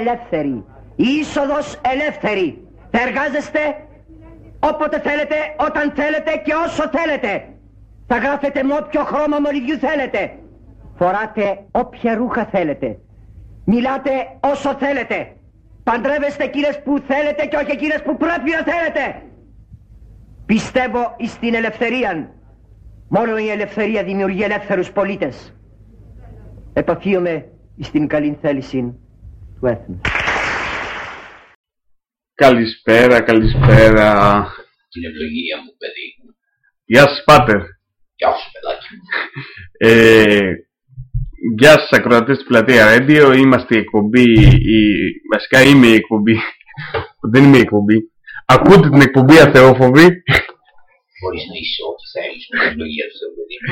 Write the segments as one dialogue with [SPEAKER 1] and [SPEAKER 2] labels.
[SPEAKER 1] ελεύθερη. Η είσοδος ελεύθερη. Θα εργάζεστε όποτε θέλετε, όταν θέλετε και όσο θέλετε. Θα γράφετε με όποιο χρώμα μολυβιού θέλετε. Φοράτε όποια ρούχα θέλετε. Μιλάτε όσο θέλετε. Παντρεύεστε εκείνες που θέλετε και όχι εκείνες που πρέπει να θέλετε. Πιστεύω στην ελευθερία. Μόνο η ελευθερία δημιουργεί ελεύθερους πολίτες. Επαφίομαι στην καλή θέληση του έθνους.
[SPEAKER 2] Καλησπέρα, καλησπέρα.
[SPEAKER 3] Την ευλογία μου, παιδί.
[SPEAKER 2] Γεια σας, Πάτερ.
[SPEAKER 3] Γεια σου, παιδάκι μου.
[SPEAKER 2] Ε, γεια σας, ακροατές του Πλατεία Radio. Είμαστε η εκπομπή, η... βασικά είμαι η εκπομπή. Δεν είμαι η εκπομπή. Ακούτε την εκπομπή Αθεόφοβη.
[SPEAKER 3] Μπορείς να είσαι ό,τι θέλεις με την ευλογία του Θεού, παιδί μου.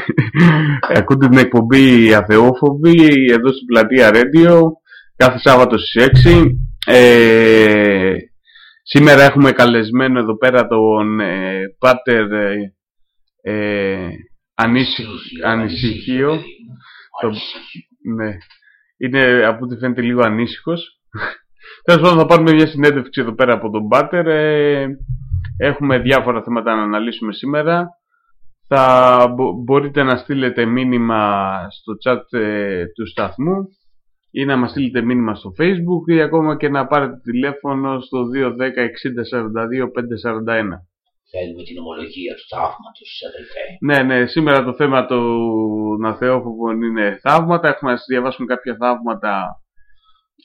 [SPEAKER 2] Ακούτε την εκπομπή Αθεόφοβη εδώ στην Πλατεία Radio κάθε Σάββατο στις 6. Ε, σήμερα έχουμε καλεσμένο εδώ πέρα τον ε, Πάτερ ε, ε, Ανήσυχ- Ανησυχείο.
[SPEAKER 3] παιδί μου.
[SPEAKER 2] Το-
[SPEAKER 3] Ανησυχείο.
[SPEAKER 2] Ναι. Είναι από ό,τι φαίνεται λίγο ανήσυχος. Τέλος πάντων θα πάρουμε μια συνέντευξη εδώ πέρα από τον Πάτερ. Ε, έχουμε διάφορα θέματα να αναλύσουμε σήμερα. Θα μπο- μπορείτε να στείλετε μήνυμα στο chat ε, του σταθμού ή να μας στείλετε μήνυμα στο facebook ή ακόμα και να πάρετε τηλέφωνο στο 210 60 42 541.
[SPEAKER 3] Θέλουμε την ομολογία του θαύματος, αδελφέ.
[SPEAKER 2] Ναι, ναι, σήμερα το θέμα των αθεόφοβων είναι θαύματα. Έχουμε να σας διαβάσουμε κάποια θαύματα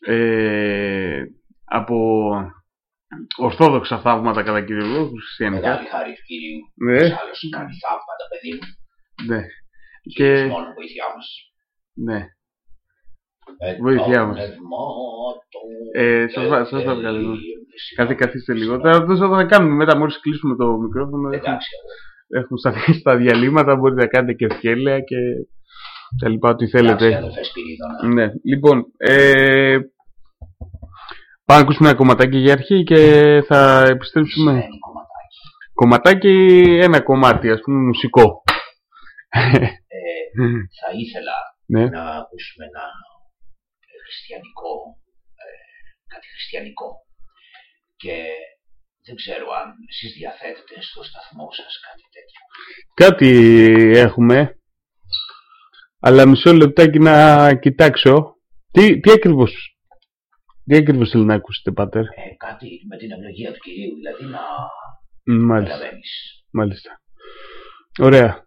[SPEAKER 2] ε, από ορθόδοξα θαύματα κατά κύριο λόγο, χριστιανικά.
[SPEAKER 3] Μεγάλη χάρη του Κυρίου.
[SPEAKER 2] Ναι.
[SPEAKER 3] Ποιος άλλος κάνει θαύματα, παιδί μου.
[SPEAKER 2] Ναι,
[SPEAKER 3] Και
[SPEAKER 2] Και-
[SPEAKER 3] μόνο βοήθειά μας.
[SPEAKER 2] ναι.
[SPEAKER 3] Ε,
[SPEAKER 2] Βοήθειά
[SPEAKER 3] το
[SPEAKER 2] μας.
[SPEAKER 3] πνεύμα του
[SPEAKER 2] Ε, σας βα- σας
[SPEAKER 3] Θεού.
[SPEAKER 2] έβγαλε λίγο.
[SPEAKER 3] Συγγνώμη.
[SPEAKER 2] Κάτι καθίστε λίγο. Τώρα δεν θα κάνουμε μετά, μόλις κλείσουμε το μικρόφωνο. Έχουμε,
[SPEAKER 3] Εντάξει,
[SPEAKER 2] έχουμε στα, στα διαλύματα, μπορείτε να κάνετε και σκέλαια και τα λοιπά, ό,τι
[SPEAKER 3] εντάξει,
[SPEAKER 2] θέλετε.
[SPEAKER 3] αδελφέ Σπυρίδωνα.
[SPEAKER 2] Ναι, λοιπόν, ε, πάμε να ακούσουμε ένα κομματάκι για αρχή και θα επιστρέψουμε.
[SPEAKER 3] Σημαίνει κομματάκι.
[SPEAKER 2] Κομματάκι, ένα κομμάτι, ας πούμε, μουσικό.
[SPEAKER 3] Ε, θα ήθελα
[SPEAKER 2] ναι,
[SPEAKER 3] να ακούσουμε ένα ε, χριστιανικό, ε, κάτι χριστιανικό. Και δεν ξέρω αν εσείς διαθέτετε στο σταθμό σας κάτι τέτοιο.
[SPEAKER 2] κάτι έχουμε, αλλά μισό λεπτάκι να κοιτάξω. Τι, τι ακριβώς, τι ακριβώς θέλει να ακούσετε, Πάτερ;
[SPEAKER 3] Ε, κάτι με την ευλογία του Κυρίου, δηλαδή να
[SPEAKER 2] Μ, Μάλιστα,
[SPEAKER 3] καταλαβαίνεις.
[SPEAKER 2] μάλιστα. Ωραία.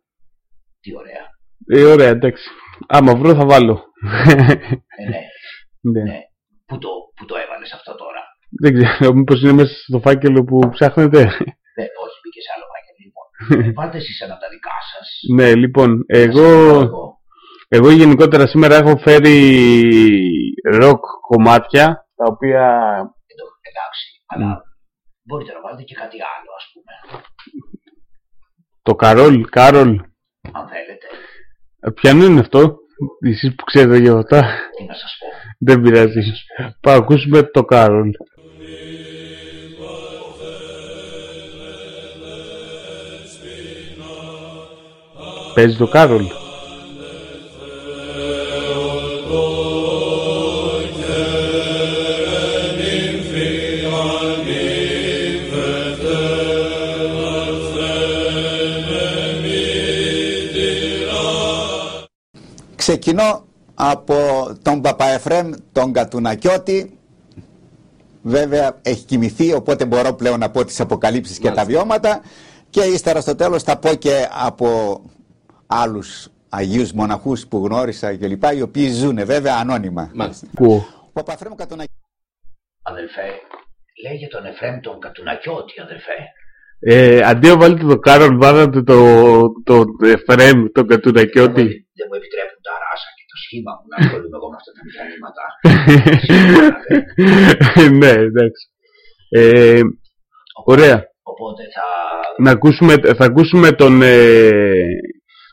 [SPEAKER 3] Τι ωραία.
[SPEAKER 2] Ε, ωραία, εντάξει. Άμα βρω θα βάλω.
[SPEAKER 3] Ε, ναι,
[SPEAKER 2] ναι.
[SPEAKER 3] ναι. Πού το, πού το έβαλες αυτό τώρα;
[SPEAKER 2] Δεν ξέρω, μήπως είναι μέσα στο φάκελο που ψάχνετε.
[SPEAKER 3] Δεν, όχι, μπήκες σε άλλο βάκελο. Λοιπόν, ε, βάλτε εσείς ένα τα δικά σας.
[SPEAKER 2] ναι, λοιπόν,
[SPEAKER 3] Θα σας
[SPEAKER 2] εγώ...
[SPEAKER 3] πω εγώ.
[SPEAKER 2] Εγώ γενικότερα σήμερα έχω φέρει ροκ κομμάτια τα οποία
[SPEAKER 3] Εντω, εντάξει, αλλά μπορείτε να βάλετε και κάτι άλλο, ας πούμε,
[SPEAKER 2] το Carol, Carol,
[SPEAKER 3] αν θέλετε.
[SPEAKER 2] ε, ποιανού είναι αυτό, εσείς που ξέρετε για αυτά,
[SPEAKER 3] Τι να σας πω.
[SPEAKER 2] δεν πειράζει. Πάμε να ακούσουμε το Κάρολ. Παίζει το Κάρολ.
[SPEAKER 4] Ξεκινώ από τον Παπαεφρέμ, τον Κατουνακιώτη. Βέβαια έχει κοιμηθεί, οπότε μπορώ πλέον να πω τις αποκαλύψεις και τα βιώματα. Και ύστερα στο τέλος θα πω και από άλλους Αγίους μοναχούς που γνώρισα και λοιπά, οι οποίοι ζουν βέβαια ανώνυμα.
[SPEAKER 5] Μάλιστα.
[SPEAKER 2] Ακούω.
[SPEAKER 4] Ο Παπαεφρέμ Κατουνακιώτη.
[SPEAKER 3] Αδελφέ, λέει για τον Εφραίμ τον Κατουνακιώτη, αδελφέ.
[SPEAKER 2] Ε, αντί να βάλετε το Κάρολ, βάλατε το, το, Εφραίμ, τον
[SPEAKER 3] Δεν
[SPEAKER 2] Κατουνακιώτη.
[SPEAKER 3] Μου- Δεν μου επιτρέπουν τα ράσα και το σχήμα μου να ασχολούμαι εγώ με αυτά τα μηχανήματα.
[SPEAKER 2] ναι, εντάξει. Ε, ωραία.
[SPEAKER 3] Οπότε θα.
[SPEAKER 2] Να ακούσουμε, θα ακούσουμε τον, ε,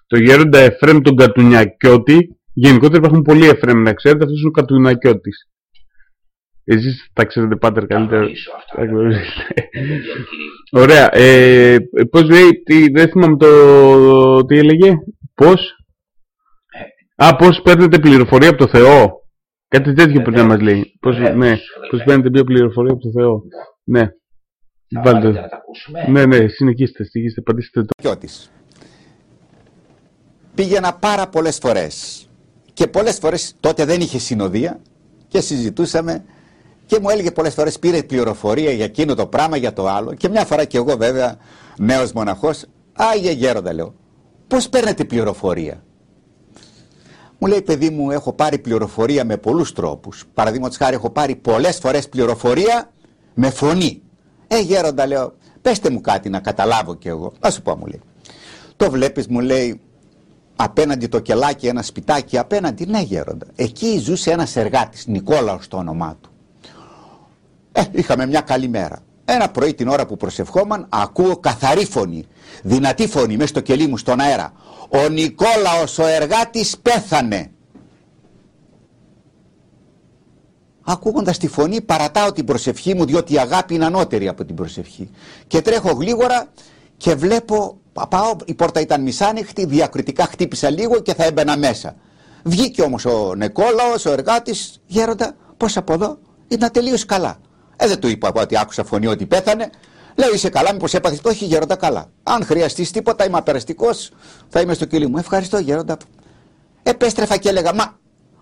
[SPEAKER 2] τον γέροντα Εφραίμ τον Κατουνιακιώτη. Γενικότερα υπάρχουν πολλοί Εφραίμ να ξέρετε, αυτός είναι ο Κατουνακιώτης. Εσείς τα ξέρετε πάτερ
[SPEAKER 3] Θα
[SPEAKER 2] καλύτερα.
[SPEAKER 3] γνωρίσω αυτά.
[SPEAKER 2] Τα γνωρίζετε.
[SPEAKER 3] Ευλογία του Κυρίου.
[SPEAKER 2] Ωραία. Ε, πώς λέει, τι, δεν θυμάμαι το, τι έλεγε, πώς;
[SPEAKER 3] Ε.
[SPEAKER 2] Α, πώς παίρνετε πληροφορία από το Θεό; Κάτι τέτοιο πρέπει να
[SPEAKER 3] Βεβαίως.
[SPEAKER 2] μας λέει. Πώς,
[SPEAKER 3] Βεβαίως,
[SPEAKER 2] ναι,
[SPEAKER 3] βεβαίως.
[SPEAKER 2] πώς παίρνετε πιο πληροφορία από το Θεό; Ναι.
[SPEAKER 3] Θα
[SPEAKER 2] Βάλτε.
[SPEAKER 3] βάλετε να τα ακούσουμε.
[SPEAKER 2] Ναι, ναι, συνεχίστε, συνεχίστε, πατήστε το.
[SPEAKER 4] Κιώτης. Πήγαινα πάρα πολλές φορές και πολλές φορές τότε δεν είχε συνοδεία και συζητούσαμε και μου έλεγε πολλές φορές πήρε πληροφορία για εκείνο το πράγμα, για το άλλο και μια φορά και εγώ βέβαια νέος μοναχός Άγιε γέροντα λέω πώς παίρνετε πληροφορία; Μου λέει παιδί μου έχω πάρει πληροφορία με πολλούς τρόπους. Παραδείγματος χάρη έχω πάρει πολλές φορές πληροφορία με φωνή ε γέροντα λέω πέστε μου κάτι να καταλάβω κι εγώ να σου πω μου λέει. Το βλέπεις μου λέει απέναντι το κελάκι ένα σπιτάκι απέναντι ναι γέροντα εκεί ζούσε ένας εργάτης Νικόλαος το όνομά του ε, είχαμε μια καλή μέρα ένα πρωί την ώρα που προσευχόμαν ακούω καθαρή φωνή δυνατή φωνή μέσα στο κελί μου στον αέρα ο Νικόλαος ο εργάτης πέθανε. Ακούγοντας τη φωνή παρατάω την προσευχή μου διότι η αγάπη είναι ανώτερη από την προσευχή. Και τρέχω γλίγορα και βλέπω πάω, η πόρτα ήταν μισάνοιχτη διακριτικά χτύπησα λίγο και θα έμπαινα μέσα. Βγήκε όμως ο Νικόλαος ο εργάτης γέροντα πως από εδώ ήταν τελείως καλά ε δεν του είπα ότι άκουσα φωνή ότι πέθανε Λέω είσαι καλά, μήπως έπαθες το, όχι γέροντα καλά. Αν χρειαστείς τίποτα, είμαι απεραστικός, θα είμαι στο κελί μου. Ευχαριστώ γέροντα. Επέστρεφα και έλεγα, μα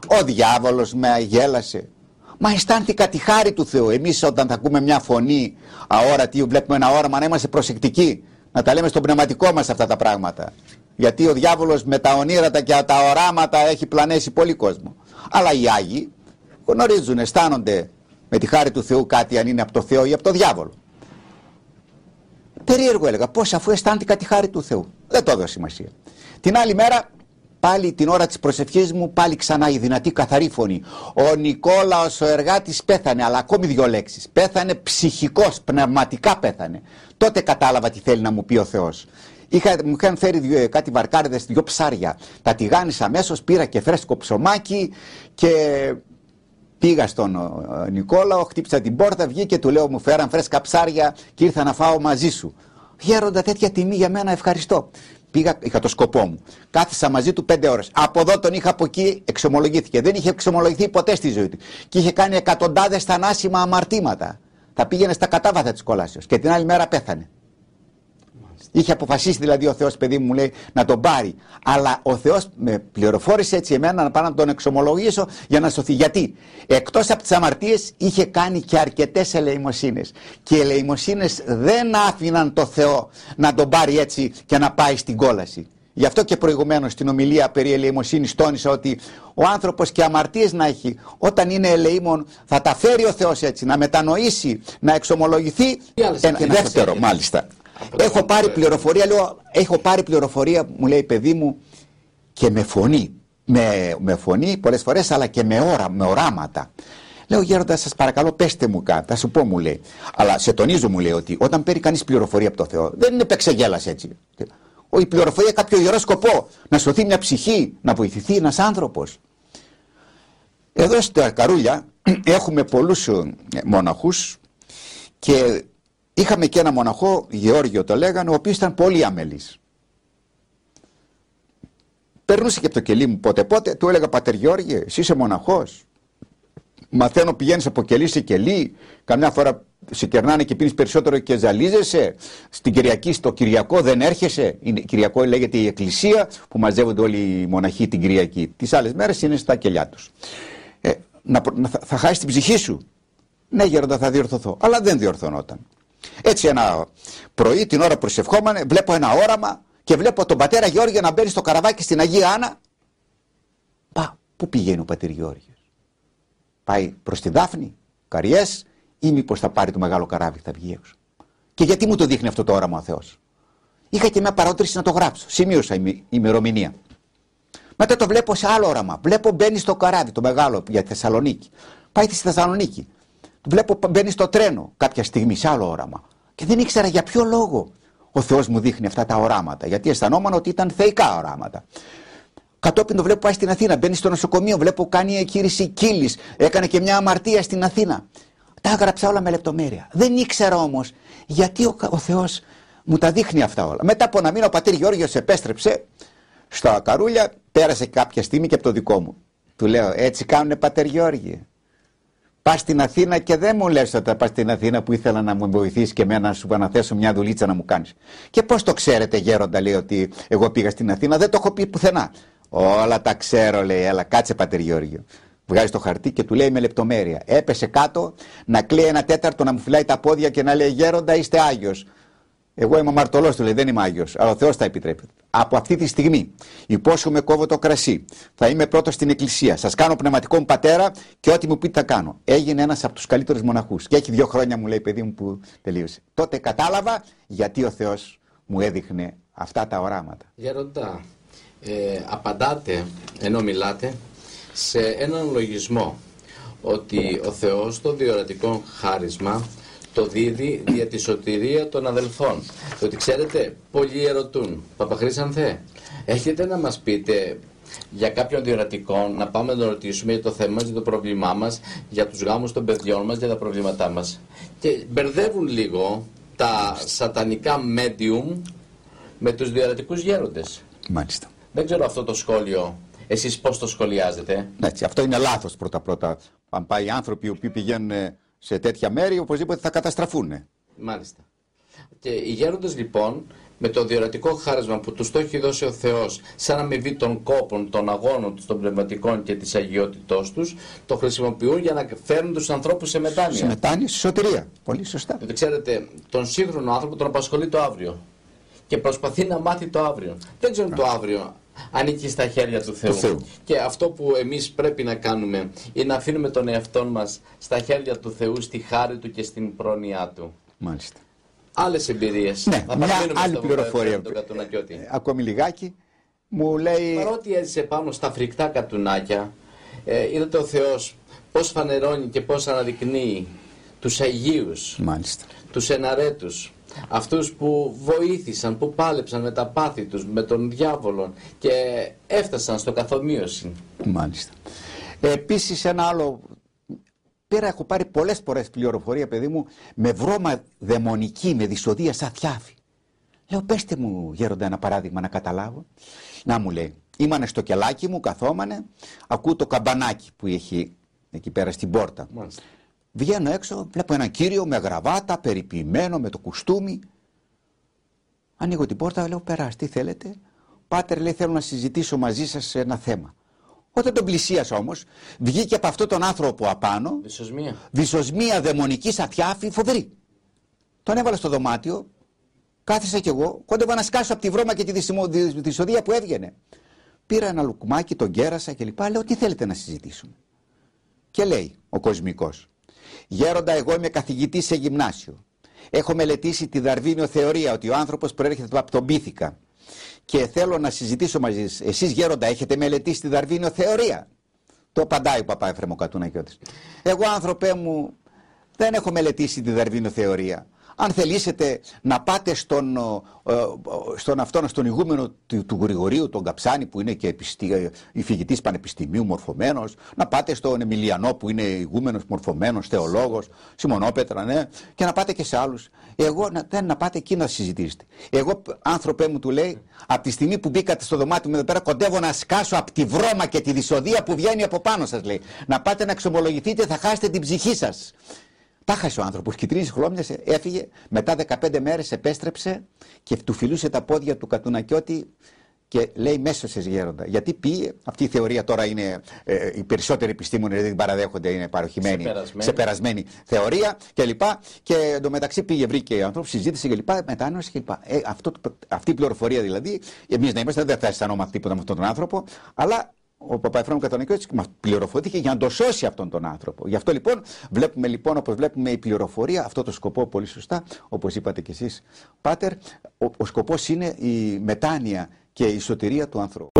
[SPEAKER 4] ο διάβολος με αγέλασε. Μα αισθάνθηκα τη χάρη του Θεού. Εμείς όταν θα ακούμε μια φωνή αόρατη, βλέπουμε ένα όραμα, να είμαστε προσεκτικοί. Να τα λέμε στον πνευματικό μας αυτά τα πράγματα. Γιατί ο διάβολος με τα ονείρατα και τα οράματα έχει πλανέσει πολύ κόσμο. Αλλά οι Άγιοι γνωρίζουν, αισθάνονται με τη χάρη του Θεού κάτι αν είναι από το Θεό ή από το διάβολο. Περίεργο έλεγα, πώς αφού αισθάνθηκα τη χάρη του Θεού. Δεν το έδωσα σημασία. Την άλλη μέρα, πάλι την ώρα της προσευχής μου, πάλι ξανά η δυνατή καθαρή φωνή. Ο Νικόλαος ο εργάτης πέθανε, αλλά ακόμη δύο λέξεις. Πέθανε ψυχικός, πνευματικά πέθανε. Τότε κατάλαβα τι θέλει να μου πει ο Θεός. Είχα, μου είχαν φέρει δυο, κάτι βαρκάριδες, δυο ψάρια. Τα τηγάνισα αμέσως, πήρα και φρέσκο ψωμάκι και Πήγα στον ε, Νικόλαο, χτύπησα την πόρτα, βγήκε, του λέω μου φέραν φρέσκα ψάρια και ήρθα να φάω μαζί σου. Γέροντα τέτοια τιμή για μένα ευχαριστώ. Πήγα, είχα το σκοπό μου. Κάθισα μαζί του πέντε ώρες. Από εδώ τον είχα από εκεί, εξομολογήθηκε. Δεν είχε εξομολογηθεί ποτέ στη ζωή του. Και είχε κάνει εκατοντάδες θανάσιμα αμαρτήματα. Θα πήγαινε στα κατάβαθα της κολάσεως. Και την άλλη μέρα πέθανε. Είχε αποφασίσει δηλαδή ο Θεός, παιδί μου, μου λέει να τον πάρει. Αλλά ο Θεός με πληροφόρησε έτσι εμένα να πάω να τον εξομολογήσω για να σωθεί. Γιατί; Εκτός από τις αμαρτίες είχε κάνει και αρκετές ελεημοσύνες. Και οι ελεημοσύνες δεν άφηναν το Θεό να τον πάρει έτσι και να πάει στην κόλαση. Γι' αυτό και προηγουμένως στην ομιλία περί ελεημοσύνης τόνισα ότι ο άνθρωπος και αμαρτίες να έχει, όταν είναι ελεήμων, θα τα φέρει ο Θεός έτσι, να μετανοήσει, να εξομολογηθεί. Ένα, δεύτερο, μάλιστα. Έχω πάρει πληροφορία, λέω, έχω πάρει πληροφορία, μου λέει παιδί μου, και με φωνή. Με, με φωνή πολλές φορές, αλλά και με, ώρα, με οράματα. Λέω γέροντα, σας παρακαλώ, πέστε μου κάτι. Θα σου πω, μου λέει. Αλλά σε τονίζω, μου λέει, ότι όταν παίρνει κανείς πληροφορία από το Θεό, δεν είναι πεξεγέλα έτσι. Η πληροφορία έχει κάποιο ιερό σκοπό. Να σωθεί μια ψυχή, να βοηθηθεί ένας άνθρωπος. Εδώ στα Καρούλια έχουμε πολλούς μοναχούς και είχαμε και ένα μοναχό, Γεώργιο το λέγανε, ο οποίος ήταν πολύ αμελής. Περνούσε και από το κελί μου πότε πότε, του έλεγα Πατέρ Γιώργη, εσύ είσαι μοναχός. Μαθαίνω πηγαίνεις από κελί σε κελί, καμιά φορά σε κερνάνε και πίνεις περισσότερο και ζαλίζεσαι. Στην Κυριακή, στο Κυριακό δεν έρχεσαι. Είναι, Κυριακό λέγεται η Εκκλησία που μαζεύονται όλοι οι μοναχοί την Κυριακή. Τις άλλες μέρες είναι στα κελιά τους. Ε, να, να, θα, θα χάσεις την ψυχή σου. Ναι γέροντα θα διορθωθώ. Αλλά δεν διορθωνόταν. Έτσι ένα πρωί την ώρα προσευχόμανε βλέπω ένα όραμα και βλέπω τον πατέρα Γεώργιο να μπαίνει στο καραβάκι στην Αγία Άννα. Πα, πού πηγαίνει ο πατήρ Γεώργιος; Πάει προς τη Δάφνη, Καριές ή μήπως θα πάρει το μεγάλο καράβι θα βγει έξω; Και γιατί μου το δείχνει αυτό το όραμα ο Θεός; Είχα και μια παρότριση να το γράψω. Σημείωσα η ημερομηνία. Μετά το βλέπω σε άλλο όραμα. Βλέπω μπαίνει στο καράβι το μεγάλο για τη Θεσσαλονίκη. Πάει στη Θεσσαλονίκη. Βλέπω μπαίνει στο τρένο κάποια στιγμή σε άλλο όραμα. Και δεν ήξερα για ποιο λόγο ο Θεός μου δείχνει αυτά τα οράματα. Γιατί αισθανόμουν ότι ήταν θεϊκά οράματα. Κατόπιν το βλέπω πάει στην Αθήνα, μπαίνει στο νοσοκομείο, βλέπω κάνει εκείρηση κύλης. Έκανε και μια αμαρτία στην Αθήνα. Τα έγραψα όλα με λεπτομέρεια. Δεν ήξερα όμως γιατί ο, ο Θεός μου τα δείχνει αυτά όλα. Μετά από ένα μήνα ο πατήρ Γιώργος επέστρεψε στα καρούλια, πέρασε κάποια στιγμή και από το δικό μου. Του λέω, έτσι κάνουνε πατέρ Γιώργη. Πας στην Αθήνα και δεν μου λες ότι πας στην Αθήνα που ήθελα να μου βοηθήσεις και εμένα να σου αναθέσω μια δουλίτσα να μου κάνεις. Και πώς το ξέρετε, Γέροντα, λέει ότι εγώ πήγα στην Αθήνα, δεν το έχω πει πουθενά. Όλα τα ξέρω, λέει, έλα κάτσε πατέρ Γιώργιο. Βγάζει το χαρτί και του λέει με λεπτομέρεια. Έπεσε κάτω να κλαίει ένα τέταρτο να μου φυλάει τα πόδια και να λέει Γέροντα, είστε Άγιος. Εγώ είμαι αμαρτωλό, του λέει, δεν είμαι Άγιος. Αλλά ο Θεός θα επιτρέπει. Από αυτή τη στιγμή υπόσχομαι κόβω το κρασί. Θα είμαι πρώτος στην εκκλησία. Σας κάνω πνευματικό μου πατέρα και ό,τι μου πείτε θα κάνω. Έγινε ένας από τους καλύτερους μοναχούς. Και έχει δύο χρόνια μου λέει, παιδί μου, που τελείωσε. Τότε κατάλαβα γιατί ο Θεός μου έδειχνε αυτά τα οράματα.
[SPEAKER 5] Γέροντα, ε, απαντάτε ενώ μιλάτε σε έναν λογισμό ότι ο Θεός το διορατικό χάρισμα το δίδει για τη σωτηρία των αδελφών. Ότι ξέρετε, πολλοί ερωτούν, Παπαχρήσανθε, έχετε να μας πείτε για κάποιον διορατικό, να πάμε να ρωτήσουμε για το θέμα μας, για το πρόβλημά μας, για τους γάμους των παιδιών μας, για τα προβλήματά μας. Και μπερδεύουν λίγο τα σατανικά medium με τους διορατικούς γέροντες.
[SPEAKER 4] Μάλιστα.
[SPEAKER 5] Δεν ξέρω αυτό το σχόλιο, εσείς πώς το σχολιάζετε.
[SPEAKER 4] Έτσι, αυτό είναι λάθος πρώτα-πρώτα. Αν πάει άνθρωποι οι οποίοι πηγαίνουν σε τέτοια μέρη, οπωσδήποτε θα καταστραφούν.
[SPEAKER 5] Μάλιστα. Και οι γέροντες λοιπόν, με το διορατικό χάρισμα που τους το έχει δώσει ο Θεός, σαν αμοιβή των κόπων, των αγώνων τους, των πνευματικών και της αγιότητός τους, το χρησιμοποιούν για να φέρουν τους ανθρώπους σε μετάνοια.
[SPEAKER 4] Σε μετάνοια, σε σωτηρία. Πολύ σωστά.
[SPEAKER 5] Γιατί ξέρετε, τον σύγχρονο άνθρωπο τον απασχολεί το αύριο. Και προσπαθεί να μάθει το αύριο. Δεν ξέρουν το αύριο ανήκει στα χέρια του Θεού.
[SPEAKER 4] Θεού.
[SPEAKER 5] Και αυτό που εμείς πρέπει να κάνουμε είναι να αφήνουμε τον εαυτό μας στα χέρια του Θεού, στη χάρη Του και στην πρόνοιά Του.
[SPEAKER 4] Μάλιστα.
[SPEAKER 5] Άλλες εμπειρίες.
[SPEAKER 4] Ναι,
[SPEAKER 5] θα
[SPEAKER 4] μια
[SPEAKER 5] παραμείνουμε
[SPEAKER 4] άλλη
[SPEAKER 5] στο
[SPEAKER 4] πληροφορία.
[SPEAKER 5] Τον Κατουνακιώτη.
[SPEAKER 4] Ε, Ακόμη λιγάκι. Μου λέει.
[SPEAKER 5] Παρότι έζησε πάνω στα φρικτά κατουνάκια, ε, είδατε ο Θεός πώς φανερώνει και πώς αναδεικνύει τους Αγίους,
[SPEAKER 4] Μάλιστα.
[SPEAKER 5] τους εναρέτους, αυτούς που βοήθησαν, που πάλεψαν με τα πάθη τους, με τον διάβολο και έφτασαν στο καθομοίωση.
[SPEAKER 4] Μάλιστα. Επίσης ένα άλλο. Πήρα, έχω πάρει πολλές φορές πληροφορία, παιδί μου, με βρώμα δαιμονική, με δυσοδεία σαν θιάφη. Λέω, πέστε μου, γέροντα, ένα παράδειγμα να καταλάβω. Να μου λέει, ήμανε στο κελάκι μου, καθόμανε, ακούω το καμπανάκι που έχει εκεί πέρα στην πόρτα.
[SPEAKER 5] Μάλιστα.
[SPEAKER 4] Βγαίνω έξω, βλέπω έναν κύριο με γραβάτα, περιποιημένο, με το κουστούμι. Ανοίγω την πόρτα, λέω, περάστε, τι θέλετε; Πάτερ, λέει, θέλω να συζητήσω μαζί σας σε ένα θέμα. Όταν τον πλησίασα όμως, βγήκε από αυτόν τον άνθρωπο απάνω,
[SPEAKER 5] Δυσοσμία.
[SPEAKER 4] δυσοσμία δαιμονική αθιάφη, φοβερή. Τον έβαλα στο δωμάτιο, κάθισα κι εγώ, κόντευα να σκάσω από τη βρώμα και τη δυσιμο- δυ- δυσοδεία που έβγαινε. Πήρα ένα λουκμάκι, τον κέρασα κλπ. Λέω, τι θέλετε να συζητήσουμε; Και λέει ο κοσμικός, Γέροντα, εγώ είμαι καθηγητής σε γυμνάσιο. Έχω μελετήσει τη Δαρβίνιο θεωρία ότι ο άνθρωπος προέρχεται από τον Πίθηκα. Και θέλω να συζητήσω μαζί σας. Εσείς γέροντα έχετε μελετήσει τη Δαρβίνιο θεωρία; Το απαντάει ο παπά Εφρέμο Κατουνακιώτης. Εγώ άνθρωπέ μου δεν έχω μελετήσει τη Δαρβίνιο θεωρία. Αν θελήσετε να πάτε στον, ο, ο, ο, στον αυτόν, στον ηγούμενο του, του Γρηγορίου, τον Καψάνη που είναι και επιστη, υφηγητής πανεπιστημίου μορφωμένος, να πάτε στον Εμιλιανό που είναι ηγούμενος μορφωμένος, θεολόγος, Σιμονόπετρα, ναι, και να πάτε και σε άλλους. Εγώ να, δεν να πάτε εκεί να συζητήσετε. Εγώ, άνθρωπέ μου, του λέει, από τη στιγμή που μπήκατε στο δωμάτιο μου εδώ πέρα, κοντεύω να σκάσω από τη βρώμα και τη δυσοδεία που βγαίνει από πάνω σας, λέει. Να πάτε να εξομολογηθείτε, θα χάσετε την ψυχή σας. Τα χάσε ο άνθρωπος. Κυτρίνησε, χλώμιασε, έφυγε. Μετά 15 μέρες επέστρεψε και του φιλούσε τα πόδια του Κατουνακιώτη και λέει μέσα σε γέροντα. Γιατί πήγε, αυτή η θεωρία τώρα είναι, ε, οι περισσότεροι επιστήμονες δεν την παραδέχονται, είναι παροχημένη,
[SPEAKER 5] Ξεπερασμένη.
[SPEAKER 4] ξεπερασμένη θεωρία κλπ. Και εντωμεταξύ πήγε, βρήκε άνθρωπο, συζήτησε κλπ. Μετάνοιωσε κλπ. Ε, αυτό, το- αυτή η πληροφορία δηλαδή, εμείς να είμαστε, δεν θα αισθανόμαστε τίποτα με αυτόν τον άνθρωπο, αλλά ο Παπαϊφρόνου Κατονικιώτης μας πληροφορήθηκε για να το σώσει αυτόν τον άνθρωπο. Γι' αυτό λοιπόν βλέπουμε λοιπόν όπως βλέπουμε η πληροφορία αυτό το σκοπό πολύ σωστά όπως είπατε κι εσείς Πάτερ ο, ο σκοπός είναι η μετάνοια και η σωτηρία του ανθρώπου.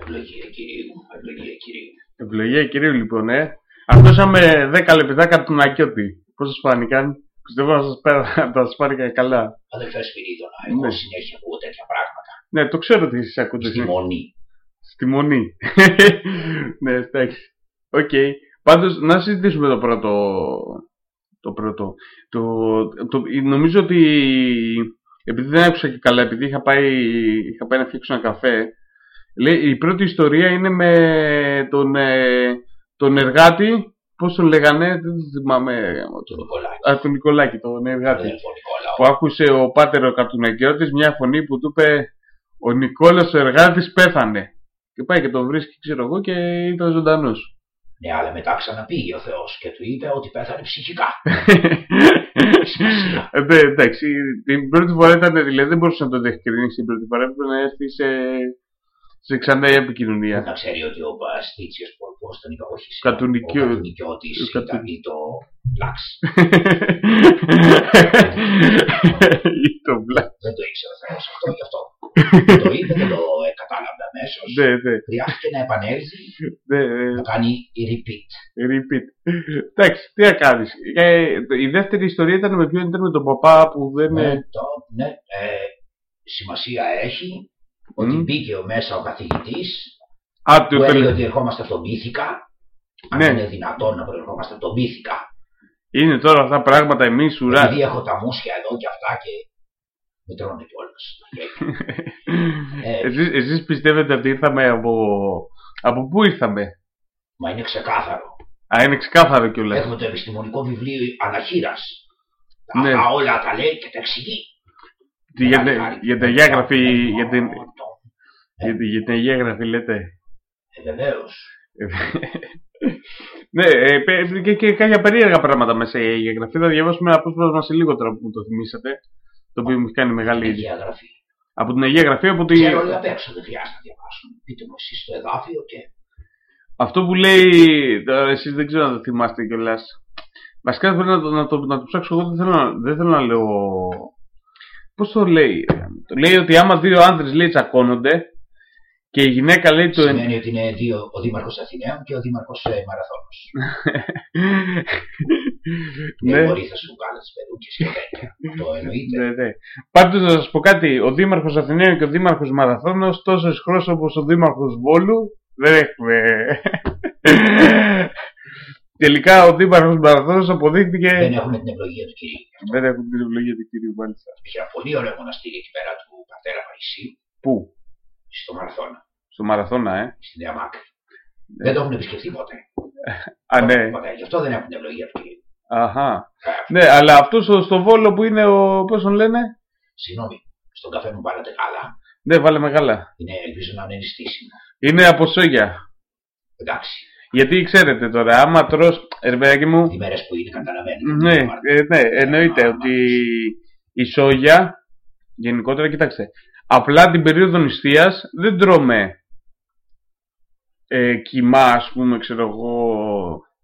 [SPEAKER 3] Ευλογία Κυρίου, ευλογία Κυρίου.
[SPEAKER 2] Ευλογία κυρίου λοιπόν, ε. Ακούσαμε 10 λεπτά Κατουνακιώτη. Πώς σας φάνηκαν. Πιστεύω να σας, πέρα, να σας πάρει και καλά.
[SPEAKER 3] Αδελφέ Σπυρίδωνα, εγώ
[SPEAKER 2] Ναι.
[SPEAKER 3] συνέχεια ακούω τέτοια πράγματα.
[SPEAKER 2] Ναι, το ξέρω ότι εσείς ακούτε.
[SPEAKER 3] Στη μονή.
[SPEAKER 2] Στη μονή. ναι, εντάξει. Οκ. Πάντως, να συζητήσουμε το πρώτο. Το πρώτο. Το, το, νομίζω ότι επειδή δεν άκουσα και καλά, επειδή είχα πάει, είχα πάει να φτιάξω ένα καφέ, Λέει, η πρώτη ιστορία είναι με τον, ε, τον εργάτη, πώς τον λέγανε, δεν το θυμάμαι.
[SPEAKER 3] Του Νικολάκη.
[SPEAKER 2] Α, τον Νικολάκη, τον
[SPEAKER 3] Τον
[SPEAKER 2] εργάτη.
[SPEAKER 3] αδελφό Νικόλαο.
[SPEAKER 2] Που άκουσε ο πάτερ ο Κατουνακιώτης μια φωνή που του είπε «Ο Νικόλας ο εργάτης πέθανε». Και πάει και τον βρίσκει, ξέρω εγώ, και ήταν ζωντανός.
[SPEAKER 3] Ναι, αλλά μετά ξαναπήγε ο Θεός και του είπε ότι πέθανε ψυχικά. Σημασία.
[SPEAKER 2] Ε, ναι, εντάξει, την πρώτη φορά ήταν, δηλαδή δεν μπορούσε να το διευκρινίσει την πρώτη φορά, έπρεπε να έρθει σε, σε ξανά η επικοινωνία.
[SPEAKER 3] Να ξέρει ότι ο Μπαστίτσιος, πώς τον είπα, όχι σήμερα,
[SPEAKER 2] Κατουνικιώ-
[SPEAKER 3] ο Κατουνικιώτης
[SPEAKER 2] ο Κατου-
[SPEAKER 3] ήταν ή το Λάξ.
[SPEAKER 2] Ή το μπλα.
[SPEAKER 3] Δεν το ήξερα ο Θεός αυτό γι' αυτό. το είπε, δεν το ε, κατάλαβε αμέσως.
[SPEAKER 2] Ναι, ναι,
[SPEAKER 3] Χρειάστηκε να επανέλθει
[SPEAKER 2] ναι, ναι.
[SPEAKER 3] να κάνει repeat.
[SPEAKER 2] Repeat. Εντάξει, τι να κάνεις. η δεύτερη ιστορία ήταν με ποιον ήταν με τον παπά που δεν.
[SPEAKER 3] Ναι,
[SPEAKER 2] ε,
[SPEAKER 3] το, ναι, ε, σημασία έχει ότι
[SPEAKER 2] Μμ.
[SPEAKER 3] μπήκε ο μέσα ο καθηγητής
[SPEAKER 2] Α, το
[SPEAKER 3] που έλεγε
[SPEAKER 2] τελε-
[SPEAKER 3] ότι ερχόμαστε από τον Πίθηκα. Αν
[SPEAKER 2] Ναι.
[SPEAKER 3] είναι δυνατόν να προερχόμαστε από τον Πίθηκα.
[SPEAKER 2] Είναι τώρα αυτά πράγματα εμείς ουρά.
[SPEAKER 3] Επειδή έχω τα μουσια εδώ και αυτά και με τρώνε κιόλας. Ε.
[SPEAKER 2] εσείς, εσείς πιστεύετε ότι ήρθαμε από. Από πού ήρθαμε;
[SPEAKER 3] Μα είναι ξεκάθαρο.
[SPEAKER 2] Α, είναι ξεκάθαρο κιόλας.
[SPEAKER 3] Έχουμε το επιστημονικό βιβλίο Αναχείρας.
[SPEAKER 2] Ναι.
[SPEAKER 3] Αυτά όλα τα λέει και τα εξηγεί.
[SPEAKER 2] Για,
[SPEAKER 3] Μεγάλη
[SPEAKER 2] την-
[SPEAKER 3] χάρη.
[SPEAKER 2] για την Αγία Γραφή,
[SPEAKER 3] Ναι,
[SPEAKER 2] για την,
[SPEAKER 3] αυτό.
[SPEAKER 2] για, την- για την Αγία Γραφή λέτε;
[SPEAKER 3] Ε, Βεβαίως.
[SPEAKER 2] ναι, ε, πε- και, και κάποια περίεργα πράγματα μέσα η Αγία Γραφή. Θα διαβάσουμε ένα απόσπασμα σε λίγο τώρα που μου το θυμήσατε. Το οποίο μου έχει κάνει μεγάλη.
[SPEAKER 3] Αγία Γραφή.
[SPEAKER 2] Από την Αγία Γραφή, από τη...
[SPEAKER 3] Ξέρω όλα απ' έξω, δεν χρειάζεται να διαβάσουμε. Πείτε μου εσείς το εδάφιο και.
[SPEAKER 2] Αυτό που λέει. Τώρα εσείς δεν ξέρω αν το θυμάστε κιόλας. Βασικά πρέπει να το, να, το, να το ψάξω εγώ. Δεν θέλω, να- δεν θέλω να λέω. Πώς το λέει. Το λέει ότι άμα δύο άντρε λέει τσακώνονται και η γυναίκα λέει το.
[SPEAKER 3] Σημαίνει ότι είναι δύο, ο Δήμαρχος Αθηναίων και ο Δήμαρχος Μαραθώνο.
[SPEAKER 2] ναι.
[SPEAKER 3] Δεν μπορεί να σου βγάλει τις περούκε και τέτοια. Αυτό εννοείται.
[SPEAKER 2] Ναι, ναι. Πάντως να σας πω κάτι. Ο Δήμαρχος Αθηναίων και ο Δήμαρχος Μαραθώνο, τόσο ισχυρό όπως ο Δήμαρχος Βόλου, δεν έχουμε. Τελικά ο Δήμαρχος Μαραθώνο αποδείχθηκε.
[SPEAKER 3] Δεν έχουν την ευλογία του κυρίου.
[SPEAKER 2] Δεν έχουν την ευλογία του κυρίου μάλιστα.
[SPEAKER 3] Έχει ένα πολύ ωραίο μοναστήρι εκεί πέρα του πατέρα Παϊσίου,
[SPEAKER 2] Πού;
[SPEAKER 3] στο Μαραθώνα,
[SPEAKER 2] Στο Μαραθώνα, ε.
[SPEAKER 3] στη Νέα Μάκρη. Δεν το έχουν επισκεφθεί ποτέ.
[SPEAKER 2] Α, ναι.
[SPEAKER 3] Ποτέ. Γι' αυτό δεν έχουν την ευλογία του κυρίου.
[SPEAKER 2] Αχα.
[SPEAKER 3] Ε,
[SPEAKER 2] Ναι, αλλά αυτός στο, στο Βόλο που είναι ο. Πώς τον λένε;
[SPEAKER 3] Συγγνώμη, στον καφέ μου πάρατε καλά.
[SPEAKER 2] Ναι, βάλε μεγάλα.
[SPEAKER 3] Είναι, ελπίζω να είναι στήσιμο.
[SPEAKER 2] Είναι από σόγια.
[SPEAKER 3] Εντάξει.
[SPEAKER 2] Γιατί ξέρετε τώρα, άμα τρως, ρε παιδάκι μου,
[SPEAKER 3] Οι μέρες που είναι καταλαβαίνει.
[SPEAKER 2] Ναι, ε, ναι, εννοείται ότι η σόγια, γενικότερα, κοιτάξτε, απλά την περίοδο νηστείας δεν τρώμε ε, κοιμά, ας πούμε, ξέρω εγώ,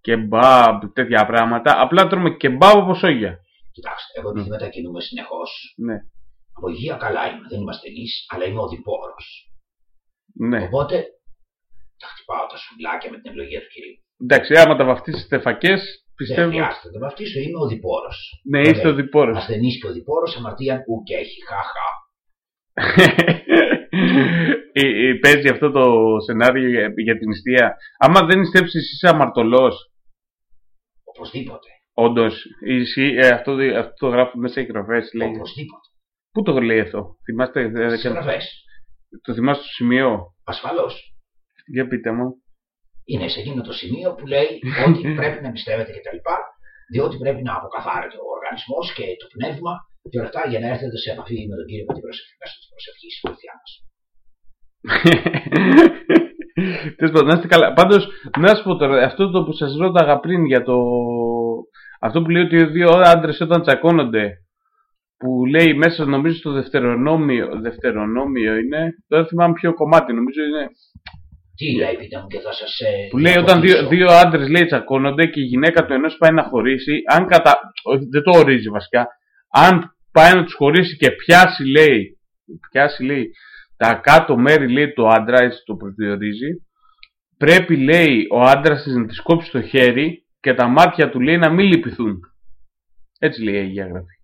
[SPEAKER 2] κεμπάμπ, τέτοια πράγματα. Απλά τρώμε κεμπάμπ από σόγια.
[SPEAKER 3] Κοιτάξτε, εγώ επειδή μετακινούμε συνεχώς,
[SPEAKER 2] Ναι,
[SPEAKER 3] από υγεία καλά είμαι. Δεν είμαστε εμεί, αλλά είμαι ο διπόρο.
[SPEAKER 2] ναι.
[SPEAKER 3] Οπότε τα χτυπάω τα σουβλάκια με την ευλογία του κυρίου.
[SPEAKER 2] Εντάξει, άμα τα βαφτίσετε φακές,
[SPEAKER 3] Δεν
[SPEAKER 2] πιστεύω...
[SPEAKER 3] χρειάζεται να το βαφτίσω, είμαι ο διπόρο.
[SPEAKER 2] Ναι, είστε ο διπόρος.
[SPEAKER 3] Ασθενής και ο διπόρο, αμαρτίαν ου και έχει. Χαχά.
[SPEAKER 2] Ε, ε, Παίζει αυτό το σενάριο για, για την νηστεία. Άμα δεν νηστέψεις είσαι αμαρτωλός.
[SPEAKER 3] Οπωσδήποτε.
[SPEAKER 2] Όντως, αυτό, αυτό το γράφουν μέσα οι γραφές.
[SPEAKER 3] Οπωσδήποτε.
[SPEAKER 2] Πού το λέει αυτό, θυμάστε, ε, δεν
[SPEAKER 3] Στις
[SPEAKER 2] ξέρω.
[SPEAKER 3] γραφές.
[SPEAKER 2] το θυμάστε στο σημείο;
[SPEAKER 3] Ασφαλώς.
[SPEAKER 2] Για πείτε μου.
[SPEAKER 3] Είναι σε εκείνο το σημείο που λέει ότι πρέπει να πιστεύετε κτλ. Διότι πρέπει να αποκαθάρεται ο οργανισμός και το πνεύμα και όλα αυτά για να έρθετε σε επαφή με τον κύριο με την προσευχή, μέσω τη προσευχή στη βοήθειά μας.
[SPEAKER 2] Τέλος πάντων, να είστε καλά. Πάντως, να σας πω τώρα, αυτό το που σας ρώταγα πριν για το. Αυτό που λέει ότι οι δύο άντρες όταν τσακώνονται, που λέει μέσα νομίζω στο δευτερονόμιο, δευτερονόμιο είναι, δεν θυμάμαι ποιο κομμάτι, νομίζω είναι.
[SPEAKER 3] Τι λέει, πείτε μου και θα σας. Ε,
[SPEAKER 2] Που λέει όταν δύο, δύο άντρες λέει τσακώνονται και η γυναίκα του ενός πάει να χωρίσει, αν κατα. όχι, δεν το ορίζει βασικά. Αν πάει να τους χωρίσει και πιάσει, λέει, πιάσει, λέει, τα κάτω μέρη, λέει, το άντρα, έτσι το προσδιορίζει, πρέπει, λέει, ο άντρας της να τη κόψει το χέρι και τα μάτια του, λέει, να μην λυπηθούν. Έτσι λέει η Αγία Γραφή.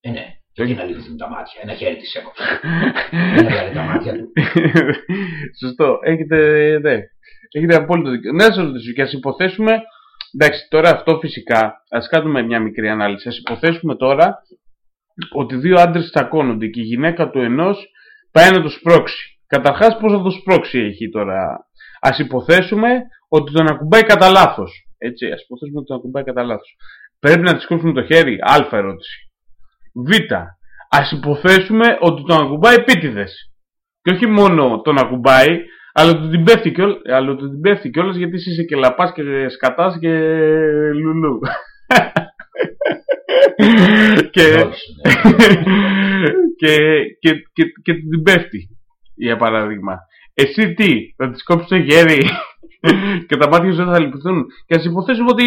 [SPEAKER 3] Ε, ναι, γιατί να λυπηθούν τα μάτια. Ένα χέρι της έκοψε. Δεν έβγαλε τα μάτια του.
[SPEAKER 2] Σωστό. Έχετε, ναι. Έχετε απόλυτο δίκιο. Να σας ρωτήσω και ας υποθέσουμε. Εντάξει, τώρα αυτό φυσικά. Α κάνουμε μια μικρή ανάλυση. Α υποθέσουμε τώρα ότι δύο άντρες τσακώνονται και η γυναίκα του ενός πάει να το σπρώξει. Καταρχάς πώς θα το σπρώξει έχει τώρα; Ας υποθέσουμε ότι τον ακουμπάει κατά λάθος. Έτσι, ας υποθέσουμε ότι τον ακουμπάει κατά λάθος. Πρέπει να της κόψουμε το χέρι; Α ερώτηση. Β. Ας υποθέσουμε ότι τον ακουμπάει επίτηδες. Και όχι μόνο τον ακουμπάει, αλλά του την πέφτει κιόλας, αλλά του την πέφτει κιόλας γιατί εσύ είσαι και λαπάς και σκατάς και λουλού. Και, και, και, και, και του την πέφτει, για παράδειγμα. Εσύ τι, θα της κόψεις το χέρι και τα μάτια σου δεν θα λυπηθούν. Και ας υποθέσουμε ότι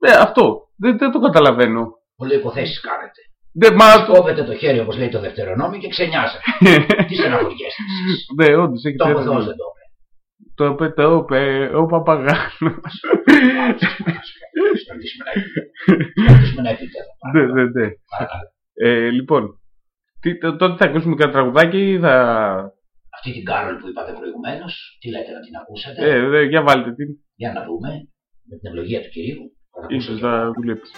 [SPEAKER 2] ε, αυτό, δεν, δεν το καταλαβαίνω.
[SPEAKER 3] Πολλοί υποθέσεις κάνετε.
[SPEAKER 2] Δεν, μα...
[SPEAKER 3] Κόβετε το χέρι όπως λέει το δευτερονόμιο και ξενιάζετε. Τι στεναχωριέστε εσείς.
[SPEAKER 2] Ναι, όντως έχει
[SPEAKER 3] Το είπε Θεός δεν το είπε.
[SPEAKER 2] Το είπε, το είπε, ο Παπαγάνος.
[SPEAKER 3] Σταματήσουμε να Σταματήσουμε να επίπεδο.
[SPEAKER 2] Ναι, ναι, ναι. Ε, λοιπόν, τι, το- τότε θα ακούσουμε κάποιο τραγουδάκι ή θα...
[SPEAKER 3] Αυτή την Κάρολ που είπατε προηγουμένως, τι λέτε να την ακούσετε;
[SPEAKER 2] Ε, ε, για βάλτε την.
[SPEAKER 3] Για να δούμε. Με την ευλογία του κυρίου. Θα τα
[SPEAKER 2] Ίσως
[SPEAKER 3] ακούσω
[SPEAKER 2] θα δουλέψει.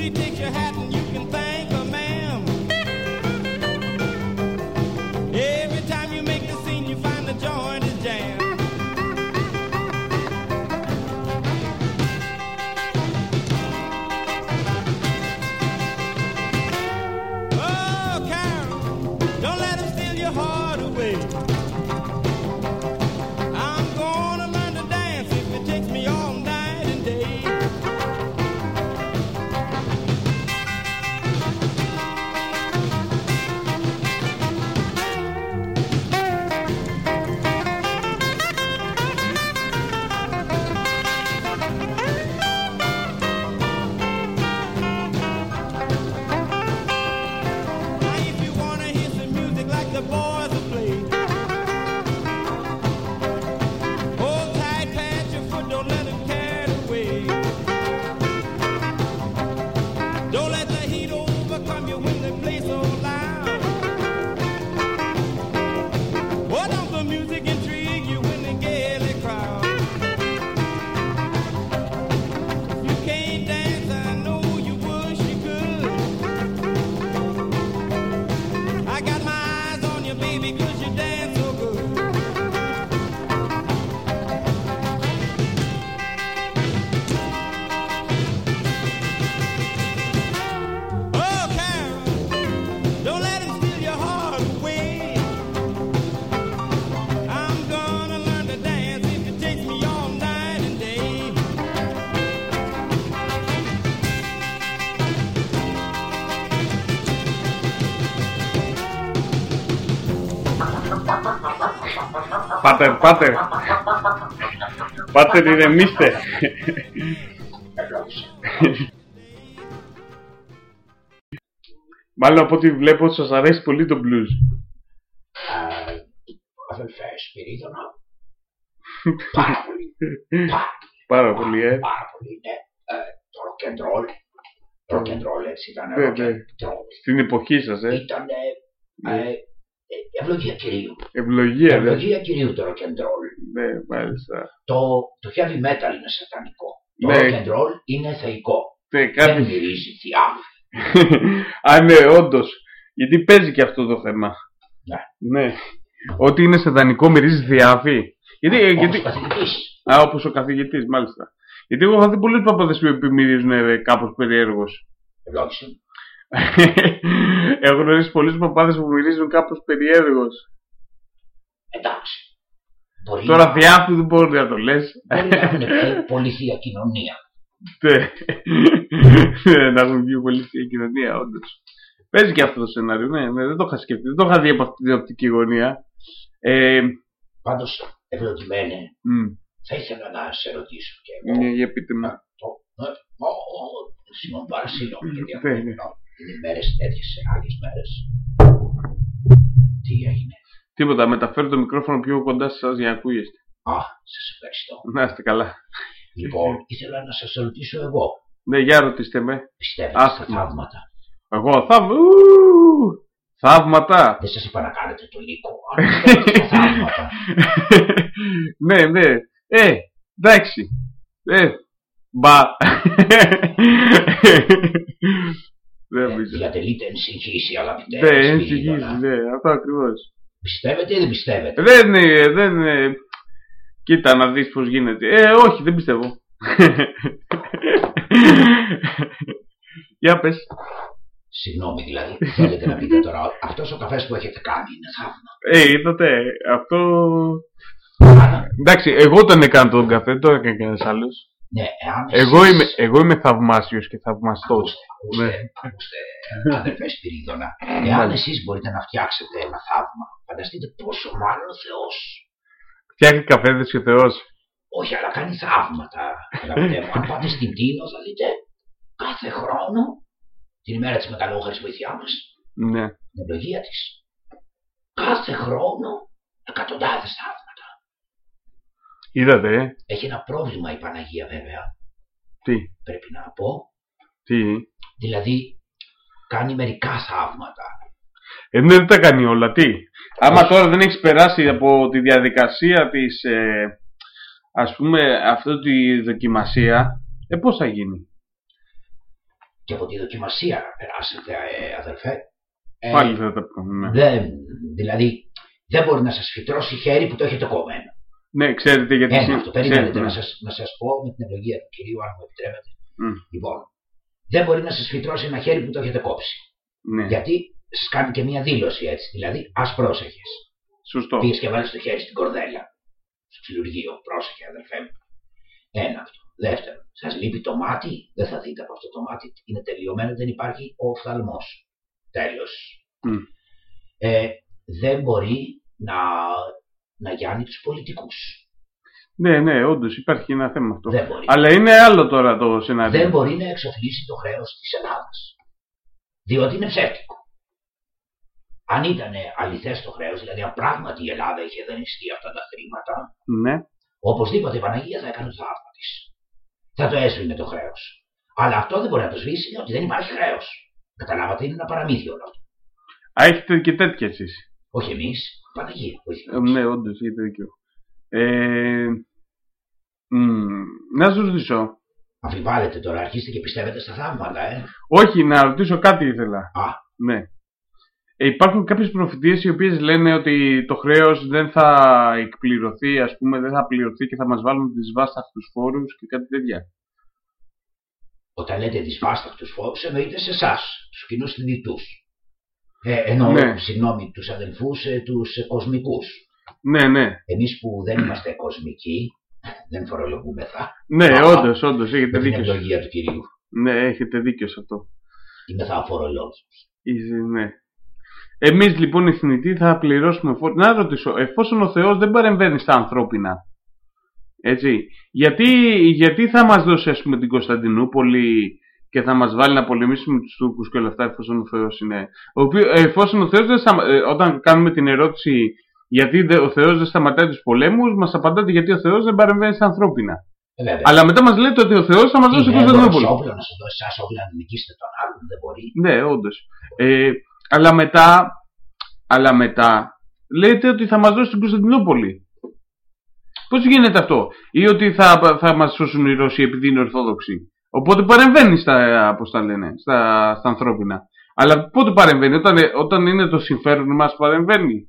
[SPEAKER 6] Judy, take your hat
[SPEAKER 2] Πάτερ, πάτερ. Πάτερ, ηρεμήστε.
[SPEAKER 3] Ευλόγησε.
[SPEAKER 2] Μάλλον από ό,τι βλέπω σας αρέσει πολύ το blues.
[SPEAKER 3] Ε, Αδελφέ, Σπυρίδωνα. Πάρα πολύ. Πάρα
[SPEAKER 2] Πάρα πολύ, ε.
[SPEAKER 3] Πάρα πολύ, ναι. Ε, Το rock and roll. Rock and roll, έτσι ήταν.
[SPEAKER 2] Ναι,
[SPEAKER 3] rock
[SPEAKER 2] ναι.
[SPEAKER 3] and roll.
[SPEAKER 2] Στην εποχή σας, ε.
[SPEAKER 3] Ήταν ευλογία κυρίου.
[SPEAKER 2] Ευλογία, ναι.
[SPEAKER 3] Ευλογία κυρίου το rock and roll.
[SPEAKER 2] Ναι, μάλιστα.
[SPEAKER 3] Το, το heavy metal είναι σατανικό. Το
[SPEAKER 2] Ναι.
[SPEAKER 3] rock and roll είναι θεϊκό.
[SPEAKER 2] Ναι,
[SPEAKER 3] Δεν
[SPEAKER 2] κάτι...
[SPEAKER 3] μυρίζει θιάμβη.
[SPEAKER 2] Α, ναι, όντως. Γιατί παίζει και αυτό το θέμα.
[SPEAKER 3] Ναι.
[SPEAKER 2] Ναι. Ότι είναι σατανικό μυρίζει διάφη. Γιατί,
[SPEAKER 3] Όπως
[SPEAKER 2] γιατί...
[SPEAKER 3] ο καθηγητής.
[SPEAKER 2] Α, όπως ο καθηγητής, μάλιστα. Γιατί εγώ έχω δει πολλούς παπαδες που επιμυρίζουν ε, κάπως περίεργος.
[SPEAKER 3] Ευλόγησε.
[SPEAKER 2] Έχω γνωρίσει πολλούς παπάδες που μυρίζουν κάπως περίεργος.
[SPEAKER 3] Εντάξει. Μπορεί
[SPEAKER 2] Τώρα
[SPEAKER 3] να,
[SPEAKER 2] διάφη δεν μπορεί να το λες.
[SPEAKER 3] μπορεί να έχουν πει πολύ θεία κοινωνία.
[SPEAKER 2] Ναι. Ναι, να έχουν βγει πολύ στην κοινωνία, όντως. Παίζει και αυτό το σενάριο, ναι, ναι, δεν το είχα σκεφτεί, δεν το είχα δει από αυτή την οπτική γωνία. Ε,
[SPEAKER 3] Πάντως ευλογημένε
[SPEAKER 2] μ,
[SPEAKER 3] Θα ήθελα να σε ρωτήσω και εγώ.
[SPEAKER 2] Ναι, για πείτε μου.
[SPEAKER 3] Το, ε, ο, ο, συγγνώμη, πάρα συγγνώμη, γιατί
[SPEAKER 2] Ναι, ναι.
[SPEAKER 3] Αυτό είναι μέρες τέτοιες, άλλες μέρες. Τι έγινε;
[SPEAKER 2] Τίποτα, μεταφέρω το μικρόφωνο πιο κοντά σε εσάς για να ακούγεστε.
[SPEAKER 3] Α, σας ευχαριστώ.
[SPEAKER 2] Να είστε καλά.
[SPEAKER 3] Λοιπόν, ήθελα να σας ρωτήσω εγώ.
[SPEAKER 2] Ναι, για ρωτήστε με.
[SPEAKER 3] Πιστεύετε στα
[SPEAKER 2] Άσχημα.
[SPEAKER 3] θαύματα;
[SPEAKER 2] Εγώ θαύμα. Ου, Θαύματα.
[SPEAKER 3] Δεν σας είπα να κάνετε το λύκο. Αλλά πιστεύετε στα θαύματα.
[SPEAKER 2] ναι, ναι. Ε, εντάξει. Ε, μπα. Δεν
[SPEAKER 3] Ε,
[SPEAKER 2] νομίζω.
[SPEAKER 3] Διατελείτε ενσυγχύση, αγαπητέ.
[SPEAKER 2] Ναι,
[SPEAKER 3] Σπυρίδωνα.
[SPEAKER 2] εξηγήσει, ναι, αυτό ακριβώς.
[SPEAKER 3] Πιστεύετε ή δεν πιστεύετε;
[SPEAKER 2] Δεν είναι, δεν είναι. Κοίτα να δεις πώς γίνεται. Ε, όχι, δεν πιστεύω. Για πες.
[SPEAKER 3] Συγγνώμη δηλαδή, θέλετε να πείτε τώρα, αυτός ο καφές που έχετε κάνει είναι θαύμα.
[SPEAKER 2] Ε, είδατε, αυτό...
[SPEAKER 3] Άρα,
[SPEAKER 2] Εντάξει, εγώ τον έκανα τον καφέ, δεν το έκανε κανένας άλλος.
[SPEAKER 3] Ναι, εάν
[SPEAKER 2] Εγώ
[SPEAKER 3] εσείς-
[SPEAKER 2] είμαι, εγώ είμαι θαυμάσιος και θαυμαστός.
[SPEAKER 3] Ακούστε,
[SPEAKER 2] Ναι.
[SPEAKER 3] ακούστε, ακούστε, αδερφέ Σπυρίδωνα. Εάν εσείς μπορείτε να φτιάξετε ένα θαύμα, φανταστείτε πόσο μάλλον ο Θεός.
[SPEAKER 2] Φτιάχνει καφέδες και ο Θεός.
[SPEAKER 3] Όχι, αλλά κάνει θαύματα. Αγαπητέ μου, αν πάτε στην Τίνο θα δείτε κάθε χρόνο, την ημέρα της μεγαλόχαρης βοηθειά μας,
[SPEAKER 2] Ναι.
[SPEAKER 3] την ευλογία της, κάθε χρόνο εκατοντάδες θαύματα.
[SPEAKER 2] Είδατε, ε;
[SPEAKER 3] Έχει ένα πρόβλημα η Παναγία βέβαια,
[SPEAKER 2] Τι,
[SPEAKER 3] πρέπει να πω.
[SPEAKER 2] τι;
[SPEAKER 3] Δηλαδή, κάνει μερικά θαύματα.
[SPEAKER 2] Ε, ναι, δεν τα κάνει όλα, τι; Άμα τώρα δεν έχεις περάσει από τη διαδικασία της, ε, ας πούμε, αυτή τη δοκιμασία, ε, πώς θα γίνει;
[SPEAKER 3] Και από τη δοκιμασία να περάσετε, ε, αδερφέ. Ε,
[SPEAKER 2] Πάλι θα τα πούμε. Ναι.
[SPEAKER 3] δεν, δηλαδή, δεν μπορεί να σας φυτρώσει χέρι που το έχετε κομμένο.
[SPEAKER 2] Ναι, ξέρετε γιατί...
[SPEAKER 3] Ένα
[SPEAKER 2] συ-
[SPEAKER 3] αυτό. Περιμένετε
[SPEAKER 2] ξέρετε,
[SPEAKER 3] να σας, να σας πω με την ευλογία του κυρίου, αν μου επιτρέπετε.
[SPEAKER 2] Μμ,
[SPEAKER 3] Λοιπόν, δεν μπορεί να σας φυτρώσει ένα χέρι που το έχετε κόψει.
[SPEAKER 2] Ναι,
[SPEAKER 3] Γιατί σας κάνει και μια δήλωση έτσι. Δηλαδή, ας πρόσεχες.
[SPEAKER 2] σωστό.
[SPEAKER 3] Πήγες και βάλεις το χέρι στην κορδέλα. Στο ξυλουργείο. Πρόσεχε, αδερφέ μου. Ένα αυτό. Δεύτερον, σας λείπει το μάτι; Δεν θα δείτε από αυτό το μάτι. Είναι τελειωμένο, δεν υπάρχει ο οφθαλμός. Τέλος.
[SPEAKER 2] Μμ.
[SPEAKER 3] Ε, δεν μπορεί να, να γιάνει τους πολιτικούς.
[SPEAKER 2] Ναι, ναι, όντως υπάρχει ένα θέμα αυτό.
[SPEAKER 3] Δεν μπορεί.
[SPEAKER 2] Αλλά είναι άλλο τώρα το σενάριο.
[SPEAKER 3] δεν μπορεί να εξοφλήσει το χρέος της Ελλάδας. Διότι είναι ψεύτικο. Αν ήταν αληθές το χρέος, δηλαδή αν πράγματι η Ελλάδα είχε δανειστεί αυτά τα χρήματα,
[SPEAKER 2] Ναι,
[SPEAKER 3] οπωσδήποτε η Παναγία θα έκανε το θαύμα της. Θα το έσβηνε το χρέος. Αλλά αυτό δεν μπορεί να το σβήσει διότι δεν υπάρχει χρέος. Καταλάβατε, είναι ένα παραμύθι όλο αυτό.
[SPEAKER 2] Α, έχετε και τέτοια εσείς.
[SPEAKER 3] Όχι εμείς, η Παναγία. βοήθησε
[SPEAKER 2] Ε,
[SPEAKER 3] μας.
[SPEAKER 2] ναι, όντως, έχετε δίκιο. Ε, μ, να σας ρωτήσω.
[SPEAKER 3] Αμφιβάλλετε τώρα, αρχίστε και πιστεύετε στα θαύματα, ε.
[SPEAKER 2] Όχι, να ρωτήσω κάτι ήθελα.
[SPEAKER 3] Α,
[SPEAKER 2] Ναι. Ε, υπάρχουν κάποιες προφητείες οι οποίες λένε ότι το χρέος δεν θα εκπληρωθεί, ας πούμε, δεν θα πληρωθεί και θα μας βάλουν τις βάσταχτους φόρους και κάτι τέτοια.
[SPEAKER 3] όταν λέτε δυσβάστακτους φόβους, εννοείται σε εσάς, τους κοινούς θνητούς. Ε, εννοώ,
[SPEAKER 2] Ναι.
[SPEAKER 3] συγγνώμη, τους αδελφούς, ε, τους ε, κοσμικούς.
[SPEAKER 2] Ναι, ναι.
[SPEAKER 3] Εμείς που δεν είμαστε κοσμικοί, δεν φορολογούμεθα.
[SPEAKER 2] Ναι,
[SPEAKER 3] Α,
[SPEAKER 2] όντως, όντως, έχετε
[SPEAKER 3] Με την
[SPEAKER 2] δίκιο. σε-
[SPEAKER 3] ευλογία του Κυρίου.
[SPEAKER 2] Ναι, έχετε δίκιο σε αυτό.
[SPEAKER 3] Είμαι θα φορολόγοι.
[SPEAKER 2] Είσαι, ναι. Εμείς λοιπόν οι θνητοί θα πληρώσουμε φόρους. Να ρωτήσω, εφόσον ο Θεός δεν παρεμβαίνει στα ανθρώπινα, έτσι, γιατί, γιατί θα μας δώσει ας πούμε την Κωνσταντινούπολη και θα μας βάλει να πολεμήσουμε τους Τούρκους και όλα αυτά εφόσον ο Θεός είναι... Ο οποίος, εφόσον ο Θεός δεν σταμα- ε, όταν κάνουμε την ερώτηση γιατί δε- ο Θεός δεν σταματάει τους πολέμους, μας απαντάτε γιατί ο Θεός δεν παρεμβαίνει στα ανθρώπινα.
[SPEAKER 3] Ε, βέβαια.
[SPEAKER 2] Αλλά μετά μας λέτε ότι ο Θεός θα μας δώσει την
[SPEAKER 3] είναι έμπορος
[SPEAKER 2] Κωνσταντινούπολη.
[SPEAKER 3] όπλο να σας δώσει εσάς όπλα να νικήσετε τον άλλον, δεν μπορεί.
[SPEAKER 2] Ναι, όντως. Ε, αλλά μετά, αλλά μετά, λέτε ότι θα μας δώσει την Κωνσταντινούπολη. Πώς γίνεται αυτό; Ή ότι θα, θα μας σώσουν οι Ρώσοι επειδή είναι Ορθόδοξοι; Οπότε παρεμβαίνει στα, πώς τα λένε, στα, στα ανθρώπινα. Αλλά πότε παρεμβαίνει, όταν, όταν είναι το συμφέρον μας παρεμβαίνει.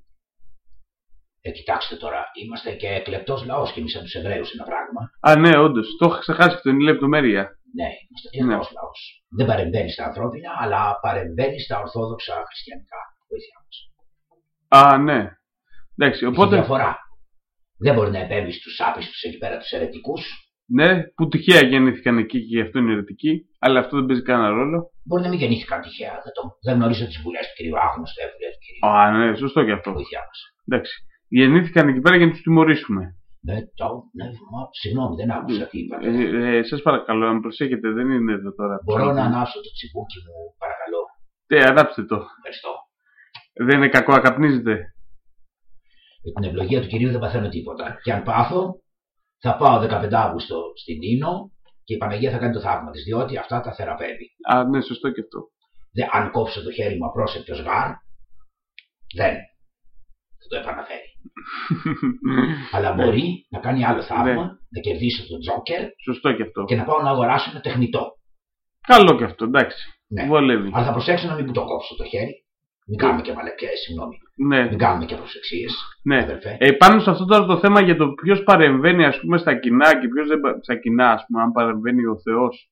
[SPEAKER 3] Ε, κοιτάξτε τώρα, είμαστε και εκλεπτός λαός και εμείς σαν τους Εβραίους ένα πράγμα.
[SPEAKER 2] Α, ναι, όντως. Το είχα ξεχάσει αυτό, είναι λεπτομέρεια.
[SPEAKER 3] Ναι, είμαστε εκλεπτός λαός. Δεν παρεμβαίνει στα ανθρώπινα, αλλά παρεμβαίνει στα ορθόδοξα χριστιανικά. Βοήθεια μας.
[SPEAKER 2] Α, ναι. Εντάξει,
[SPEAKER 3] Οπότε...
[SPEAKER 2] οπότε,
[SPEAKER 3] διαφορά. Δεν μπορεί να επέμβεις στους άπιστους εκεί πέρα τους αιρετικούς.
[SPEAKER 2] Ναι, που τυχαία γεννήθηκαν εκεί και γι' αυτό είναι αιρετικοί, αλλά αυτό δεν παίζει κανένα ρόλο.
[SPEAKER 3] Μπορεί να μην γεννήθηκαν τυχαία. Δεν, το, δεν γνωρίζω τις βουλές του κυρίου Άγνωστο, ε, βουλές του κυρίου.
[SPEAKER 2] Α, ναι, σωστό και αυτό.
[SPEAKER 3] Βοήθεια μας.
[SPEAKER 2] Εντάξει. Γεννήθηκαν εκεί πέρα για να τους τιμωρήσουμε.
[SPEAKER 3] με το πνεύμα. Συγγνώμη, δεν άκουσα τι είπατε.
[SPEAKER 2] Ε, ε, σας παρακαλώ να προσέχετε, δεν είναι εδώ τώρα.
[SPEAKER 3] Μπορώ να ανάψω το τσιμπούκι μου, παρακαλώ.
[SPEAKER 2] Ε, ανάψτε το.
[SPEAKER 3] Ευχαριστώ.
[SPEAKER 2] Δεν είναι κακό να καπνίζετε.
[SPEAKER 3] Με την ευλογία του κυρίου δεν παθαίνω τίποτα. Και αν πάθω, θα πάω 15 Αύγουστο στην Ίνο και η Παναγία θα κάνει το θαύμα της, διότι αυτά τα θεραπεύει.
[SPEAKER 2] Α, ναι, σωστό και αυτό.
[SPEAKER 3] Δεν, αν κόψω το χέρι μου απρόσεκτο γάρ, δεν θα το επαναφέρει. Αλλά μπορεί να κάνει άλλο θαύμα,
[SPEAKER 2] Ναι.
[SPEAKER 3] να κερδίσω τον Τζόκερ
[SPEAKER 2] σωστό και αυτό.
[SPEAKER 3] και να πάω να αγοράσω ένα τεχνητό.
[SPEAKER 2] Καλό και αυτό, εντάξει.
[SPEAKER 3] Ναι.
[SPEAKER 2] Βολεύει.
[SPEAKER 3] Αλλά θα προσέξω να μην μου το κόψω το χέρι. Μην κάνουμε και μαλακές, συγγνώμη.
[SPEAKER 2] Ναι,
[SPEAKER 3] Μην κάνουμε και προσεξίες.
[SPEAKER 2] ναι.
[SPEAKER 3] Αδερφέ.
[SPEAKER 2] Ε, πάνω σε αυτό τώρα το θέμα για το ποιος παρεμβαίνει ας πούμε στα κοινά και ποιος δεν πα- στα κοινά, ας πούμε, αν παρεμβαίνει ο Θεός.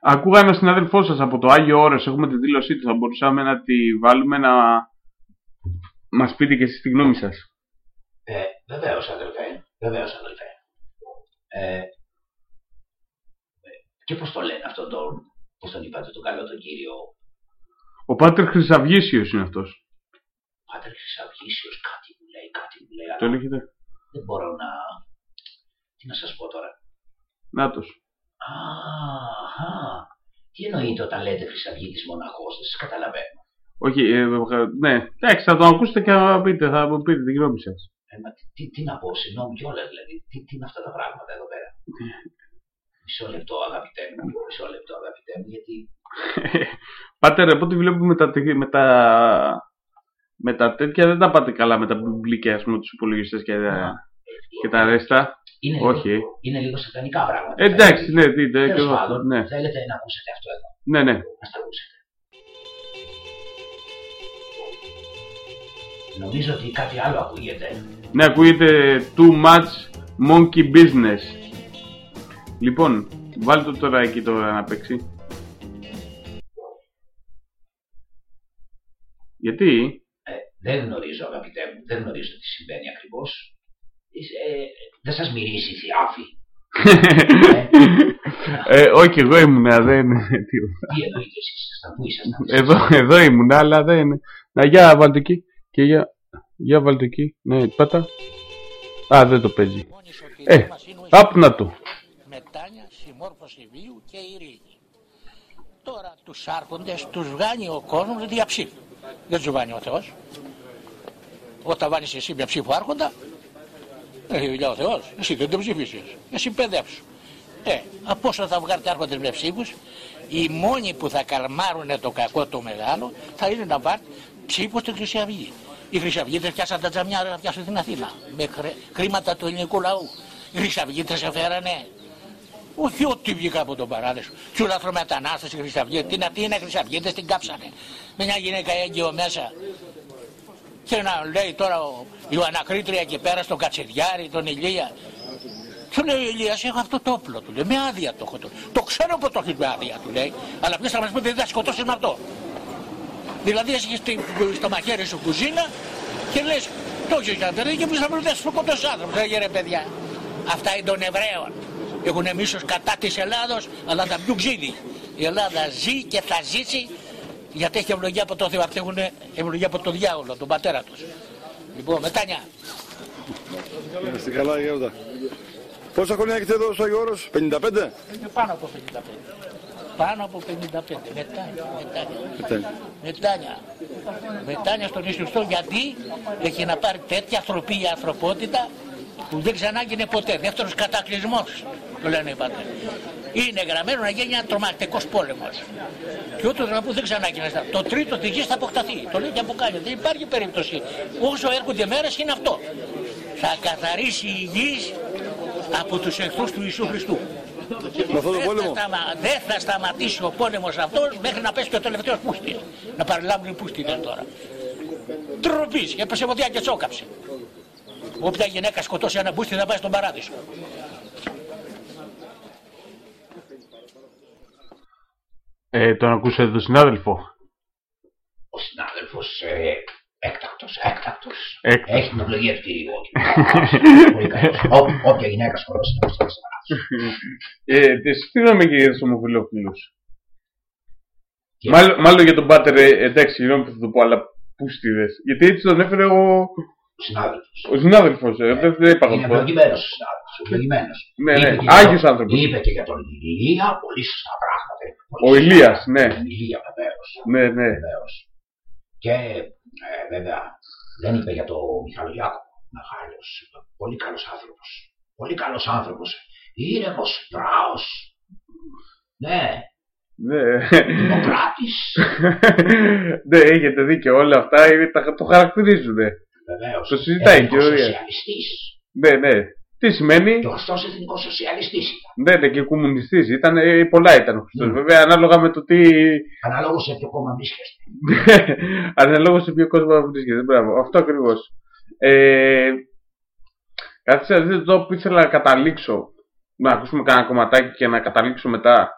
[SPEAKER 2] Ακούγα ένα συνάδελφό σας από το Άγιο Όρος, έχουμε τη δήλωσή του. Θα μπορούσαμε να τη βάλουμε να μας πείτε και εσείς τη γνώμη σας.
[SPEAKER 3] Ε, Βεβαίως, αδελφέ. Βεβαίως, αδελφέ. Ε, ε, και πώς το λένε αυτό τον. Πώς τον είπατε τον καλό τον κύριο.
[SPEAKER 2] Ο Πάτερ Χρυσαυγήσιος είναι αυτός.
[SPEAKER 3] Πάτερ Χρυσαυγήσιος, κάτι μου λέει, κάτι μου λέει.
[SPEAKER 2] Το
[SPEAKER 3] Αλλά
[SPEAKER 2] λέγεται.
[SPEAKER 3] δεν μπορώ να. Τι να σας πω τώρα;
[SPEAKER 2] Νάτος.
[SPEAKER 3] Αχα. Τι εννοείται όταν λέτε Χρυσαυγήτης μοναχός, δεν σας καταλαβαίνω.
[SPEAKER 2] Όχι, ε, ναι, εντάξει, θα το ακούσετε και θα πείτε, θα μου πείτε τη γνώμη σας.
[SPEAKER 3] Ε, μα τι, τι, τι να πω, συγγνώμη κιόλας δηλαδή. Τι, τι είναι αυτά τα πράγματα εδώ πέρα; Μισό λεπτό, αγαπητέ μου. Μισό λεπτό, αγαπητέ μου, γιατί
[SPEAKER 2] Πάτερ, από ό,τι βλέπω με τα, με τα, με τα τέτοια δεν τα πάτε καλά με τα βιβλία, ας πούμε, τους υπολογιστές και, τα- και τα ρέστα.
[SPEAKER 3] είναι,
[SPEAKER 2] Όχι.
[SPEAKER 3] λίγο, είναι λίγο σατανικά πράγματα.
[SPEAKER 2] Εντάξει, ναι, δείτε, και
[SPEAKER 3] Τέλος
[SPEAKER 2] εγώ,
[SPEAKER 3] πάντων,
[SPEAKER 2] ναι,
[SPEAKER 3] θέλετε να ακούσετε αυτό εδώ.
[SPEAKER 2] ναι, ναι.
[SPEAKER 3] Να τα ακούσετε. Νομίζω ότι κάτι άλλο ακούγεται.
[SPEAKER 2] Ναι, ακούγεται too much monkey business. Λοιπόν, βάλτε το τώρα εκεί τώρα να παίξει. Γιατί;
[SPEAKER 3] Ε, δεν γνωρίζω, αγαπητέ μου, δεν γνωρίζω τι συμβαίνει ακριβώς. Ε, δεν σας μυρίζει η θιάφη.
[SPEAKER 2] ε, όχι, εγώ ήμουνα, δεν... τι-
[SPEAKER 3] Τι εννοείτε εσείς, ήσασταν, πού ήσασταν.
[SPEAKER 2] Εδώ, εδώ ήμουνα, αλλά δεν... Να, για βάλτε εκεί. Και για, για βάλτε εκεί. Ναι, πάτα. Α, δεν το παίζει.
[SPEAKER 7] μόνη σωτηρία
[SPEAKER 2] Ε,
[SPEAKER 7] μας είναι ο
[SPEAKER 2] άπνα το.
[SPEAKER 7] Μετάνια, συμμόρφωση βίου και ειρήνη. Τώρα τους άρχοντες τους βγάνει ο κόσμος δια ψήφου. Δεν τους βγάνει ο Θεός. Όταν βάνεις εσύ μια ψήφο άρχοντα, έχει δουλειά ο Θεός. Εσύ δεν τον ψηφίσεις. Εσύ παιδεύσου. Ε, από όσο θα βγάλετε άρχοντες με ψήφους, οι μόνοι που θα καλμάρουν το κακό το μεγάλο θα είναι να βάλουν ψήφος στην Χρυσή Αυγή. Οι Χρυσαυγίτες πιάσαν τα τζαμιά να πιάσουν την Αθήνα με χρε- χρήματα του ελληνικού λαού. Οι Χρυσαυγίτες έφερανε όχι ό,τι βγήκα από τον παράδεισο. Του λαθρομετανάστες οι Χρυσαυγίτες. Τι, να- τι είναι Χρυσαυγίτες, την κάψανε. Με μια γυναίκα έγκυο μέσα. Και να λέει τώρα ο, η Ανακρίτρια εκεί πέρα στον Κατσιδιάρη, τον Ηλία. Του λέει ο Ηλίας, έχω αυτό το όπλο του λέει, με άδεια το έχω. Το, το ξέρω που το έχει με άδεια του λέει, αλλά ποιος θα μας πει δεν θα σκοτώσεις με αυτό. Δηλαδή έχεις στη- στο μαχαίρι σου κουζίνα και λες, το έχεις για παιδί και ποιος θα μου λέει σκοτώσεις άνθρωπος. Λέγε ρε παιδιά, αυτά είναι των Εβραίων. Έχουν μίσος κατά της Ελλάδος, αλλά θα πιούν ξύδι. Η Ελλάδα ζει και θα ζήσει γιατί έχει ευλογία από το Θεό. Αυτοί έχουν ευλογία από τον διάβολο, τον πατέρα τους. Λοιπόν, μετάνια.
[SPEAKER 8] Να είστε καλά, Γέροντα. Πόσα χρόνια έχετε εδώ στο Άγιο Όρος, 55?
[SPEAKER 7] Είναι πάνω από 55. Πάνω από 55. Μετάνια, μετάνια. Μετάνια. Μετάνια στον Ιησουστό γιατί έχει να πάρει τέτοια ανθρωπία ανθρωπότητα που δεν ξανάγινε ποτέ. Δεύτερος κατακλυσμός, το λένε οι πατέρες. Είναι γραμμένο να γίνει ένα τρομακτικός πόλεμος. Και ούτως που δεν ξανάγινε. Το τρίτο τη γη θα αποκταθεί. Το λέει και αποκάλυψε. Δεν υπάρχει περίπτωση. Όσο έρχονται μέρες είναι αυτό. Θα καθαρίσει η γη από τους εχθρούς του Ιησού Χριστού.
[SPEAKER 8] Με αυτόν τον
[SPEAKER 7] Δεν θα,
[SPEAKER 8] πόλεμο;
[SPEAKER 7] σταμα... δεν θα σταματήσει ο πόλεμος αυτός μέχρι να πέσει και ο τελευταίος πούστης. Να παρελάβουν οι πούστιδες τώρα. Τροπής, έπεσε βοδιά και τσόκαψε. Όποια γυναίκα σκοτώσει ένα πούστη θα πάει στον παράδεισο.
[SPEAKER 2] Ε, τον ακούσατε τον συνάδελφο;
[SPEAKER 3] Ο συνάδελφος ε, έκτακτος, έκτακτος.
[SPEAKER 2] Έκτακτος.
[SPEAKER 3] Έχει την ευλογία του κυρίου. Πολύ καλός. Ό- Όποια γυναίκα σκορώσει να προστάσει σε
[SPEAKER 2] Ε, τι στείλαμε και για τους ομοφυλόφιλους;
[SPEAKER 3] Και-
[SPEAKER 2] Μάλλον, μάλλον για τον Πάτερ, ε, εντάξει, συγγνώμη που θα το πω, αλλά πούστιδες. Γιατί έτσι τον έφερε ο,
[SPEAKER 3] Ο συνάδελφος.
[SPEAKER 2] Ο συνάδελφος, ε, δεν, δεν είπα
[SPEAKER 3] Είναι
[SPEAKER 2] αυτό.
[SPEAKER 3] ευλογημένο ο συνάδελφος. Ευλογημένος.
[SPEAKER 2] Ναι, ναι, Άγιος άνθρωπος.
[SPEAKER 3] Είπε και για τον Ηλία πολύ σωστά πράγματα. Πολύ
[SPEAKER 2] Ο
[SPEAKER 3] σωστά.
[SPEAKER 2] Ηλίας, ναι.
[SPEAKER 3] Τον Ηλία βεβαίως.
[SPEAKER 2] Ναι, ναι.
[SPEAKER 3] Βεβαίως. Και ε, βέβαια δεν είπε για τον Μιχαλογιάκο. Μεγάλος. Πολύ καλός άνθρωπος. Πολύ καλός άνθρωπος. Ήρεμος, πράος. Ναι,
[SPEAKER 2] ναι.
[SPEAKER 3] δημοκράτης.
[SPEAKER 2] ναι, έχετε δίκιο. Όλα αυτά είναι, τα, το χαρακτηρίζουν.
[SPEAKER 3] Βεβαίως.
[SPEAKER 2] Το συζητάει και ο Ηλίας.
[SPEAKER 3] Σοσιαλιστής.
[SPEAKER 2] Ναι, ναι. Τι σημαίνει,
[SPEAKER 3] Και ο Χριστός εθνικός σοσιαλιστής ήταν.
[SPEAKER 2] ναι, ναι, και κομμουνιστής. Ήταν, ε, πολλά ήταν ο Χριστός.
[SPEAKER 3] Mm.
[SPEAKER 2] Βέβαια, ανάλογα με το τι.
[SPEAKER 3] Αναλόγω σε ποιο κόμμα βρίσκεστε.
[SPEAKER 2] ανάλογα σε ποιο κόσμο βρίσκεται. Μπράβο, αυτό ακριβώς. Ε, κάτσε να δείτε εδώ που ήθελα να καταλήξω. Να ακούσουμε κανένα κομματάκι και να καταλήξω μετά.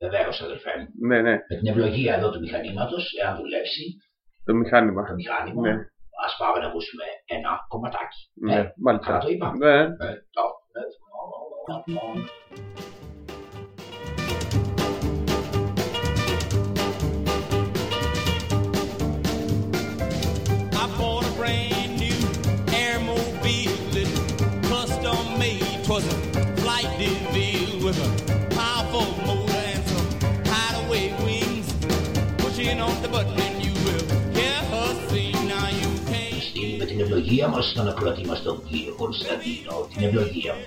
[SPEAKER 3] Βεβαίως, αδελφέ μου.
[SPEAKER 2] Ναι, ναι,
[SPEAKER 3] Με την ευλογία εδώ του μηχανήματος, εάν δουλέψει
[SPEAKER 2] το μηχάνημα.
[SPEAKER 3] το μηχάνημα,
[SPEAKER 2] Ναι,
[SPEAKER 3] α πάμε να ακούσουμε ένα κομματάκι.
[SPEAKER 2] ναι,
[SPEAKER 3] Ε,
[SPEAKER 2] μάλιστα.
[SPEAKER 3] Καλά το είπα.
[SPEAKER 2] Ναι.
[SPEAKER 3] Ε, το, ευλογία μας στον ακροατή μας τον κύριο Κωνσταντίνο. Την ευλογία μου.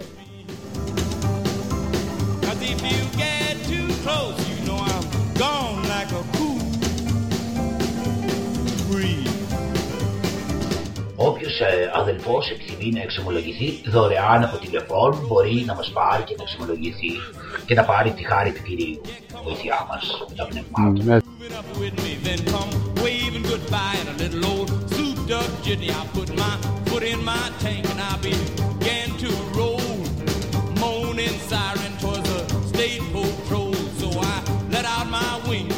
[SPEAKER 6] Cause if you get too close, you know I'm gone like a cool breeze.
[SPEAKER 3] Όποιος ε, αδελφός επιθυμεί να εξομολογηθεί δωρεάν από τηλεφώνου μπορεί να μας πάρει και να εξομολογηθεί και να πάρει τη χάρη του Κυρίου. Βοήθειά μας με τα πνευμάτων.
[SPEAKER 2] Ναι.
[SPEAKER 6] Moving up souped up jitney. I put my foot in my tank and I began to roll. Moaning siren towards the state patrol. So I let out my wings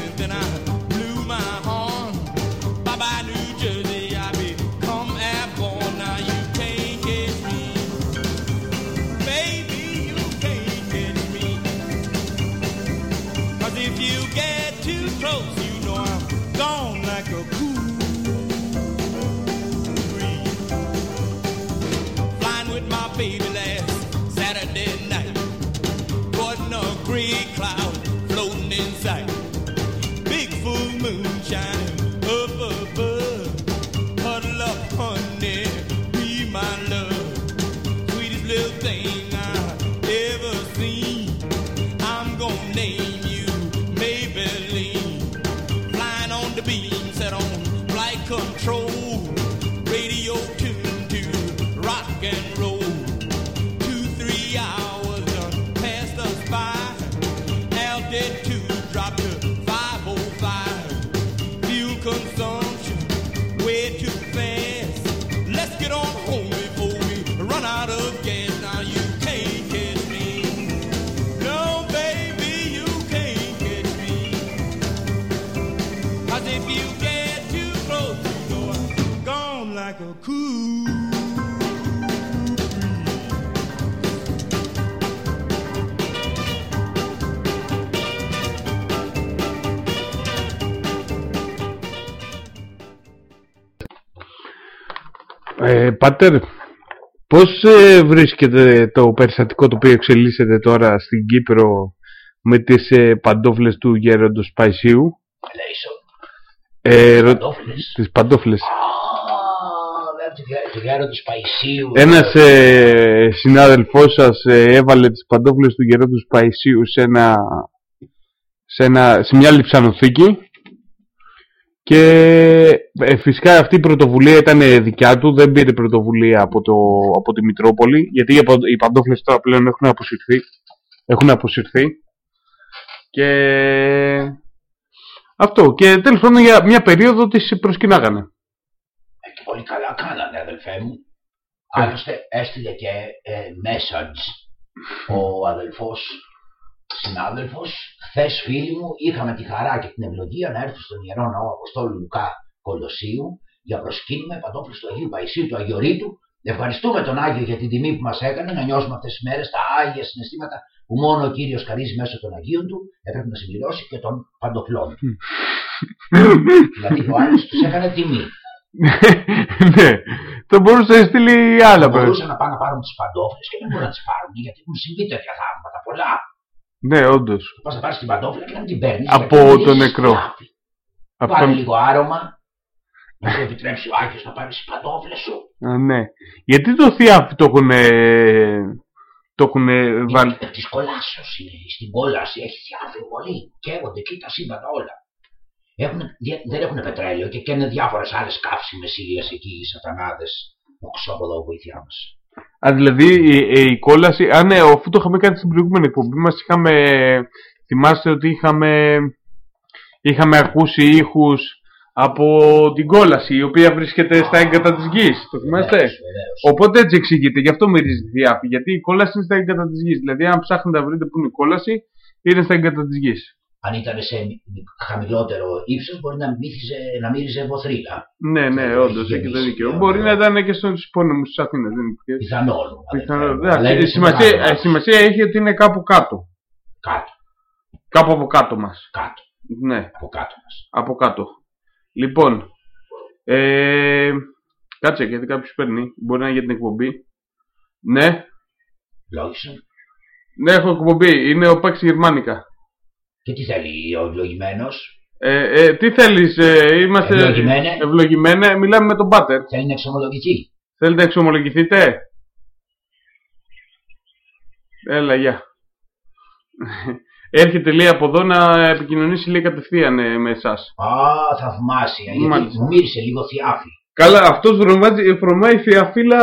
[SPEAKER 6] gray cloud floating in sight.
[SPEAKER 2] Πάτερ, πώς ε, βρίσκεται το περιστατικό το οποίο εξελίσσεται τώρα στην Κύπρο με τις ε, παντόφλες του γέροντος Παϊσίου,
[SPEAKER 3] Λέισον.
[SPEAKER 2] ε, ρω-
[SPEAKER 3] Παντόφλες.
[SPEAKER 2] τις παντόφλες.
[SPEAKER 3] Α, βέβαια, του γέ- του γέροντος Παϊσίου.
[SPEAKER 2] Ένας ε, συνάδελφός σας ε, έβαλε τις παντόφλες του γερόντος Παϊσίου σε, ένα, σε, ένα, σε μια λιψανοθήκη και ε, φυσικά αυτή η πρωτοβουλία ήταν ε, δικιά του, δεν πήρε πρωτοβουλία από, το, από τη Μητρόπολη γιατί οι, παν- οι παντόφλες τώρα πλέον έχουν αποσυρθεί, έχουν αποσυρθεί και αυτό και τέλος πάντων για μια περίοδο τις προσκυνάγανε.
[SPEAKER 3] Ε, και πολύ καλά κάνανε, αδελφέ μου. Άλλωστε έστειλε και ε, message ο αδελφός συνάδελφος. Χθες φίλοι μου είχαμε τη χαρά και την ευλογία να έρθουν στον Ιερό Ναό Αποστόλου Λουκά Κολοσσίου για προσκύνημα παντόφλους του Αγίου Παϊσίου του Αγιορείτου. Ευχαριστούμε τον Άγιο για την τιμή που μας έκανε να νιώσουμε αυτές τις μέρες τα Άγια συναισθήματα που μόνο ο Κύριος χαρίζει μέσω των Αγίων του έπρεπε να συμπληρώσει και των παντοφλών του. δηλαδή ο Άγιος τους έκανε τιμή.
[SPEAKER 2] ναι, Θα μπορούσε να στείλει άλλα
[SPEAKER 3] Θα
[SPEAKER 2] πράγματα.
[SPEAKER 3] μπορούσαν να πάνε να πάρουν τις παντόφλες και δεν μπορούν να τις πάρουν γιατί έχουν συμβεί τέτοια θαύματα πολλά.
[SPEAKER 2] Ναι, όντως.
[SPEAKER 3] Πα να πάρεις την παντόφλα και να μην την παίρνεις.
[SPEAKER 2] Από το νεκρό. Αυτό...
[SPEAKER 3] Πάρε λίγο άρωμα. Να σου επιτρέψει ο Άγιος να πάρει τι παντόφλε σου.
[SPEAKER 2] Α, ναι. Γιατί το θιάφι το έχουν. Το έχουν βάλει;
[SPEAKER 3] Εκ της κολάσεως είναι. Στην κόλαση έχει θιάφη πολύ. Καίγονται εκεί τα σύμπαντα όλα. Έχουν, δια- δεν έχουν πετρέλαιο και καίνε διάφορες άλλες καύσιμες ύλες εκεί οι σατανάδες. Οξώ από εδώ βοήθειά μας.
[SPEAKER 2] Α, δηλαδή η, η κόλαση. Α, ναι, αφού το είχαμε κάνει στην προηγούμενη εκπομπή μας, είχαμε. Θυμάστε ότι είχαμε. Είχαμε ακούσει ήχους από την κόλαση, η οποία βρίσκεται στα έγκατα της γης. Το θυμάστε; Οπότε έτσι εξηγείται, γι' αυτό μυρίζει διάφη. Γιατί η κόλαση είναι στα έγκατα της γης. Δηλαδή, αν ψάχνετε να βρείτε που είναι η κόλαση, είναι στα έγκατα της γης.
[SPEAKER 3] Αν ήταν σε χαμηλότερο ύψος, μπορεί να, μύθιζε, να μύριζε βοθρίλα.
[SPEAKER 2] Ναι, ναι,
[SPEAKER 3] Έχει
[SPEAKER 2] όντως,
[SPEAKER 3] γεμίσει,
[SPEAKER 2] έχει το δίκιο.
[SPEAKER 3] ναι,
[SPEAKER 2] Μπορεί
[SPEAKER 3] ναι.
[SPEAKER 2] να ήταν και στου υπόνομου τη Αθήνα. Δεν είναι
[SPEAKER 3] Πιθανόν.
[SPEAKER 2] Πιθανό.
[SPEAKER 3] αδερφέ μου.
[SPEAKER 2] Εντάξει,
[SPEAKER 3] Αλλά είναι
[SPEAKER 2] η
[SPEAKER 3] σε
[SPEAKER 2] σημασία,
[SPEAKER 3] μεγάλο
[SPEAKER 2] η σημασία έχει ότι είναι κάπου κάτω.
[SPEAKER 3] Κάτω.
[SPEAKER 2] Κάπου από κάτω μας.
[SPEAKER 3] Κάτω.
[SPEAKER 2] Ναι,
[SPEAKER 3] Από κάτω μας.
[SPEAKER 2] από κάτω. Λοιπόν, ε, κάτσε γιατί κάποιος παίρνει. Μπορεί να είναι για την εκπομπή. Ναι,
[SPEAKER 3] Λόγισε.
[SPEAKER 2] ναι, έχω εκπομπή. Είναι ο Πάξη Γερμανικά.
[SPEAKER 3] Και τι θέλει ο ευλογημένος;
[SPEAKER 2] Ε, ε, τι θέλεις, ε, είμαστε
[SPEAKER 3] Ευλογημένε.
[SPEAKER 2] ευλογημένε, μιλάμε με τον Πάτερ.
[SPEAKER 3] Θέλει να εξομολογηθεί.
[SPEAKER 2] Θέλετε να εξομολογηθείτε; Έλα, γεια. Έρχεται λέει από εδώ να επικοινωνήσει λέει κατευθείαν ε, με εσάς.
[SPEAKER 3] Α, θαυμάσια. Γιατί
[SPEAKER 2] Μάλιστα.
[SPEAKER 3] μου μύρισε λίγο θιάφι.
[SPEAKER 2] Καλά, αυτός βρωμάζει, βρωμάει θεαφύλλα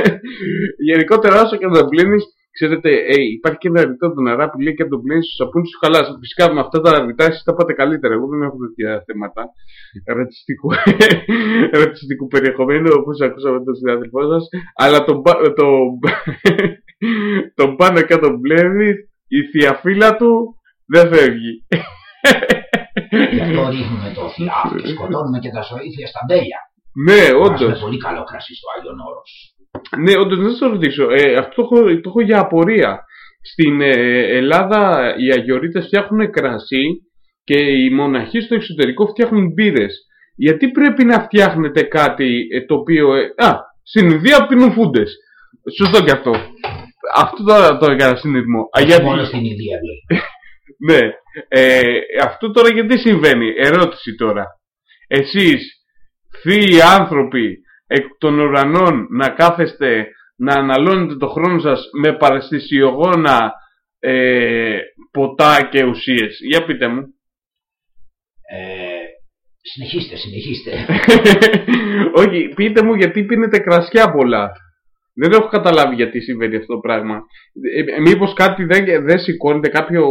[SPEAKER 2] γενικότερα όσο και να τον πλύνεις. Ξέρετε, ε, υπάρχει και ένα ρητό του νερά που λέει και αν τον πλύνεις στους σαπούνι σου χαλάς. Φυσικά με αυτά τα ρητά εσείς τα πάτε καλύτερα. Εγώ δεν έχω τέτοια θέματα ρατσιστικού, ρατσιστικού περιεχομένου όπως ακούσαμε τον συνάδελφό σας. Αλλά τον, πα- τον, τον πάνω και τον πλένεις, η θεαφύλλα του δεν φεύγει.
[SPEAKER 3] Γι' αυτό ρίχνουμε το θιάφι και σκοτώνουμε και τα ζωήφια στα μπέλια.
[SPEAKER 2] ναι,
[SPEAKER 3] Βάζουμε
[SPEAKER 2] όντως.
[SPEAKER 3] πολύ καλό κρασί στο Άγιον Όρος.
[SPEAKER 2] Ναι, όντως να σας ρωτήσω, ε, αυτό το έχω, το έχω για απορία. Στην ε, Ελλάδα οι αγιορείτες φτιάχνουν κρασί και οι μοναχοί στο εξωτερικό φτιάχνουν μπύρες. Γιατί πρέπει να φτιάχνετε κάτι ε, το οποίο... ε, α, στην Ινδία πίνουν φούντες. Σωστό και αυτό. Αυτό τώρα το έκανα συνειδημό. Α,
[SPEAKER 3] Όχι
[SPEAKER 2] γιατί-
[SPEAKER 3] μόνο στην Ινδία λέει.
[SPEAKER 2] ναι. Ε, αυτό τώρα γιατί συμβαίνει; Ερώτηση τώρα. Εσείς, θείοι άνθρωποι εκ των ουρανών να κάθεστε να αναλώνετε το χρόνο σας με παραστησιογόνα ε, ποτά και ουσίες. Για πείτε μου.
[SPEAKER 3] Ε, συνεχίστε, συνεχίστε.
[SPEAKER 2] Όχι, πείτε μου γιατί πίνετε κρασιά πολλά. Δεν έχω καταλάβει γιατί συμβαίνει αυτό το πράγμα. Ε, μήπως κάτι δεν, δεν σηκώνεται, κάποιο...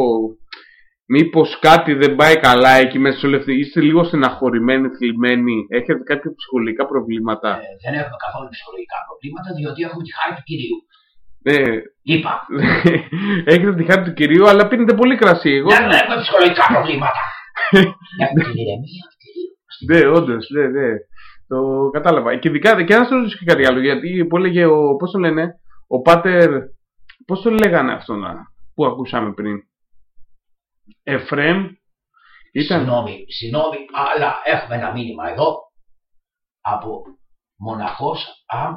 [SPEAKER 2] Μήπως κάτι δεν πάει καλά εκεί μέσα στο λεφτή. Είστε λίγο στεναχωρημένοι, θλιμμένοι; Έχετε κάποια ψυχολογικά προβλήματα;
[SPEAKER 3] Ε, δεν έχουμε καθόλου ψυχολογικά προβλήματα διότι έχουμε τη χάρη του κυρίου.
[SPEAKER 2] Ε,
[SPEAKER 3] Είπα.
[SPEAKER 2] έχετε τη χάρη του κυρίου, αλλά πίνετε πολύ κρασί. Εγώ...
[SPEAKER 3] Δεν έχουμε ψυχολογικά προβλήματα. Έχουμε την ηρεμία του κυρίου.
[SPEAKER 2] Ναι, όντως, ναι, ναι. Το κατάλαβα. Και ειδικά, και να σα ρωτήσω και κάτι άλλο, γιατί που έλεγε ο. Πώς το λένε, ο Πάτερ. Πώς το λέγανε αυτό να, που ακούσαμε πριν; Εφρέμ. Ήταν.
[SPEAKER 3] Συγγνώμη, συγγνώμη, αλλά έχουμε ένα μήνυμα εδώ από μοναχός αμ,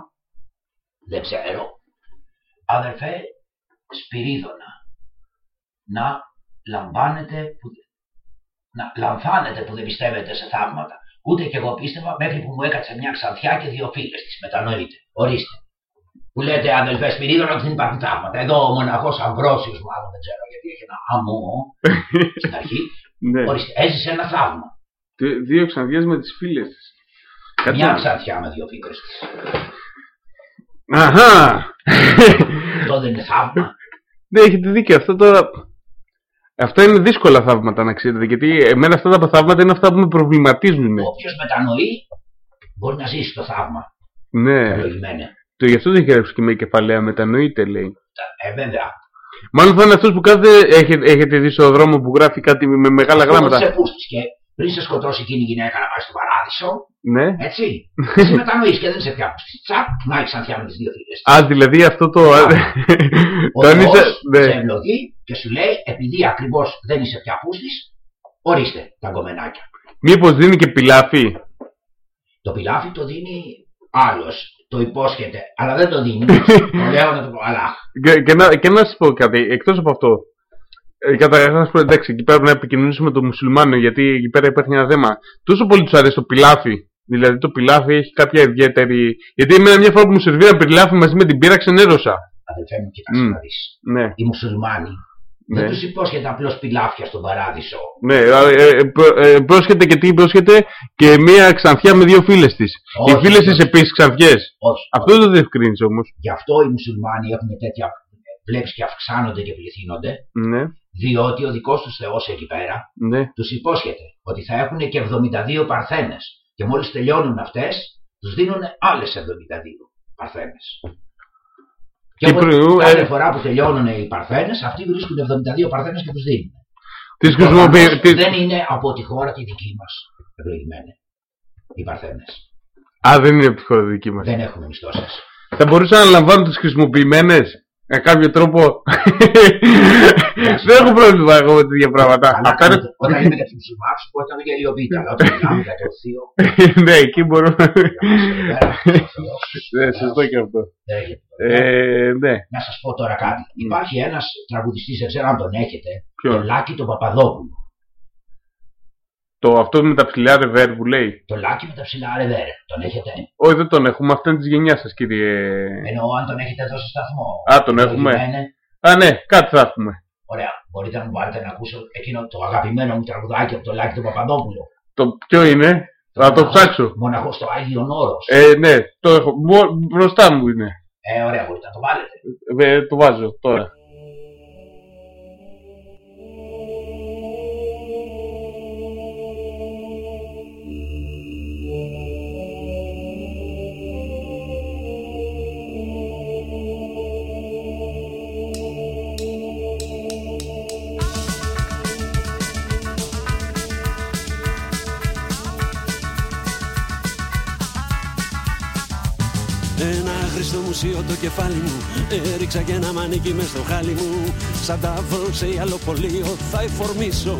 [SPEAKER 3] δεν ξέρω, αδερφέ Σπυρίδωνα, να λαμβάνετε που, να λαμβάνετε που δεν πιστεύετε σε θαύματα. Ούτε κι εγώ πίστευα μέχρι που μου έκατσε μια ξανθιά και δύο φίλες της, μετανοείτε. Ορίστε. Που λέτε αδελφές Σπυρίδωνα ότι δεν υπάρχουν θαύματα. Εδώ ο μοναχός Αμβρόσιος μάλλον δεν ξέρω γιατί έχει ένα αμό στην αρχή.
[SPEAKER 2] ναι.
[SPEAKER 3] Ορίστε, έζησε ένα θαύμα.
[SPEAKER 2] Δι- Δύο ξανδιές με τις φίλες της.
[SPEAKER 3] Μια ξανθιά με δύο φίλες της.
[SPEAKER 2] Αχα!
[SPEAKER 3] Αυτό δεν είναι θαύμα.
[SPEAKER 2] ναι, έχετε δίκιο. Αυτό τώρα. Αυτά είναι δύσκολα θαύματα να ξέρετε. Γιατί εμένα αυτά τα θαύματα είναι αυτά που με προβληματίζουν.
[SPEAKER 3] Όποιος μετανοεί μπορεί να ζήσει το θαύμα.
[SPEAKER 2] Ναι.
[SPEAKER 3] Ευλογημένα.
[SPEAKER 2] Το γι' αυτό δεν έχει γράψει και με κεφαλαία μετανοείται, λέει.
[SPEAKER 3] Ε, βέβαια.
[SPEAKER 2] Μάλλον θα είναι αυτός που κάθεται. Έχετε, έχετε δει στο δρόμο που γράφει κάτι με μεγάλα
[SPEAKER 3] Αυτό
[SPEAKER 2] γράμματα.
[SPEAKER 3] σε πούστης και πριν σε σκοτώσει εκείνη η γυναίκα να πάει στον παράδεισο,
[SPEAKER 2] Ναι.
[SPEAKER 3] έτσι. Εσύ μετανοείς και δεν σε πια πούστης. Τσακ, να έχεις ξανθιά με τι δύο φίλες.
[SPEAKER 2] Α, δηλαδή αυτό το.
[SPEAKER 3] Ο
[SPEAKER 2] το αν είσαι.
[SPEAKER 3] Θεός
[SPEAKER 2] Ναι.
[SPEAKER 3] σε ευλογεί και σου λέει, επειδή ακριβώς δεν είσαι πια πούστης, ορίστε τα γκομενάκια.
[SPEAKER 2] Μήπως δίνει και πιλάφι;
[SPEAKER 3] Το πιλάφι το δίνει Άλλος το υπόσχεται, αλλά δεν το δίνει. το λέω να το πω, αλλά.
[SPEAKER 2] Και, και, να, και να σας πω κάτι, εκτός από αυτό. Ε, Καταρχά, να σου πω εντάξει, εκεί πέρα να επικοινωνήσουμε με τον μουσουλμάνο, γιατί εκεί πέρα υπάρχει ένα θέμα. Τόσο πολύ τους αρέσει το πιλάφι. Δηλαδή το πιλάφι έχει κάποια ιδιαίτερη. Γιατί εμένα μια φορά που μου σερβίραν πιλάφι μαζί με την πύρα ξενέρωσα.
[SPEAKER 3] Αδελφέ μου, κοιτάξτε
[SPEAKER 2] Μμ.
[SPEAKER 3] να δεις.
[SPEAKER 2] Ναι,
[SPEAKER 3] Οι μουσουλμάνοι
[SPEAKER 2] ναι.
[SPEAKER 3] δεν τους υπόσχεται απλώς πιλάφια στον παράδεισο.
[SPEAKER 2] Ναι, ε, ε, προ- ε, πρόσχεται και τι πρόσχεται και μία ξανθιά με δύο φίλες της. Οι
[SPEAKER 3] Όχι,
[SPEAKER 2] φίλες της
[SPEAKER 3] όχι.
[SPEAKER 2] επίσης ξανθιές.
[SPEAKER 3] Όχι.
[SPEAKER 2] Αυτό δεν το διευκρίνεις όμως.
[SPEAKER 3] Γι' αυτό οι μουσουλμάνοι έχουν τέτοια. Βλέπει και αυξάνονται και πληθύνονται,
[SPEAKER 2] Ναι,
[SPEAKER 3] διότι ο δικός τους Θεός εκεί πέρα
[SPEAKER 2] ναι.
[SPEAKER 3] τους υπόσχεται ότι θα έχουν και 72 παρθένες. Και μόλις τελειώνουν αυτές, τους δίνουν άλλες 72 παρθένες. Και
[SPEAKER 2] Και
[SPEAKER 3] όποτε-
[SPEAKER 2] προ-
[SPEAKER 3] κάθε
[SPEAKER 2] ε,
[SPEAKER 3] φορά που τελειώνουν οι παρθένες, αυτοί βρίσκουν 72 παρθένες και τους δίνουν.
[SPEAKER 2] Τις χρησιμοποιεί.
[SPEAKER 3] Προφανώς
[SPEAKER 2] τις-
[SPEAKER 3] Δεν είναι από τη χώρα τη δική μας ευλογημένοι οι παρθένες.
[SPEAKER 2] Α, δεν είναι από τη χώρα δική μας.
[SPEAKER 3] Δεν έχουν μισθώσεις.
[SPEAKER 2] Θα μπορούσαν να λαμβάνουν τις χρησιμοποιημένες; Με κάποιο τρόπο. δεν έχω πρόβλημα εγώ με τέτοια πράγματα.
[SPEAKER 3] Αλλά
[SPEAKER 2] Αυτά είναι.
[SPEAKER 3] όταν είναι για του μουσουλμάνου, που ήταν και γελιοποιείται. Αλλά όταν μιλάμε για το θείο,
[SPEAKER 2] ναι, εκεί μπορούμε.
[SPEAKER 3] για μας εδώ πέρα, ο Θεός,
[SPEAKER 2] ναι, σωστό και αυτό.
[SPEAKER 3] δεν έχετε.
[SPEAKER 2] Ε, ναι.
[SPEAKER 3] Να σας πω τώρα κάτι. Υπάρχει ένας τραγουδιστής, δεν ξέρω αν τον έχετε,
[SPEAKER 2] Ποιος;
[SPEAKER 3] το Λάκη τον Παπαδόπουλο.
[SPEAKER 2] Το αυτό με τα ψηλά ρεβέρ που λέει.
[SPEAKER 3] Το Λάκη με τα ψηλά ρεβέρ. Τον έχετε;
[SPEAKER 2] Όχι, δεν τον έχουμε. Αυτό είναι της γενιάς σας, κύριε.
[SPEAKER 3] Εννοώ αν τον έχετε εδώ στο σταθμό.
[SPEAKER 2] Α, τον έχουμε.
[SPEAKER 3] Είναι.
[SPEAKER 2] Α, ναι, κάτι θα έχουμε.
[SPEAKER 3] Ωραία. Μπορείτε να μου πάρετε να ακούσω εκείνο το αγαπημένο μου τραγουδάκι από το Λάκη τον Παπαδόπουλο.
[SPEAKER 2] Το ποιο είναι, θα το ψάξω.
[SPEAKER 3] Μοναχός στο Άγιο Όρος.
[SPEAKER 2] Ε, ναι, το έχω. Μπο- Μπροστά μου είναι.
[SPEAKER 3] Ε, ωραία, μπορείτε να το βάλετε.
[SPEAKER 2] Ε, το βάζω τώρα.
[SPEAKER 9] Χρηστό μουσείο το κεφάλι μου Έριξα και ένα μανίκι μες στο χάλι μου Σαν τα βρω σε αλοπολείο θα εφορμήσω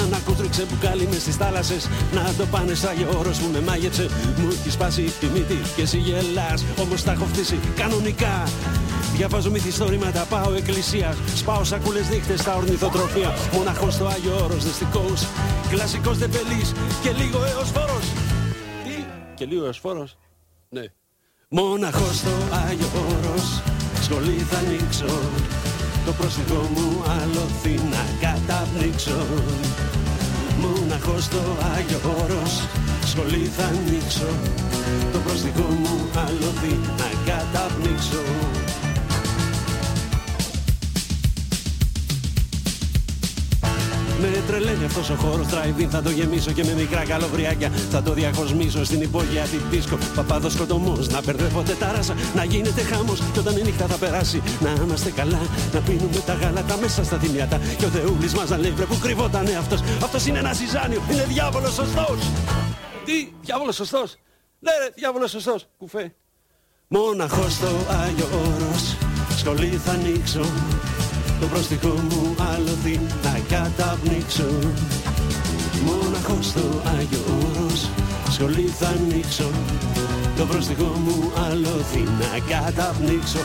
[SPEAKER 9] αν ακούτριξε μπουκάλι μες στις θάλασσες Να το πάνε σαν Όρος που με μάγεψε Μου έχει σπάσει της μύτη και εσύ γελάς Όμως τα έχω φτύσει κανονικά Διαβάζω μυθιστόρηματα, πάω εκκλησία. Σπάω σακούλες νύχτες στα ορνηθοτροφία. Μοναχός στο Άγιο Όρος, δεστικός. Κλασικός δεπελής και λίγο έως φόρος. Τι, και λίγο έως φόρος. Ναι. Μοναχός στο Άγιο Όρος, σχολή θα ανοίξω. Το πρόσφυγό μου άλοθη να καταπνίξω. Μοναχός στο Άγιο Όρος, σχολή θα ανοίξω. Το πρόσφυγό μου άλοθη να καταπνίξω. Με τρελαίνει αυτός ο χώρος drive θα το γεμίσω και με μικρά καλοβριάκια θα το διακοσμήσω στην υπόγεια την δίσκο. Παπάδος σκοτωμός, να μπερδεύονται τα ράσα, να γίνεται χάμος και όταν η νύχτα θα περάσει να είμαστε καλά, να πίνουμε τα γάλατα μέσα στα θυμιάτα και ο Θεούλης μας να λέει βρε που κρυβότανε αυτός, αυτός είναι ένα ζυζάνιο, είναι διάβολος σωστός. Τι, διάβολος σωστός; Ναι ρε, διάβολος σωστός, κουφέ. Μόναχος στο Άγιο Όρος, σχολή θα ανοίξω το προστιχό μου άλοθη να καταπνίξω. Μόναχος στο Άγιο Όρος, σχολή θα ανοίξω. Το προστιχό μου άλοθη να καταπνίξω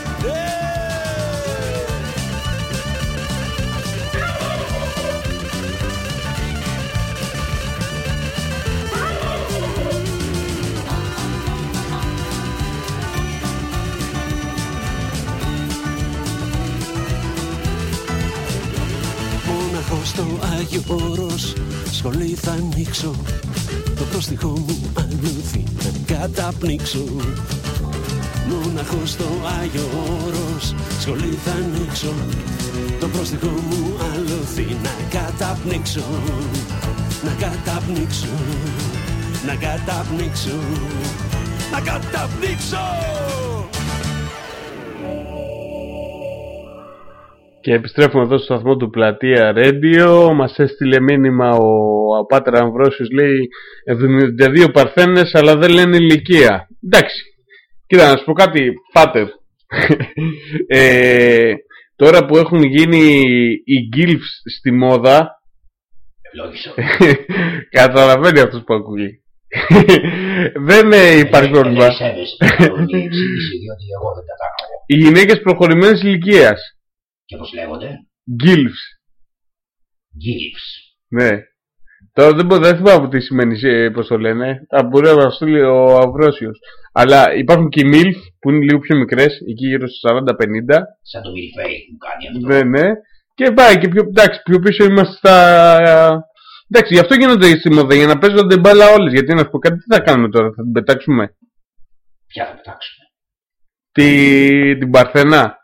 [SPEAKER 9] στο Άγιο Όρος, σχολή θα ανοίξω το πρόστιχό μου αλούθη να καταπνίξω. Μοναχός στο Άγιο Όρος, σχολή θα ανοίξω το πρόστιχό μου αλούθη να καταπνίξω. Να καταπνίξω να καταπνίξω να καταπνίξω
[SPEAKER 2] Και επιστρέφουμε εδώ στο σταθμό του Πλατεία Radio. Μας έστειλε μήνυμα ο, ο Πάτερ Αμβρόσιος λέει 72 παρθένες αλλά δεν λένε ηλικία. Εντάξει. Κοίτα να σου πω κάτι Πάτερ. ε, τώρα που έχουν γίνει οι γκίλφς στη μόδα
[SPEAKER 3] Ευλόγησο.
[SPEAKER 2] καταλαβαίνει αυτός που ακούει. δεν ε, υπάρχει
[SPEAKER 3] Ε,
[SPEAKER 2] πρόβλημα.
[SPEAKER 3] ε, σέβεσαι την κανονική εξήγηση, διότι εγώ δεν κατανοώ.
[SPEAKER 2] Οι γυναίκες προχωρημένη ηλικίας.
[SPEAKER 3] Και πώς λέγονται,
[SPEAKER 2] Γκίλφ.
[SPEAKER 3] gilfs.
[SPEAKER 2] Ναι. Τώρα δεν, μπορώ, δεν θυμάμαι τι σημαίνει, ε, πώς το λένε. Θα μπορεί να μας στείλει ο Αυρόσιος. Αλλά υπάρχουν και οι MILF που είναι λίγο πιο μικρές, εκεί γύρω στους 40-50.
[SPEAKER 3] Σαν το milfei που κάνει αυτό.
[SPEAKER 2] Ναι, ναι. Και πάει και πιο, εντάξει, πιο πίσω είμαστε στα... Εντάξει, γι' αυτό γίνονται οι μόδα, για να παίζονται μπάλα όλες. Γιατί να σου πω κάτι, τι θα κάνουμε τώρα, θα την πετάξουμε;
[SPEAKER 3] Ποια θα πετάξουμε;
[SPEAKER 2] Τη, την Παρθενά.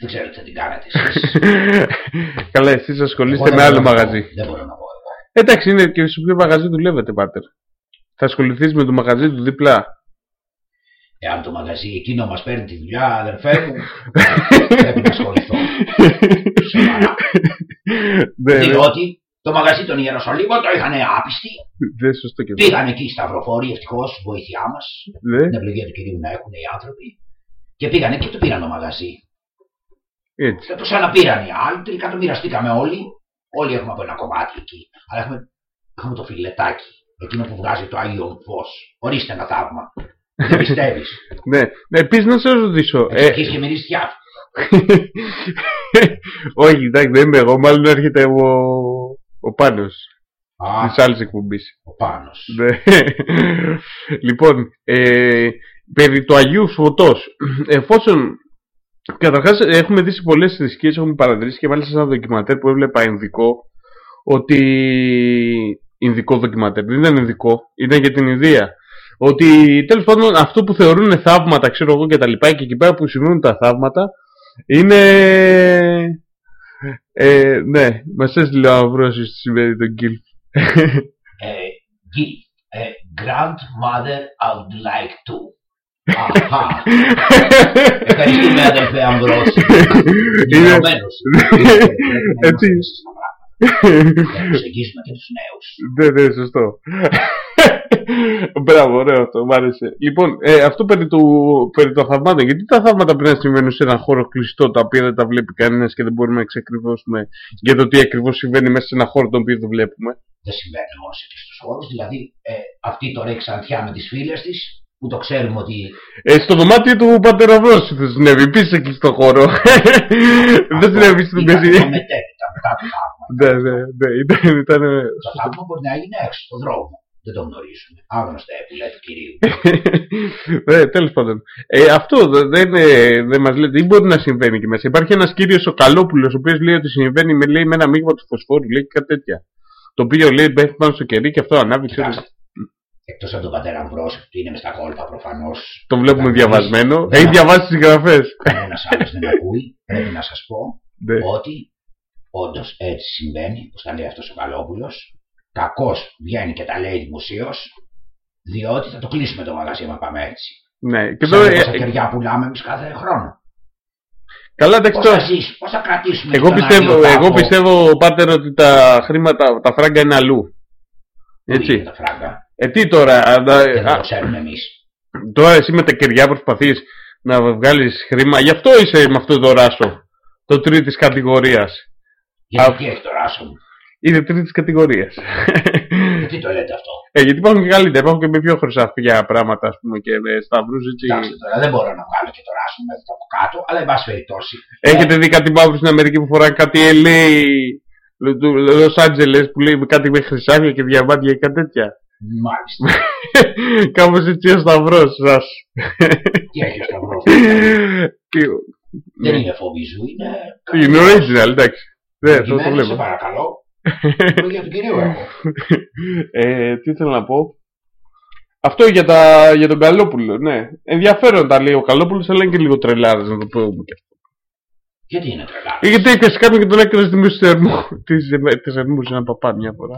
[SPEAKER 3] Δεν ξέρω τι θα την κάνετε εσείς.
[SPEAKER 2] Καλά, εσείς ασχολείστε
[SPEAKER 3] Εγώ
[SPEAKER 2] με
[SPEAKER 3] δεν
[SPEAKER 2] άλλο
[SPEAKER 3] μπορώ να πω.
[SPEAKER 2] μαγαζί.
[SPEAKER 3] Δεν μπορώ να πω εγώ.
[SPEAKER 2] Εντάξει, είναι και σε ποιο μαγαζί δουλεύετε, Πάτερ. Θα ασχοληθείς με το μαγαζί του δίπλα;
[SPEAKER 3] Εάν το μαγαζί εκείνο μας παίρνει τη δουλειά, αδερφέ μου, πρέπει να ασχοληθώ. Σοβαρά.
[SPEAKER 2] Ναι, ναι,
[SPEAKER 3] Διότι το μαγαζί των Ιεροσολύμων το είχαν άπιστοι.
[SPEAKER 2] δεν σωστό και αυτό.
[SPEAKER 3] Πήγαν εκεί οι σταυροφόροι, ευτυχώς, βοήθειά μας.
[SPEAKER 2] Ναι,
[SPEAKER 3] Την ευλογία του κυρίου να έχουν οι άνθρωποι. Και πήγανε και το πήραν το μαγαζί.
[SPEAKER 2] Έτσι.
[SPEAKER 3] Και το ξαναπήραν οι άλλοι. Τελικά το μοιραστήκαμε όλοι. Όλοι έχουμε από ένα κομμάτι εκεί. Αλλά έχουμε, έχουμε το φιλετάκι. Εκείνο που βγάζει το Άγιο Φω. Ορίστε ένα θαύμα. Δεν πιστεύεις.
[SPEAKER 2] Ναι, ναι επίσης να σε ρωτήσω.
[SPEAKER 3] Έχει
[SPEAKER 2] Ε,
[SPEAKER 3] αρχίσεις και μυρίζει θιάφ.
[SPEAKER 2] όχι, εντάξει, δεν είμαι εγώ, μάλλον έρχεται ο, ο Πάνος
[SPEAKER 3] Α,
[SPEAKER 2] της άλλης εκπομπής.
[SPEAKER 3] ο Πάνος.
[SPEAKER 2] Ναι. λοιπόν, ε, περί του Αγίου Φωτός, εφόσον καταρχάς έχουμε δει σε πολλές θρησκείες, έχουμε παρατηρήσει και μάλιστα σε ένα δοκιματέρ που έβλεπα ενδικό, ότι Ινδικό δοκιματέρ, δεν ήταν Ινδικό, ήταν για την Ινδία. Ότι τέλος πάντων αυτό που θεωρούν θαύματα, ξέρω εγώ και τα λοιπά, και εκεί πέρα που συμβαίνουν τα θαύματα, είναι. Ε, ναι, μας έστειλε ο Αυρόσιος τι σημαίνει τον Γκίλ.
[SPEAKER 3] Ε, Γκί, ε, grandmother, I would like to. Αχα. Ευχαριστούμε αδελφέ Αμβρόση.
[SPEAKER 2] Είναι-
[SPEAKER 3] Ενημερωμένος.
[SPEAKER 2] Έτσι.
[SPEAKER 3] Να προσεγγίσουμε και τους νέους.
[SPEAKER 2] Ναι, ναι, σωστό. Μπράβο, ωραίο αυτό, μου άρεσε. Λοιπόν, ε, αυτό περί, του, περί των θαυμάτων. Γιατί τα θαύματα πρέπει να συμβαίνουν σε ένα χώρο κλειστό, τα οποία δεν τα βλέπει κανένας και δεν μπορούμε να εξακριβώσουμε για το τι ακριβώς συμβαίνει μέσα σε ένα χώρο τον οποίο δεν βλέπουμε.
[SPEAKER 3] Δεν συμβαίνει μόνο σε κλειστούς χώρους. Δηλαδή, ε, αυτή τώρα η Ξανθιά με τις φίλες της, που το ξέρουμε ότι
[SPEAKER 2] Ε, στο δωμάτιο του πατεραβρό δεν συνέβη, επίση σε κλειστό χώρο. δεν συνέβη στην
[SPEAKER 3] ήταν
[SPEAKER 2] πεζή.
[SPEAKER 3] το μετέπειτα, μετά το θαύμα.
[SPEAKER 2] Ναι, ναι, ναι, ήταν. ήταν
[SPEAKER 3] Το θαύμα μπορεί να έγινε έξω, στον δρόμο. Δεν το γνωρίζουμε. Άγνωστα έπουλα του κυρίου.
[SPEAKER 2] ναι, τέλος πάντων. Ε, αυτό δε- δεν, ε, δεν μας λέτε, τι μπορεί να συμβαίνει εκεί μέσα. Υπάρχει ένας κύριος ο Καλόπουλος, ο οποίος λέει ότι συμβαίνει με, λέει, με ένα μείγμα του φωσφόρου, λέει και κάτι τέτοια. Το οποίο λέει πέφτει πάνω στο κερί και αυτό ανάβει, ξέρω.
[SPEAKER 3] Κοιτάξτε, εκτός από τον πατέρα Αμβρόση που είναι μες στα κόλπα προφανώς.
[SPEAKER 2] Το βλέπουμε
[SPEAKER 3] δεν
[SPEAKER 2] διαβασμένο.
[SPEAKER 3] ακούει,
[SPEAKER 2] Έχει
[SPEAKER 3] δεν
[SPEAKER 2] διαβάσει τις γραφέ.
[SPEAKER 3] Κανένας άλλος δεν ακούει. Πρέπει να σας πω
[SPEAKER 2] ναι.
[SPEAKER 3] ότι όντως έτσι συμβαίνει, όπως τα λέει αυτός ο Καλόπουλος. Κακός βγαίνει και τα λέει δημοσίως, διότι θα το κλείσουμε το μαγαζί άμα πάμε έτσι.
[SPEAKER 2] ναι. Και
[SPEAKER 3] Ξέρετε
[SPEAKER 2] τώρα,
[SPEAKER 3] πόσα
[SPEAKER 2] ε,
[SPEAKER 3] κεριά πουλάμε εμείς κάθε χρόνο.
[SPEAKER 2] καλά, εντάξει
[SPEAKER 3] Πώς θα
[SPEAKER 2] τώρα.
[SPEAKER 3] ζήσει, πώς θα κρατήσουμε
[SPEAKER 2] Εγώ
[SPEAKER 3] τον
[SPEAKER 2] πιστεύω,
[SPEAKER 3] Άγιο
[SPEAKER 2] εγώ
[SPEAKER 3] Τάφο.
[SPEAKER 2] πιστεύω, Πάτερ, ότι τα χρήματα, τα φράγκα είναι αλλού.
[SPEAKER 3] Πού είναι
[SPEAKER 2] Έτσι.
[SPEAKER 3] τα φράγκα;
[SPEAKER 2] Ε, τι τώρα, α, α,
[SPEAKER 3] και δεν
[SPEAKER 2] α,
[SPEAKER 3] το ξέρουμε εμείς.
[SPEAKER 2] τώρα εσύ με τα κεριά προσπαθείς να βγάλεις χρήμα. Γι' αυτό είσαι με αυτό το ράσο. Το τρίτης κατηγορίας.
[SPEAKER 3] Γιατί
[SPEAKER 2] Α.
[SPEAKER 3] τι έχει το ράσο μου;
[SPEAKER 2] Είναι τρίτης κατηγορίας.
[SPEAKER 3] Γιατί το λέτε αυτό;
[SPEAKER 2] ε, γιατί υπάρχουν και καλύτερα, υπάρχουν και με πιο χρυσαφιά πράγματα, ας πούμε, και με σταυρούς έτσι.
[SPEAKER 3] Κοιτάξτε τώρα, δεν μπορώ να βγάλω και το ράσο μου εδώ από κάτω, αλλά εν πάση περιπτώσει.
[SPEAKER 2] Έχετε δει κάτι μαύρο στην Αμερική που φοράει κάτι LA, Los Angeles που λέει κάτι με χρυσάφια και διαμάντια και κάτι τέτοια;
[SPEAKER 3] Μάλιστα.
[SPEAKER 2] Κάπως έτσι ο σταυρός σας.
[SPEAKER 3] Τι έχει ο Σταυρός.
[SPEAKER 2] Και...
[SPEAKER 3] Δεν είναι φοβίζου, είναι.
[SPEAKER 2] Είναι original, εντάξει. Ναι, το, το
[SPEAKER 3] Προκειμένου, Σε
[SPEAKER 2] βλέπω.
[SPEAKER 3] παρακαλώ. Για τον κυρίου έχω.
[SPEAKER 2] ε, τι θέλω να πω. Αυτό για, τα, για τον Καλόπουλο, ναι. Ενδιαφέρον τα λέει ο Καλόπουλος, αλλά είναι και λίγο τρελάρας να το πούμε και αυτό.
[SPEAKER 3] Γιατί είναι τρελά.
[SPEAKER 2] Ε, γιατί έπιασε κάποιον και τον έκραζε στη μέση του θερμού. Της θερμού σε έναν παπά μια φορά.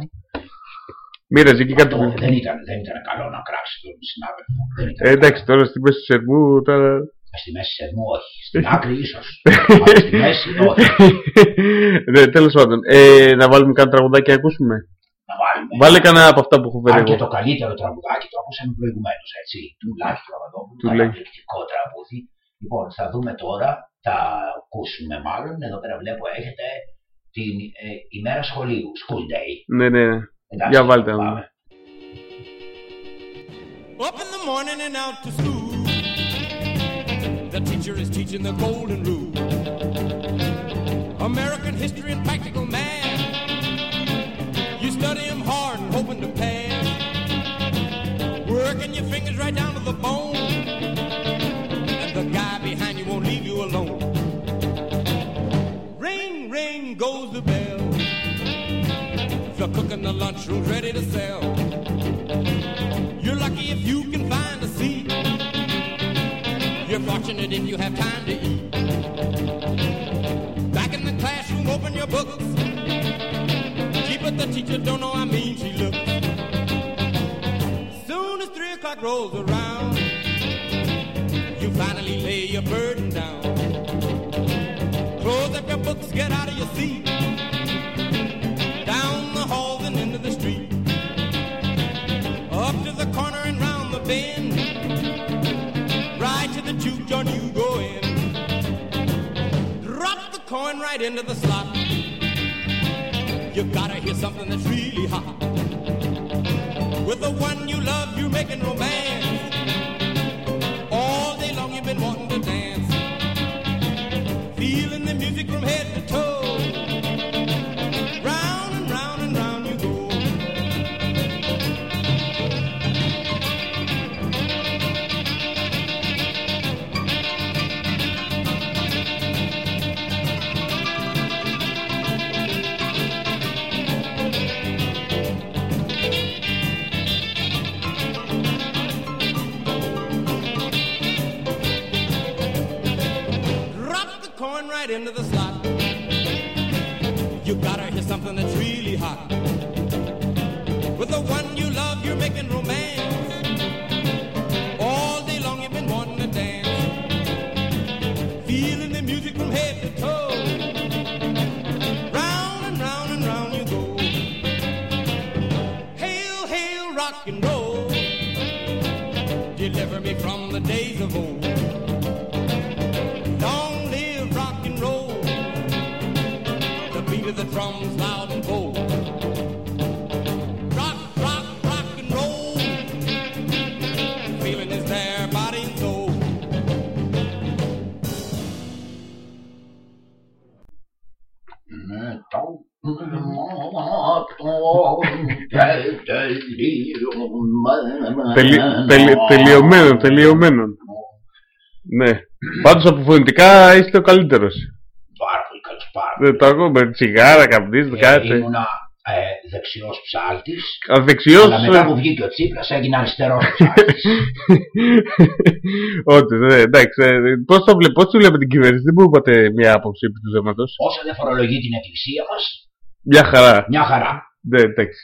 [SPEAKER 2] Μοίραζε εκεί κάτι.
[SPEAKER 3] Αυτό
[SPEAKER 2] που-
[SPEAKER 3] δεν ήταν, δεν ήταν καλό να κράξει τον συνάδελφο. Δεν ήταν
[SPEAKER 2] Ε, εντάξει,
[SPEAKER 3] καλό.
[SPEAKER 2] τώρα στη μέση του θερμού τώρα.
[SPEAKER 3] Στη μέση σερμού όχι. Στην άκρη ίσως. στη μέση όχι.
[SPEAKER 2] ναι, τέλος πάντων. Ε, να βάλουμε κάτι τραγουδάκι να ακούσουμε;
[SPEAKER 3] Να βάλουμε.
[SPEAKER 2] Βάλε κανένα από αυτά που έχω φέρει
[SPEAKER 3] Αν και
[SPEAKER 2] εγώ.
[SPEAKER 3] το καλύτερο τραγουδάκι το ακούσαμε προηγουμένως, έτσι. Του Λάκη Παπαδόπουλου,
[SPEAKER 2] Του Λάκη.
[SPEAKER 3] καταπληκτικό τραγούδι. Λοιπόν, θα δούμε τώρα, θα ακούσουμε μάλλον, εδώ πέρα βλέπω έχετε την ε, ημέρα σχολείου, school day.
[SPEAKER 2] Ναι, ναι,
[SPEAKER 6] Up in the morning and out to school. The teacher is teaching the golden rule. American history and practical math. You study him hard and hoping to pass. Working your fingers right down to the bone. In the lunchroom ready to sell. You're lucky if you can find a seat. You're fortunate if you have time to eat. Back in the classroom, open your books. Gee, but the teacher don't know how mean she looks. Soon as three o'clock rolls around, you finally lay your burden down. Close up your books, get out of your seat. The corner and round the bend. Right to the juke joint you go in. Drop the coin right into the slot. You gotta hear something that's really hot. With the one you love, you're making romance. All day long you've been wanting to dance. Feeling the music from head
[SPEAKER 2] τελειωμένων, τελειωμένων. Ναι. Πάντως από φωνητικά είστε ο καλύτερος.
[SPEAKER 3] Πάρα πολύ καλός. Πάρα
[SPEAKER 2] Δεν το ακούω με τσιγάρα, καπνίζετε,
[SPEAKER 3] Ε,
[SPEAKER 2] κάτι.
[SPEAKER 3] ήμουνα ε, δεξιός ψάλτης.
[SPEAKER 2] Α, δεξιός,
[SPEAKER 3] Αλλά μετά
[SPEAKER 2] ε.
[SPEAKER 3] που βγήκε ο Τσίπρας έγινα αριστερός ψάλτης.
[SPEAKER 2] Ότι, ναι, εντάξει. ε, Πώς το βλέπετε, πώς το βλέπετε την κυβέρνηση, δεν μου είπατε μια άποψη επί του θέματος.
[SPEAKER 3] Όσο δεν φορολογεί την εκκλησία μας,
[SPEAKER 2] Μια χαρά.
[SPEAKER 3] μια χαρά.
[SPEAKER 2] Ναι, εντάξει.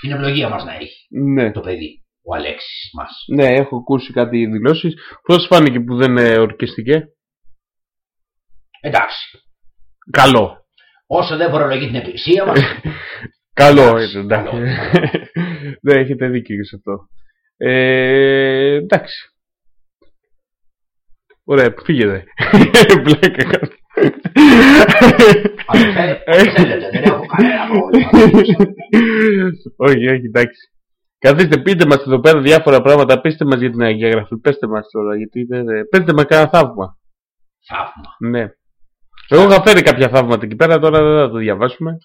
[SPEAKER 3] Την ευλογία μας να έχει
[SPEAKER 2] Ναι.
[SPEAKER 3] το παιδί, ο Αλέξης μας.
[SPEAKER 2] Ναι, έχω ακούσει κάτι δηλώσεις. Πώς φάνηκε που δεν ε, ορκιστηκε.
[SPEAKER 3] Εντάξει.
[SPEAKER 2] Καλό.
[SPEAKER 3] Όσο δεν φορολογεί την εκκλησία μας,
[SPEAKER 2] Καλό
[SPEAKER 3] Εντάξει,
[SPEAKER 2] είναι, εντάξει.
[SPEAKER 3] καλό.
[SPEAKER 2] Ναι, έχετε δίκιο και σε αυτό. Ε, εντάξει. Ωραία, φύγετε. Πλάκα κάνω.
[SPEAKER 3] αδερφέ,
[SPEAKER 2] Ε.
[SPEAKER 3] ό,τι θέλετε, δεν έχω κανένα πρόβλημα.
[SPEAKER 2] όχι, όχι, εντάξει. Καθίστε, πείτε μας εδώ πέρα διάφορα πράγματα. Πείστε μας για την Αγία Γραφή. Πέστε μας τώρα, γιατί δεν... Πέστε μας κανένα θαύμα.
[SPEAKER 3] Θαύμα.
[SPEAKER 2] Ναι. Εγώ είχα φέρει κάποια θαύματα εκεί πέρα, τώρα δεν θα το διαβάσουμε.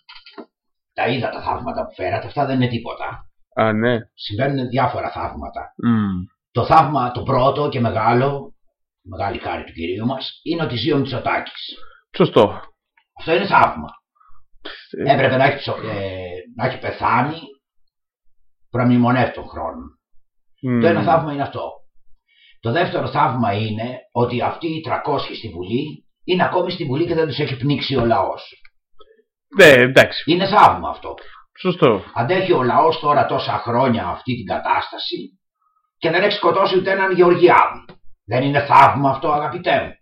[SPEAKER 3] Τα είδα τα θαύματα που φέρατε, αυτά δεν είναι τίποτα.
[SPEAKER 2] Α, ναι.
[SPEAKER 3] Συμβαίνουν διάφορα θαύματα.
[SPEAKER 2] Μμ.
[SPEAKER 3] Το θαύμα το πρώτο και μεγάλο, μεγάλη χάρη του Κυρίου μας, είναι ότι ζει ο Μητσοτάκης.
[SPEAKER 2] Σωστό.
[SPEAKER 3] Αυτό είναι θαύμα.
[SPEAKER 2] Ε,
[SPEAKER 3] Έπρεπε να έχει, ψω- ε, να έχει πεθάνει πραμνημονεύτων χρόνων.
[SPEAKER 2] μμ.
[SPEAKER 3] Το ένα θαύμα είναι αυτό. Το δεύτερο θαύμα είναι ότι αυτοί οι 300 στη Βουλή είναι ακόμη στη Βουλή και δεν τους έχει πνίξει ο λαός.
[SPEAKER 2] Ναι, εντάξει.
[SPEAKER 3] Είναι θαύμα αυτό.
[SPEAKER 2] Σωστό.
[SPEAKER 3] Αντέχει ο λαός τώρα τόσα χρόνια αυτή την κατάσταση και δεν έχει σκοτώσει ούτε έναν Γεωργιάδη. Δεν είναι θαύμα αυτό αγαπητέ μου.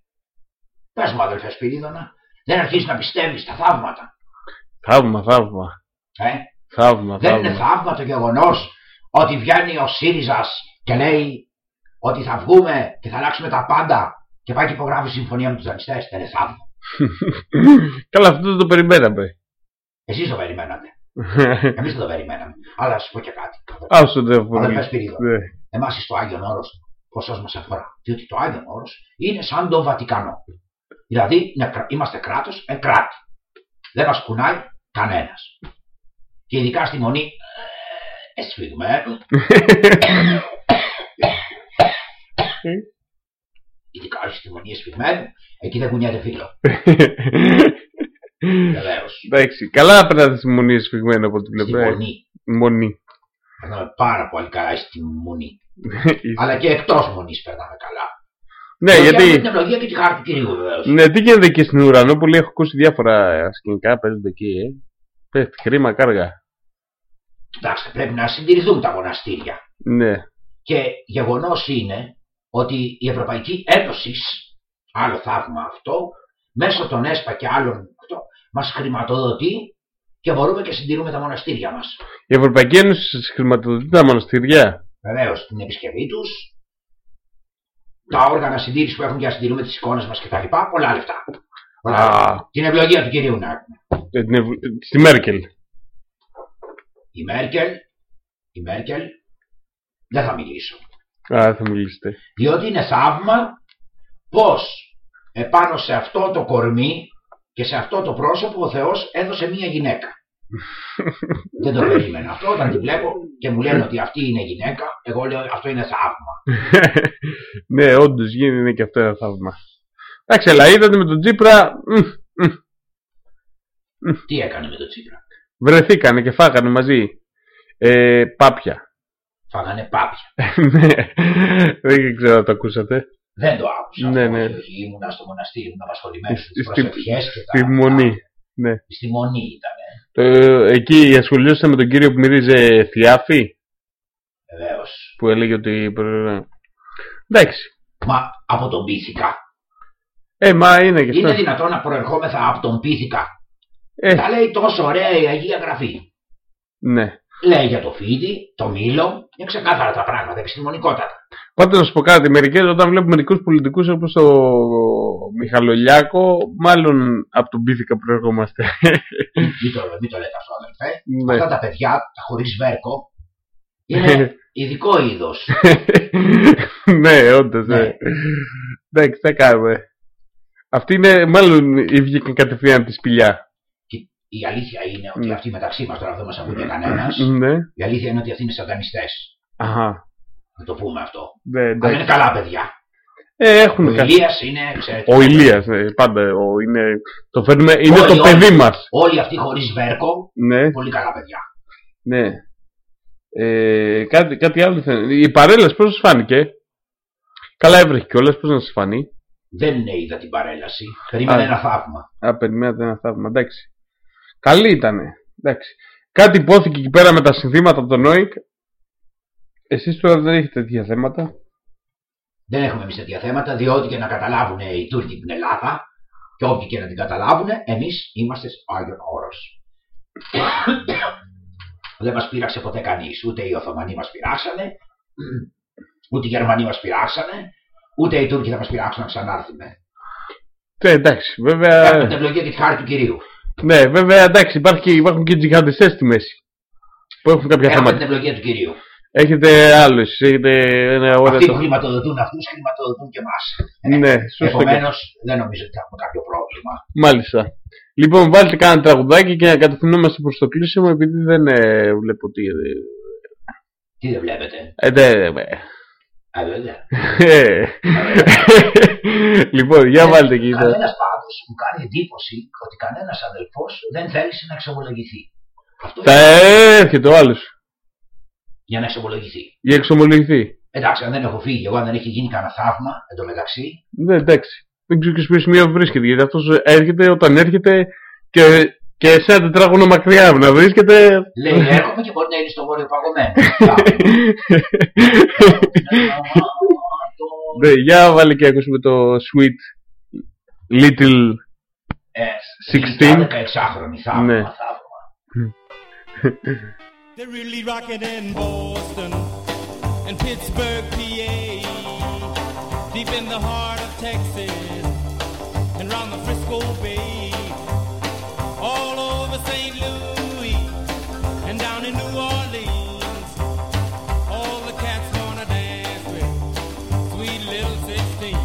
[SPEAKER 3] Πες μου αδελφέ Σπυρίδωνα, δεν αρχίζεις να πιστεύεις στα θαύματα.
[SPEAKER 2] Θαύμα, θαύμα.
[SPEAKER 3] Ε;
[SPEAKER 2] Θαύμα,
[SPEAKER 3] Δεν είναι
[SPEAKER 2] θαύμα.
[SPEAKER 3] θαύμα το γεγονός ότι βγαίνει ο ΣΥΡΙΖΑς και λέει ότι θα βγούμε και θα αλλάξουμε τα πάντα και πάει και υπογράφει συμφωνία με τους δανειστές. Δεν είναι θαύμα.
[SPEAKER 2] Καλά, αυτό δεν το περιμέναμε.
[SPEAKER 3] Εσείς το περιμένατε. Εμείς δεν το περιμέναμε. Αλλά να σου πω και κάτι.
[SPEAKER 2] Άσο δεν
[SPEAKER 3] Αδελφέ
[SPEAKER 2] αφορά.
[SPEAKER 3] Σπυρίδωνα.
[SPEAKER 2] Ναι.
[SPEAKER 3] εμάς στο Άγιον Όρος ποσός μας αφορά. Διότι το Άγιον Όρος είναι σαν το Βατικανό. Δηλαδή είναι κρα- είμαστε κράτος εν κράτη. Δεν μας κουνάει κανένας. Και ειδικά στη μονή ε, εσφιγμένου. ειδικά στη μονή εσφιγμένου, εκεί δεν κουνιέται φίλο. Βεβαίως.
[SPEAKER 2] Εντάξει, καλά περνάτε στη μονή σφιγμένο από την
[SPEAKER 3] Στη
[SPEAKER 2] πλευρά.
[SPEAKER 3] μονή.
[SPEAKER 2] Μονή.
[SPEAKER 3] Περνάμε πάρα πολύ καλά στη μονή. Αλλά και εκτός μονής περνάμε καλά.
[SPEAKER 2] ναι,
[SPEAKER 3] Ευλογία με
[SPEAKER 2] γιατί.
[SPEAKER 3] Την ευλογία και τη χάρη του κυρίου βεβαίως.
[SPEAKER 2] Ναι, τι γίνεται εκεί στην Ουρανόπολη, έχω ακούσει διάφορα σκηνικά παίζονται εκεί, ε. Πέφτει χρήμα κάργα.
[SPEAKER 3] Κοιτάξτε, πρέπει να συντηρηθούν τα μοναστήρια.
[SPEAKER 2] Ναι.
[SPEAKER 3] Και γεγονός είναι ότι η Ευρωπαϊκή Ένωση, άλλο θαύμα αυτό, μέσω των ΕΣΠΑ και άλλων αυτό, μας χρηματοδοτεί και μπορούμε και συντηρούμε τα μοναστήρια μας.
[SPEAKER 2] Η Ευρωπαϊκή Ένωση σας χρηματοδοτεί τα μοναστηριά.
[SPEAKER 3] Βεβαίως, την επισκευή τους, τα όργανα συντήρησης που έχουν για να συντηρούμε τις εικόνες μας κτλ. Πολλά λεφτά. Πολλά λεφτά.
[SPEAKER 2] Α,
[SPEAKER 3] Την ευλογία του κυρίου να έχουμε.
[SPEAKER 2] ε, την ευ- στη Μέρκελ.
[SPEAKER 3] Η Μέρκελ, η Μέρκελ, δεν θα μιλήσω.
[SPEAKER 2] Α, θα μιλήσετε.
[SPEAKER 3] Διότι είναι θαύμα πως επάνω σε αυτό το κορμί και σε αυτό το πρόσωπο ο Θεός έδωσε μία γυναίκα. Δεν το περίμενα αυτό όταν τη βλέπω και μου λένε ότι αυτή είναι γυναίκα, εγώ λέω αυτό είναι θαύμα.
[SPEAKER 2] ναι, όντως γίνεται και αυτό ένα θαύμα. Εντάξει, αλλά είδατε με τον Τζίπρα. μ, μ,
[SPEAKER 3] Τι έκανε με το Τσίπρα.
[SPEAKER 2] βρεθήκανε και φάγανε μαζί. Ε, πάπια.
[SPEAKER 3] Φάγανε πάπια.
[SPEAKER 2] ναι, δεν ξέρω αν το ακούσατε.
[SPEAKER 3] Δεν το άκουσα.
[SPEAKER 2] Ναι,
[SPEAKER 3] αυτό,
[SPEAKER 2] ναι.
[SPEAKER 3] όχι, Ήμουνα στο μοναστήρι, ήμουν απασχολημένος
[SPEAKER 2] Στη-
[SPEAKER 3] στις
[SPEAKER 2] στη-
[SPEAKER 3] προσευχές και τα.
[SPEAKER 2] Στη μονή. Ναι.
[SPEAKER 3] Στη μονή ήταν.
[SPEAKER 2] Ε, εκεί ασχολιώσατε με τον κύριο που μυρίζει θιάφη,
[SPEAKER 3] Βεβαίως.
[SPEAKER 2] που έλεγε ότι. πρέπει- Εντάξει.
[SPEAKER 3] Μα από τον Πίθηκα.
[SPEAKER 2] Ε, μα είναι και
[SPEAKER 3] Είναι
[SPEAKER 2] αυτό.
[SPEAKER 3] δυνατόν να προερχόμεθα από τον Πίθηκα;
[SPEAKER 2] Ε,
[SPEAKER 3] Τα λέει τόσο ωραία η Αγία Γραφή.
[SPEAKER 2] ναι.
[SPEAKER 3] Λέει για το φίδι, το μήλο, είναι ξεκάθαρα τα πράγματα, επιστημονικότατα.
[SPEAKER 2] Πάντως να σου πω κάτι, μερικές όταν βλέπω μερικούς πολιτικούς όπως το Μιχαλολιάκο, μάλλον από τον Πίθηκα προερχόμαστε.
[SPEAKER 3] μην, το, μην το λέτε αυτό, αδελφέ.
[SPEAKER 2] ναι.
[SPEAKER 3] Αυτά τα παιδιά, τα χωρίς βέρκο, είναι ειδικό είδος.
[SPEAKER 2] ναι, όντως. Ναι.
[SPEAKER 3] Ναι.
[SPEAKER 2] Εντάξει, τι κάνουμε. Αυτοί είναι, μάλλον οι βγήκαν κατευθείαν τη σπηλιά.
[SPEAKER 3] Η αλήθεια είναι ότι
[SPEAKER 2] Ναι.
[SPEAKER 3] αυτοί μεταξύ μας τώρα δεν μα ακούει κανένας.
[SPEAKER 2] Ναι.
[SPEAKER 3] Η αλήθεια είναι ότι αυτοί είναι σατανιστές.
[SPEAKER 2] Αχα.
[SPEAKER 3] Να το πούμε αυτό.
[SPEAKER 2] Ναι,
[SPEAKER 3] Αλλά
[SPEAKER 2] εντάξει.
[SPEAKER 3] είναι καλά παιδιά.
[SPEAKER 2] Ε,
[SPEAKER 3] Ο
[SPEAKER 2] έχουν κάτι.
[SPEAKER 3] Ηλίας είναι, ξέρετε,
[SPEAKER 2] Ο Ηλίας, ναι, πάντα. Ο, είναι, το φέρνουμε, είναι
[SPEAKER 3] Όλοι,
[SPEAKER 2] το
[SPEAKER 3] όλοι.
[SPEAKER 2] παιδί μας.
[SPEAKER 3] όλοι αυτοί χωρίς βέρκο,
[SPEAKER 2] Ναι,
[SPEAKER 3] πολύ καλά παιδιά.
[SPEAKER 2] ναι. Ε, κάτι, κάτι άλλο θέλει. Η παρέλαση πώς σας φάνηκε; Καλά έβρεχε κιόλας, πώς να σας φανεί;
[SPEAKER 3] Δεν είδα την παρέλαση. Περίμενα
[SPEAKER 2] Α.
[SPEAKER 3] ένα θαύμα.
[SPEAKER 2] Α, περιμένατε ένα θαύμα, εντάξει. Καλή ήτανε, εντάξει. Κάτι υπόθηκε εκεί πέρα με τα συνθήματα από τον ΟΙΚ. Εσείς τώρα δεν έχετε τέτοια θέματα.
[SPEAKER 3] Δεν έχουμε εμείς τέτοια θέματα, διότι και να καταλάβουν οι Τούρκοι την Ελλάδα, και όποιοι και να την καταλάβουν, εμείς είμαστε στο Άγιον Όρος. Δεν μας πείραξε ποτέ κανείς. Ούτε οι Οθωμανοί μας πειράξανε, ούτε οι Γερμανοί μας πειράξανε, ούτε οι Τούρκοι θα μας πειράξουν να ξανάρθουμε.
[SPEAKER 2] Ε, εντάξει,
[SPEAKER 3] Έχουμε
[SPEAKER 2] βέβαια.
[SPEAKER 3] την ευλογία και τη χάρη του κυρίου.
[SPEAKER 2] Ναι, βέβαια, εντάξει, υπάρχει, και- υπάρχουν και τζιχαντιστές στη μέση. Που έχουν κάποια
[SPEAKER 3] Έχουμε την
[SPEAKER 2] θέματα.
[SPEAKER 3] ευλογία του κυρίου.
[SPEAKER 2] Έχετε άλλο, εσείς έχετε ένα ώρα.
[SPEAKER 3] Αυτοί που χρηματοδοτούν αυτούς χρηματοδοτούν και εμάς.
[SPEAKER 2] Ναι, σωστό. και-
[SPEAKER 3] Επομένως, δεν νομίζω ότι θα έχουμε κάποιο πρόβλημα.
[SPEAKER 2] Μάλιστα. Λοιπόν, βάλτε κάνα τραγουδάκι και να κατευθυνόμαστε προς το κλείσιμο επειδή δεν ε, βλέπω τι. ε,
[SPEAKER 3] Τι δεν βλέπετε;
[SPEAKER 2] Ε, δεν. Ε,
[SPEAKER 3] Α, βέβαια.
[SPEAKER 2] ε. λοιπόν, για βάλτε εκεί. τώρα.
[SPEAKER 3] Κανένα πάντω μου κάνει εντύπωση ότι κανένας αδελφός δεν θέλησε να εξομολογηθεί. Αυτό
[SPEAKER 2] Θα
[SPEAKER 3] είναι
[SPEAKER 2] έρχεται ο άλλος
[SPEAKER 3] για να εξομολογηθεί.
[SPEAKER 2] για εξομολογηθεί.
[SPEAKER 3] Εντάξει, αν δεν έχω φύγει, εγώ αν δεν έχει γίνει κανένα θαύμα εντωμεταξύ,
[SPEAKER 2] Ναι, εντάξει. Δεν ξέρω και σε ποιο σημείο βρίσκεται γιατί αυτός έρχεται όταν έρχεται και, και σε ένα τετράγωνο μακριά να βρίσκεται.
[SPEAKER 3] λέει έρχομαι και μπορεί να είναι στο βόρειο παγωμένο.
[SPEAKER 2] ναι, για βάλε και ακούσουμε το Sweet Little
[SPEAKER 3] Ε,
[SPEAKER 2] 16.
[SPEAKER 3] 16χρονη θαύμα.
[SPEAKER 2] Ναι.
[SPEAKER 3] θαύμα.
[SPEAKER 6] They're really rocking in Boston and Pittsburgh, PA, deep in the heart of Texas and round the Frisco Bay, all over St. Louis and down in New Orleans. All the cats wanna dance with sweet little 16.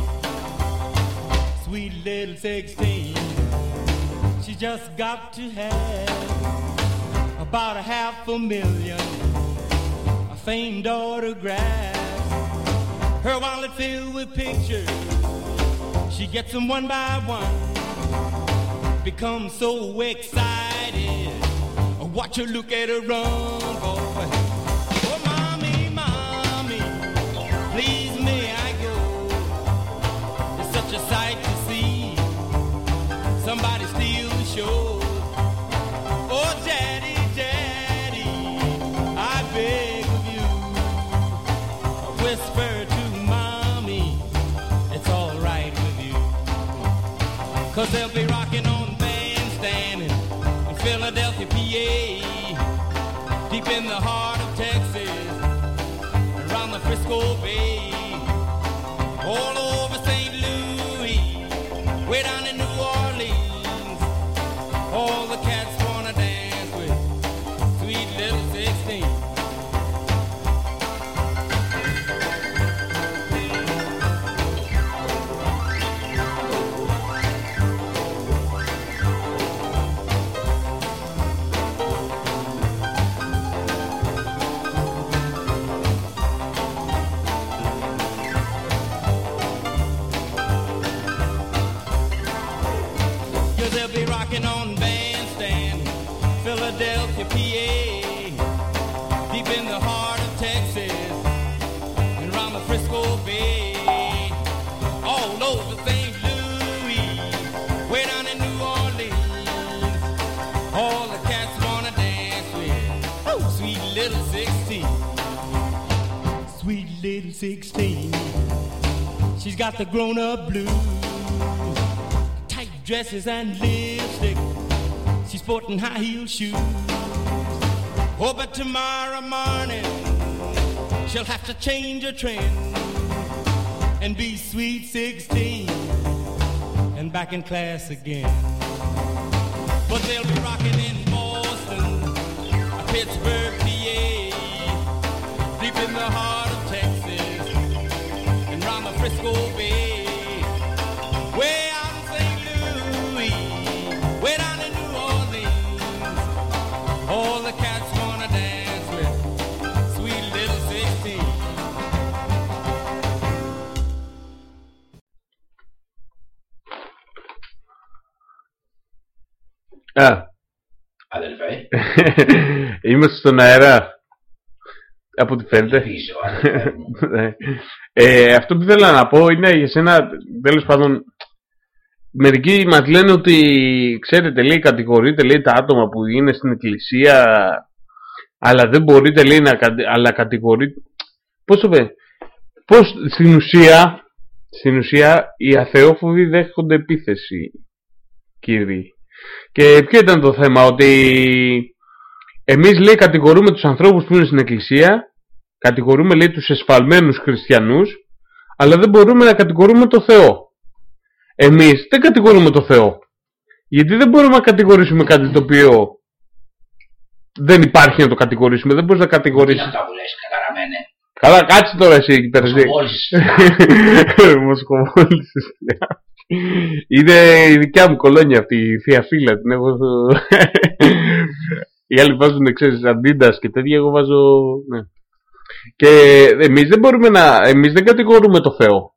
[SPEAKER 6] Sweet little 16. She just got to have about a half a million a famed autographs. Her wallet filled with pictures. She gets them one by one Becomes so excited. Watch her look at her run, boy. Oh, mommy, mommy, please may I go? It's such a sight to see. Somebody steal the show. Oh, daddy, daddy, I beg of you. Whisper to mommy, it's all right with you. Cause they'll be rocking on in the heart of Texas, around the Frisco Bay. All over St. Louis, way down in New Orleans. All the cats Little 16. She's got the grown up blues tight dresses and lipstick. She's sporting high heel shoes. Oh, but tomorrow morning she'll have to change her trend and be sweet 16 and back in class again. But they'll be rocking in Boston, Pittsburgh, Frisco Bay,
[SPEAKER 2] Ah.
[SPEAKER 3] Adel
[SPEAKER 2] Bey. İyi misin Από ό,τι φαίνεται.
[SPEAKER 3] ελπίζω, αδελφέ μου.
[SPEAKER 2] Ναι. ε, αυτό που ήθελα να πω είναι για σένα, τέλος πάντων, μερικοί μας λένε ότι, ξέρετε, λέει, κατηγορείτε, λέει, τα άτομα που είναι στην εκκλησία, αλλά δεν μπορείτε, λέει, να, κατη- αλλά κατηγορείτε, πώς το πει, πώς, στην ουσία, στην ουσία, οι αθεόφοβοι δέχονται επίθεση, κύριοι. Και ποιο ήταν το θέμα, ότι εμείς, λέει, κατηγορούμε τους ανθρώπους που είναι στην εκκλησία, κατηγορούμε λέει τους εσφαλμένους χριστιανούς αλλά δεν μπορούμε να κατηγορούμε το Θεό. Εμείς δεν κατηγορούμε το Θεό. Γιατί δεν μπορούμε να κατηγορήσουμε κάτι το οποίο δεν υπάρχει να το κατηγορήσουμε. Δεν μπορείς να
[SPEAKER 3] Τι είναι
[SPEAKER 2] κατηγορήσεις.
[SPEAKER 3] αυτά που λες, καταραμένε.
[SPEAKER 2] Καλά, κάτσε τώρα εσύ εκεί πέρα. εσύ.
[SPEAKER 3] Μοσχοβόλης.
[SPEAKER 2] Μοσχοβόλης. Είναι η δικιά μου κολόνια αυτή, η θεία φύλλα. Την έχω στο... Οι άλλοι βάζουν, ξέρεις, αντίντας και τέτοια, εγώ βάζω... Ναι. Και εμείς δεν μπορούμε να... Εμείς δεν κατηγορούμε το Θεό.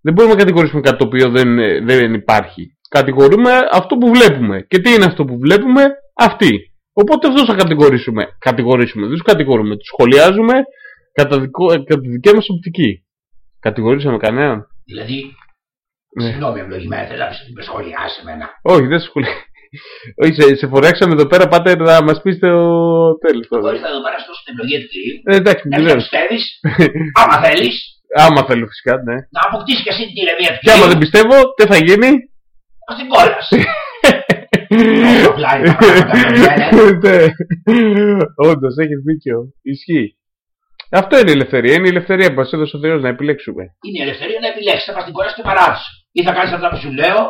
[SPEAKER 2] Δεν μπορούμε να κατηγορήσουμε κάτι το οποίο δεν, δεν υπάρχει. Κατηγορούμε αυτό που βλέπουμε. Και τι είναι αυτό που βλέπουμε; Αυτοί. Οπότε αυτούς θα κατηγορήσουμε. Κατηγορήσουμε. Δεν τους κατηγορούμε. Τους σχολιάζουμε κατά, δικό, κατά τη δικιά μας οπτική. Κατηγορήσαμε κανέναν.
[SPEAKER 3] Δηλαδή,
[SPEAKER 2] Ναι.
[SPEAKER 3] συγγνώμη ευλογημένα, θέλω να πεις ότι με σχολιάσει εμένα.
[SPEAKER 2] Όχι, δεν σου σχολιάζω. Όχι, σε, σε φοράξαμε εδώ πέρα, πάτε να μας πεις το τέλος. τώρα.
[SPEAKER 3] Μπορείς να εδώ πέρα στο στην ευλογία του κυρίου.
[SPEAKER 2] Ε, εντάξει, μην
[SPEAKER 3] Να
[SPEAKER 2] ξέρω.
[SPEAKER 3] πιστεύεις, άμα θέλεις,
[SPEAKER 2] Άμα θέλω φυσικά, ναι.
[SPEAKER 3] να αποκτήσεις και εσύ την ηρεμία του
[SPEAKER 2] Και άμα δεν
[SPEAKER 3] κυρίου.
[SPEAKER 2] πιστεύω, τι θα γίνει;
[SPEAKER 3] Ας την κόλαση. Όσο πλάι τα πράγματα, ευλογημένα.
[SPEAKER 2] Ναι. Όντως, έχεις δίκιο. Ισχύει. Αυτό είναι η ελευθερία. Είναι η ελευθερία που μας έδωσε ο Θεός να επιλέξουμε.
[SPEAKER 3] Είναι η ελευθερία να επιλέξεις, θα πας στην κόλαση και παράδοση. Ή θα κάνεις αυτά που σου λέω,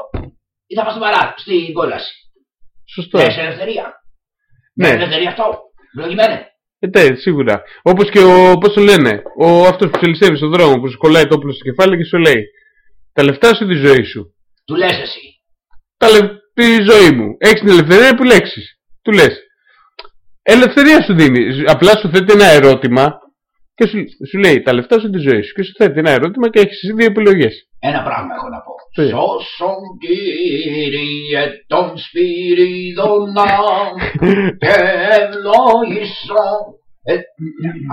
[SPEAKER 3] ή θα πας στην παράδοση, στην κόλαση.
[SPEAKER 2] Σωστό.
[SPEAKER 3] Ναι, σε ελευθερία.
[SPEAKER 2] Ναι,
[SPEAKER 3] Είναι ελευθερία αυτό. Ευλογημένα.
[SPEAKER 2] ε, ναι, σίγουρα. Όπως και ο, πώς το λένε, ο αυτός που σε λυσεύει στον δρόμο, που σου κολλάει το όπλο στο κεφάλι και σου λέει Τα λεφτά σου ή τη ζωή σου;
[SPEAKER 3] Του λες εσύ.
[SPEAKER 2] καλε- τη ζωή μου. Έχεις την ελευθερία να επιλέξει. Του λες. Ελευθερία σου δίνει. Απλά σου θέτει ένα ερώτημα και σου, σου λέει τα λεφτά σου είναι τη ζωή σου; Και σου θέτει ένα ερώτημα και έχεις δύο επιλογές.
[SPEAKER 3] Ένα πράγμα έχω να πω.
[SPEAKER 2] Τι;
[SPEAKER 3] Σώσον Κύριε των Σπυρίδωνα και ευλόγησον. Ε,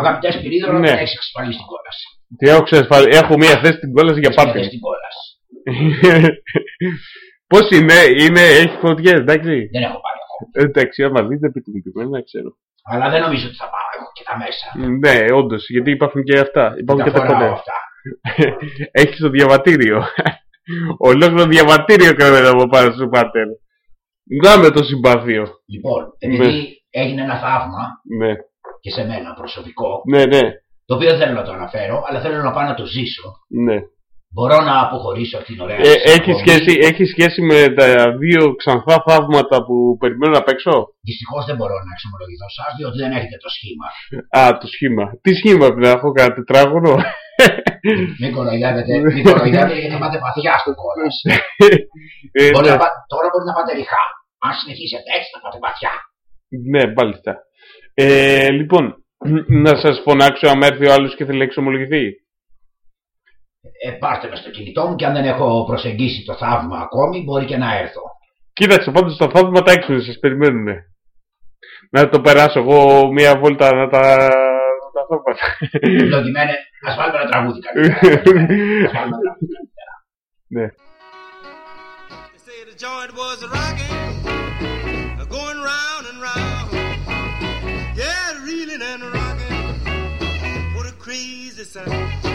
[SPEAKER 3] αγαπητέ Σπυρίδωνα,
[SPEAKER 2] Ναι.
[SPEAKER 3] δεν έχεις εξασφαλίσει την κόλαση.
[SPEAKER 2] Τι έχω ξεσφαλίσει. Έχω μία θέση στην κόλαση για
[SPEAKER 3] Έχεις μια
[SPEAKER 2] πάτε.
[SPEAKER 3] θέση στην κόλαση.
[SPEAKER 2] Πώς είναι, είναι, έχει φωτιές, εντάξει.
[SPEAKER 3] Δεν έχω πάρει ακόμα.
[SPEAKER 2] Εντάξει, άμα δείτε, πείτε μου και εμένα, να ξέρω.
[SPEAKER 3] Αλλά δεν νομίζω ότι θα πάω εγώ και τα μέσα.
[SPEAKER 2] Ναι, όντως, γιατί υπάρχουν και αυτά. Υπάρχουν
[SPEAKER 3] Τα
[SPEAKER 2] και τα
[SPEAKER 3] φοράω
[SPEAKER 2] κονέ.
[SPEAKER 3] αυτά.
[SPEAKER 2] Έχεις το διαβατήριο. Ολόκληρο διαβατήριο κρέμεται από πάνω σου, πάτερ. Να με το συμπάθειο.
[SPEAKER 3] Λοιπόν, επειδή έγινε ένα θαύμα
[SPEAKER 2] Ναι,
[SPEAKER 3] και σε μένα προσωπικό,
[SPEAKER 2] ναι, ναι,
[SPEAKER 3] το οποίο δεν θέλω να το αναφέρω, αλλά θέλω να πάω να το ζήσω.
[SPEAKER 2] ναι.
[SPEAKER 3] Μπορώ να αποχωρήσω από την ωραία
[SPEAKER 2] Ε,
[SPEAKER 3] σας
[SPEAKER 2] έχει,
[SPEAKER 3] εκπομπής.
[SPEAKER 2] σχέση, έχει σχέση με τα δύο ξανθά θαύματα που περιμένω να παίξω.
[SPEAKER 3] Δυστυχώς δεν μπορώ να εξομολογηθώ εσά, διότι δεν έχετε το σχήμα.
[SPEAKER 2] Α, το σχήμα. Τι σχήμα πρέπει να έχω, κανένα τετράγωνο;
[SPEAKER 3] Μην κοροϊδεύετε, μην κοροϊδεύετε γιατί θα πάτε βαθιά στο κόλλος.
[SPEAKER 2] Ε,
[SPEAKER 3] Μπορεί
[SPEAKER 2] ναι,
[SPEAKER 3] να πά- Τώρα μπορεί να πάτε ριχά. Αν συνεχίσετε έτσι θα πάτε βαθιά.
[SPEAKER 2] ναι, μάλιστα. Ε, λοιπόν, να σας φωνάξω άμα έρθει ο άλλος και θέλει να εξομολογηθεί.
[SPEAKER 3] Ε, πάρτε με στο κινητό μου και αν δεν έχω προσεγγίσει το θαύμα ακόμη μπορεί και να έρθω.
[SPEAKER 2] Κοίταξε, πάντως τα θαύματα έξω σας περιμένουν. Να το περάσω εγώ μία βόλτα να τα, να τα θαύματα.
[SPEAKER 3] Ευλογημένε, ας βάλουμε ένα τραγούδι καλύτερα. Ας βάλουμε ένα τραγούδι καλύτερα.
[SPEAKER 2] ναι.
[SPEAKER 6] They say the joint was rocking, going round and round. Yeah, reeling and rocking. What a crazy sound.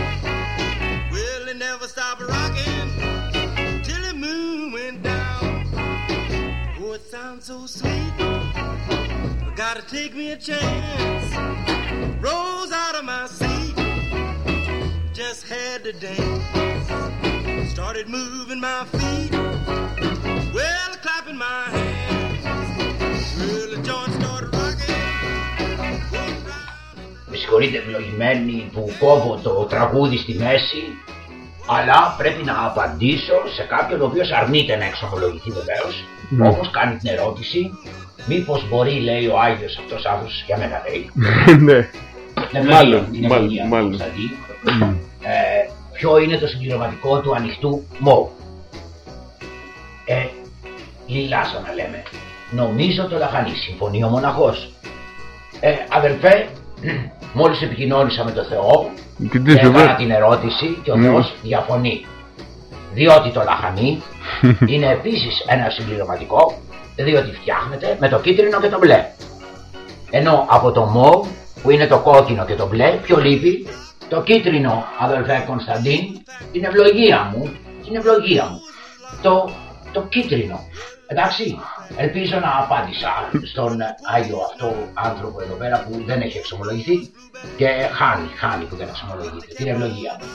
[SPEAKER 6] Gotta take me a chance. Rose out of my seat. Just had to dance. Started moving my feet. Well, clapping my hands. Well, the joint started rocking. Going round and
[SPEAKER 3] Με συγχωρείτε ευλογημένοι που κόβω το τραγούδι στη μέση, αλλά πρέπει να απαντήσω σε κάποιον ο οποίος αρνείται να εξομολογηθεί βεβαίως.
[SPEAKER 2] Ναι.
[SPEAKER 3] Όμως κάνει την ερώτηση, μήπως μπορεί, λέει ο Άγιος αυτός άνθρωπος, για μένα λέει,
[SPEAKER 2] ναι.
[SPEAKER 3] δεν
[SPEAKER 2] Μάλλον,
[SPEAKER 3] είναι
[SPEAKER 2] μάλλον,
[SPEAKER 3] ευλογία του
[SPEAKER 2] μάλλον.
[SPEAKER 3] Κωνσταντή, ε, ποιο είναι το συμπληρωματικό του ανοιχτού μόου; Ε, λιλά σαν να λέμε. Νομίζω το λαχανί, συμφωνεί ο μοναχός. Ε, αδελφέ, μόλις επικοινώνησα με τον Θεό,
[SPEAKER 2] Και τι
[SPEAKER 3] και
[SPEAKER 2] σου
[SPEAKER 3] έκανα
[SPEAKER 2] βρει.
[SPEAKER 3] την ερώτηση και ο
[SPEAKER 2] Μμ.
[SPEAKER 3] Θεός διαφωνεί. Διότι το λαχανί είναι επίσης ένα συμπληρωματικό, διότι φτιάχνεται με το κίτρινο και το μπλε. Ενώ από το μοβ που είναι το κόκκινο και το μπλε, ποιο λείπει, το κίτρινο αδελφέ Κωνσταντίν, την ευλογία μου, την ευλογία μου. Το, το κίτρινο. Εντάξει, ελπίζω να απάντησα στον Άγιο αυτό άνθρωπο εδώ πέρα που δεν έχει εξομολογηθεί και χάνει, χάνει που δεν εξομολογείται. Την ευλογία μου.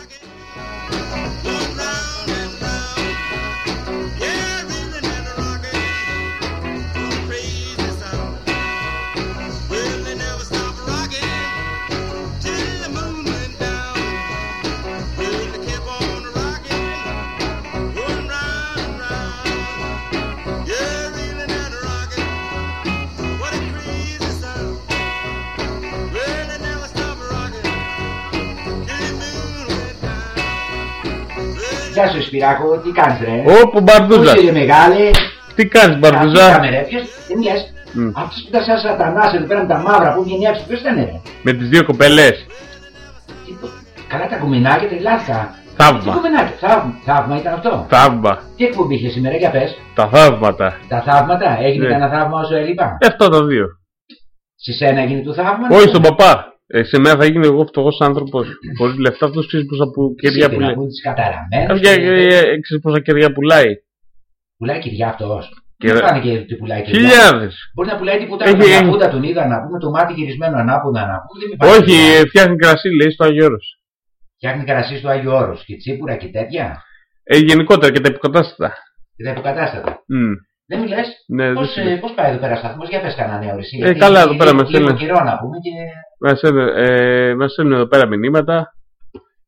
[SPEAKER 3] Γεια σου Σπυράκο, τι κάνεις ρε;
[SPEAKER 2] Ωπου
[SPEAKER 3] Πού
[SPEAKER 2] Μπαρδούζα.
[SPEAKER 3] είσαι ρε μεγάλε.
[SPEAKER 2] Τι κάνεις Μπαρδούζα.
[SPEAKER 3] Κάμε ρε, ποιος, δεν μιλάς.
[SPEAKER 2] Μμ.
[SPEAKER 3] Αυτός που ήταν σαν σατανάς εδώ πέρα με τα μαύρα που βγαίνει έξω, ποιος ήταν ρε;
[SPEAKER 2] Με τις δύο κοπελές.
[SPEAKER 3] Τι- Καλά τα κουμινάκια τρελάθηκα. Τι
[SPEAKER 2] Θαύμα.
[SPEAKER 3] κουμινάκια, θαύμα, θαύμα ήταν αυτό;
[SPEAKER 2] Θαύμα.
[SPEAKER 3] Τι εκπομπή είχες σήμερα, για πες.
[SPEAKER 2] Τα θαύματα.
[SPEAKER 3] Τα θαύματα, έγινε
[SPEAKER 2] Ναι.
[SPEAKER 3] κανένα θαύμα όσο έλειπα;
[SPEAKER 2] Ε, αυτά τα δύο.
[SPEAKER 3] Σε σένα έγινε του θαύμα.
[SPEAKER 2] Όχι στον παπά. Ε, σε μένα θα γίνει εγώ φτωχός άνθρωπος. Χωρίς λεφτά αυτός ξέρεις πόσα που κεριά πουλάει.
[SPEAKER 3] που τις καταραμένες.
[SPEAKER 2] Κάποια, ε, ε, ξέρεις πόσα κεριά πουλάει.
[SPEAKER 3] Πουλάει κυριά αυτός.
[SPEAKER 2] Και-
[SPEAKER 3] Δεν πάνε και τι πουλάει κυριά.
[SPEAKER 2] Χιλιάδες.
[SPEAKER 3] Μπορεί να πουλάει τίποτα
[SPEAKER 2] Έχει-
[SPEAKER 3] με τα
[SPEAKER 2] έχει-
[SPEAKER 3] φούντα του είδα να πούμε το μάτι γυρισμένο ανάποδα να πούμε. Δεν υπάρχει
[SPEAKER 2] Όχι,
[SPEAKER 3] κυριά.
[SPEAKER 2] ε, φτιάχνει κρασί λέει στο Άγιο Όρος.
[SPEAKER 3] Φτιάχνει καρασί στο Άγιο Όρος και τσίπουρα και τέτοια.
[SPEAKER 2] Ε, γενικότερα και τα υποκατάστατα.
[SPEAKER 3] Και τα υποκατάστατα.
[SPEAKER 2] Μμ.
[SPEAKER 3] Δεν μιλες.
[SPEAKER 2] Ναι, δεν
[SPEAKER 3] Πώς,
[SPEAKER 2] σου λέω.
[SPEAKER 3] ε, πώς πάει εδώ πέρα σταθμός, για πες κανένα νέο ρησί.
[SPEAKER 2] Ε,
[SPEAKER 3] γιατί
[SPEAKER 2] καλά, εδώ πέρα
[SPEAKER 3] λίγο-
[SPEAKER 2] με στέλνουν.
[SPEAKER 3] Λίγο καιρό να πούμε και
[SPEAKER 2] Μας στέλνουν, ε, μας στέλνουν εδώ πέρα μηνύματα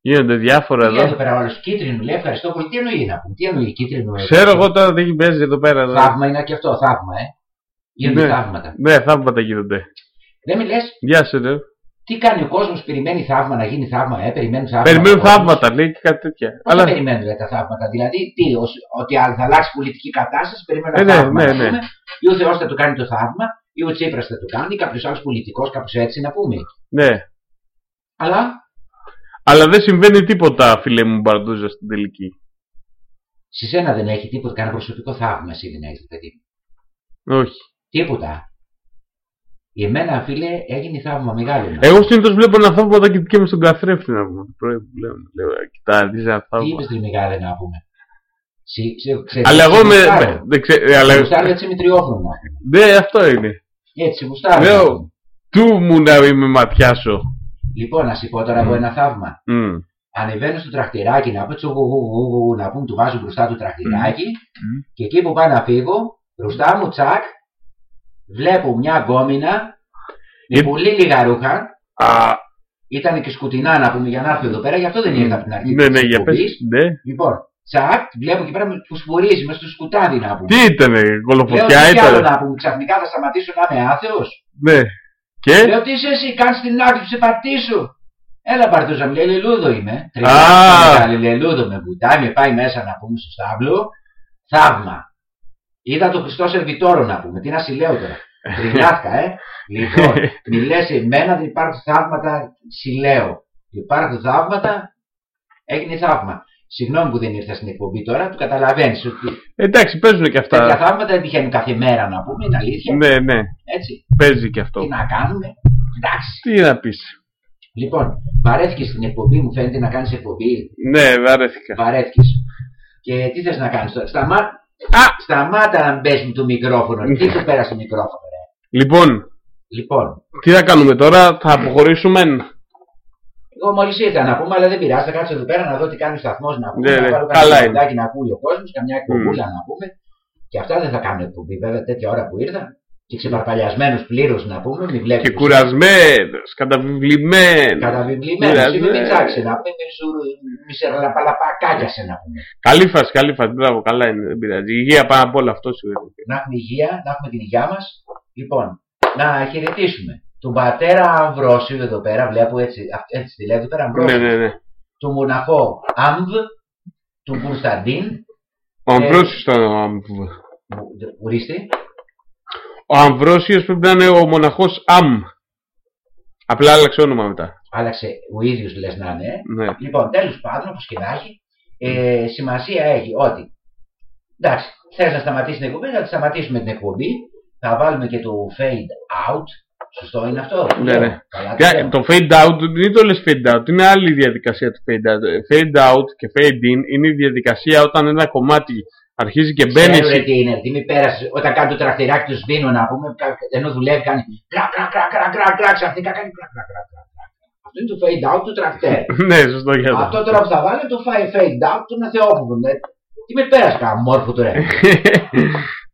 [SPEAKER 2] Γίνονται διάφορα
[SPEAKER 3] Τι λέει εδώ
[SPEAKER 2] εδώ.
[SPEAKER 3] πέρα ο άλλος, κίτρινο, λέει ευχαριστώ πολύ. Τι εννοεί να πούμε, τι εννοεί κίτρινο.
[SPEAKER 2] Ξέρω εγώ τώρα τι παίζει εδώ πέρα. εδώ.
[SPEAKER 3] Θαύμα είναι και αυτό, θαύμα, ε. Γίνονται
[SPEAKER 2] Ναι.
[SPEAKER 3] θαύματα.
[SPEAKER 2] Ναι, θαύματα γίνονται.
[SPEAKER 3] Δεν με λες,
[SPEAKER 2] Γεια σου, ρε.
[SPEAKER 3] τι κάνει ο κόσμος, περιμένει θαύμα να γίνει θαύμα, ε, περιμένει θαύμα.
[SPEAKER 2] Περιμένουν
[SPEAKER 3] ο κόσμος.
[SPEAKER 2] θαύματα, λέει και κάτι τέτοια.
[SPEAKER 3] Πώς
[SPEAKER 2] Αλλά
[SPEAKER 3] δεν περιμένουν λέει, τα θαύματα, δηλαδή τι, ως, ότι α- θα αλλάξει πολιτική κατάσταση, περιμένουν
[SPEAKER 2] Ε,
[SPEAKER 3] ένα
[SPEAKER 2] ναι,
[SPEAKER 3] θαύμα,
[SPEAKER 2] ναι,
[SPEAKER 3] να
[SPEAKER 2] ναι.
[SPEAKER 3] πούμε, ή ο Θεός θα το κάνει το θαύμα, ή ο Τσίπρας θα το κάνει, ή κάποιος άλλος πολιτικός, κάπως έτσι να πούμε.
[SPEAKER 2] ναι.
[SPEAKER 3] Αλλά
[SPEAKER 2] Αλλά δεν συμβαίνει τίποτα, φίλε μου Μπαρντούζα, στην τελική.
[SPEAKER 3] σε σένα δεν έχει τίποτα, κανένα προσωπικό θαύμα εσύ δεν έχεις, παιδί. μου.
[SPEAKER 2] Όχι.
[SPEAKER 3] Τίποτα. Για μένα, φίλε, έγινε θαύμα μεγάλο. να.
[SPEAKER 2] Εγώ συνήθως βλέπω ένα θαύματα και δικαίωμα στον καθρέφτη να πούμε. Το πρωί που λέω, λέω, κοιτά, δεις ένα
[SPEAKER 3] Τι
[SPEAKER 2] θαύμα.
[SPEAKER 3] είπες ρε μεγάλε να πούμε. Συ- ξε- ξε-
[SPEAKER 2] Αλλά εγώ με.
[SPEAKER 3] γουστάρω.
[SPEAKER 2] με- δεν ξέρω, ε, αλλά.
[SPEAKER 3] Σε γουστάρω έτσι Δημητριόφωνο να πούμε.
[SPEAKER 2] Ναι, αυτό είναι.
[SPEAKER 3] Έτσι, γουστάρω.
[SPEAKER 2] Λέω.
[SPEAKER 3] να πούμε.
[SPEAKER 2] Του μου να μην με ματιάσω.
[SPEAKER 3] Λοιπόν, να σου πω τώρα εγώ ένα θαύμα.
[SPEAKER 2] Μμ.
[SPEAKER 3] Ανεβαίνω στο τρακτηράκι να πω τσουγουγουγουγου να πούμε, του βάζω μπροστά το τρακτηράκι
[SPEAKER 2] Μμ.
[SPEAKER 3] και εκεί που πάω να φύγω, μπροστά μου τσακ, βλέπω μια γκόμινα με
[SPEAKER 2] Ε-
[SPEAKER 3] πολύ λίγα ρούχα.
[SPEAKER 2] Α,
[SPEAKER 3] Ήταν και σκουτινά να πούμε για να έρθω εδώ πέρα, γι' αυτό δεν ήρθα από την αρχή.
[SPEAKER 2] ναι,
[SPEAKER 3] της
[SPEAKER 2] ναι, για πες.
[SPEAKER 3] εκπομπής.
[SPEAKER 2] Ναι.
[SPEAKER 3] Λοιπόν, τσακ, βλέπω εκεί πέρα που σπουρίζει μέσα στο σκουτάδι να πούμε.
[SPEAKER 2] Τι ήτανε,
[SPEAKER 3] Λέω
[SPEAKER 2] κολοφωτιά
[SPEAKER 3] τι άλλο
[SPEAKER 2] ήταν.
[SPEAKER 3] να πούμε, ξαφνικά θα σταματήσω να είμαι άθεος.
[SPEAKER 2] Ναι. Και;
[SPEAKER 3] Λέω τι είσαι εσύ, κάνεις την άκρη, σε πατήσω. Έλα Μπαρτούζα, μου λέει λελούδο είμαι.
[SPEAKER 2] Α.
[SPEAKER 3] Τριάντα λελούδο με βουτάει, με πάει μέσα να πούμε στο στάβλο. Θαύμα. Είδα το Χριστό Σερβιτόρο να πούμε, τι να σου λέω τώρα. Τρινάθηκα, ε. Λοιπόν, μη λες εμένα δεν υπάρχουν θαύματα, συλλέω. Υπάρχουν θαύματα, έγινε θαύμα. Συγγνώμη που δεν ήρθα στην εκπομπή τώρα, το καταλαβαίνεις ότι
[SPEAKER 2] Εντάξει, παίζουν και
[SPEAKER 3] τέτοια
[SPEAKER 2] αυτά.
[SPEAKER 3] θαύματα δεν τυχαίνουν κάθε μέρα να πούμε, είναι αλήθεια.
[SPEAKER 2] Ναι, ναι.
[SPEAKER 3] Έτσι.
[SPEAKER 2] Παίζει και αυτό.
[SPEAKER 3] Τι να κάνουμε. Εντάξει.
[SPEAKER 2] Τι να πεις.
[SPEAKER 3] Λοιπόν, βαρέθηκες στην εκπομπή, μου φαίνεται να κάνεις εκπομπή.
[SPEAKER 2] Ναι, βαρέθηκα.
[SPEAKER 3] Βαρέθηκες. Και τι θες να κάνεις τώρα. Σταμά...
[SPEAKER 2] Α!
[SPEAKER 3] Σταμάτα να μπες με το μικρόφωνο. τι σου πέρασε το μικρόφωνο, ρε.
[SPEAKER 2] Λοιπόν,
[SPEAKER 3] Λοιπόν,
[SPEAKER 2] τι θα κάνουμε τώρα, θα αποχωρήσουμε.
[SPEAKER 3] Εγώ μόλις ήρθα να πούμε, αλλά δεν πειράζει. Θα κάτσω εδώ πέρα να δω τι κάνει ο σταθμός να πούμε.
[SPEAKER 2] Ναι,
[SPEAKER 3] να
[SPEAKER 2] ναι,
[SPEAKER 3] βάλω
[SPEAKER 2] καλά
[SPEAKER 3] κανένα
[SPEAKER 2] είναι.
[SPEAKER 3] τραγουδάκι να ακούει ο κόσμος, καμιά εκπομπούλα να πούμε. Και αυτά δεν θα κάνουν εκπομπή, βέβαια, τέτοια ώρα που ήρθα. Και ξεπαρπαλιασμένος πλήρως να πούμε, μην βλέπεις.
[SPEAKER 2] Και κουρασμένος, καταβιβλημένο.
[SPEAKER 3] Καταβιβλημένο,
[SPEAKER 2] Κουρασμένος.
[SPEAKER 3] μην μην τσάξει να πούμε, μη σου μη σε ραπαλαπακάκιασε να πούμε.
[SPEAKER 2] Καλή φάση, καλή φάση. Μπράβο, καλά είναι. Δεν πειράζει. Υγεία πάνω απ' όλα αυτό σημαίνει.
[SPEAKER 3] να έχουμε υγεία, να έχουμε την υγεία μας. Λοιπόν, να χαιρετήσουμε τον πατέρα Αμβρόσιο εδώ πέρα, βλέπω έτσι, αυ- έτσι τη λέει εδώ πέρα,
[SPEAKER 2] Ναι,
[SPEAKER 3] Αμβρόσιο,
[SPEAKER 2] ναι, ναι.
[SPEAKER 3] τον μοναχό Αμβ, τον Κωνσταντίν,
[SPEAKER 2] Ο Αμβρόσιος ήταν ο Αμβ.
[SPEAKER 3] Μου- ορίστε,
[SPEAKER 2] Ο Αμβρόσιος πρέπει να είναι ο μοναχός Αμ. Απλά άλλαξε όνομα μετά.
[SPEAKER 3] άλλαξε ο ίδιος λες να είναι. ε.
[SPEAKER 2] Ναι.
[SPEAKER 3] Λοιπόν, τέλος πάντων, όπως και να έχει, ε, σημασία έχει ότι, εντάξει, θες να σταματήσει την εκπομπή, θα τη σταματήσουμε την εκπομπή, θα βάλουμε και το fade out, σωστό είναι αυτό.
[SPEAKER 2] Ναι, ναι.
[SPEAKER 3] Καλά,
[SPEAKER 2] Και
[SPEAKER 3] το λέμε.
[SPEAKER 2] το fade out δεν το λες fade out, είναι άλλη διαδικασία του fade out. Fade out και fade in είναι η διαδικασία όταν ένα κομμάτι αρχίζει και μπαίνει.
[SPEAKER 3] Ξέρω ρε
[SPEAKER 2] σε-
[SPEAKER 3] τι είναι, τι μη πέρασες. Όταν κάνει το τρακτηράκι τους σβήνω να πούμε, κα- ενώ δουλεύει κάνει κρακ, κρακ, κρακ, κρακ, κρακ, κρακ, ξαφνικά κάνει κρακ, κρακ, κρακ, κρακ, κρακ. Αυτό είναι το fade out του τρακτέρ.
[SPEAKER 2] ναι, σωστό για
[SPEAKER 3] Αυτό τώρα που θα βάλω είναι το fi- fade out του Αθεόφοβου. Ναι. Τι με πέρασε κανένα μόρφο τώρα.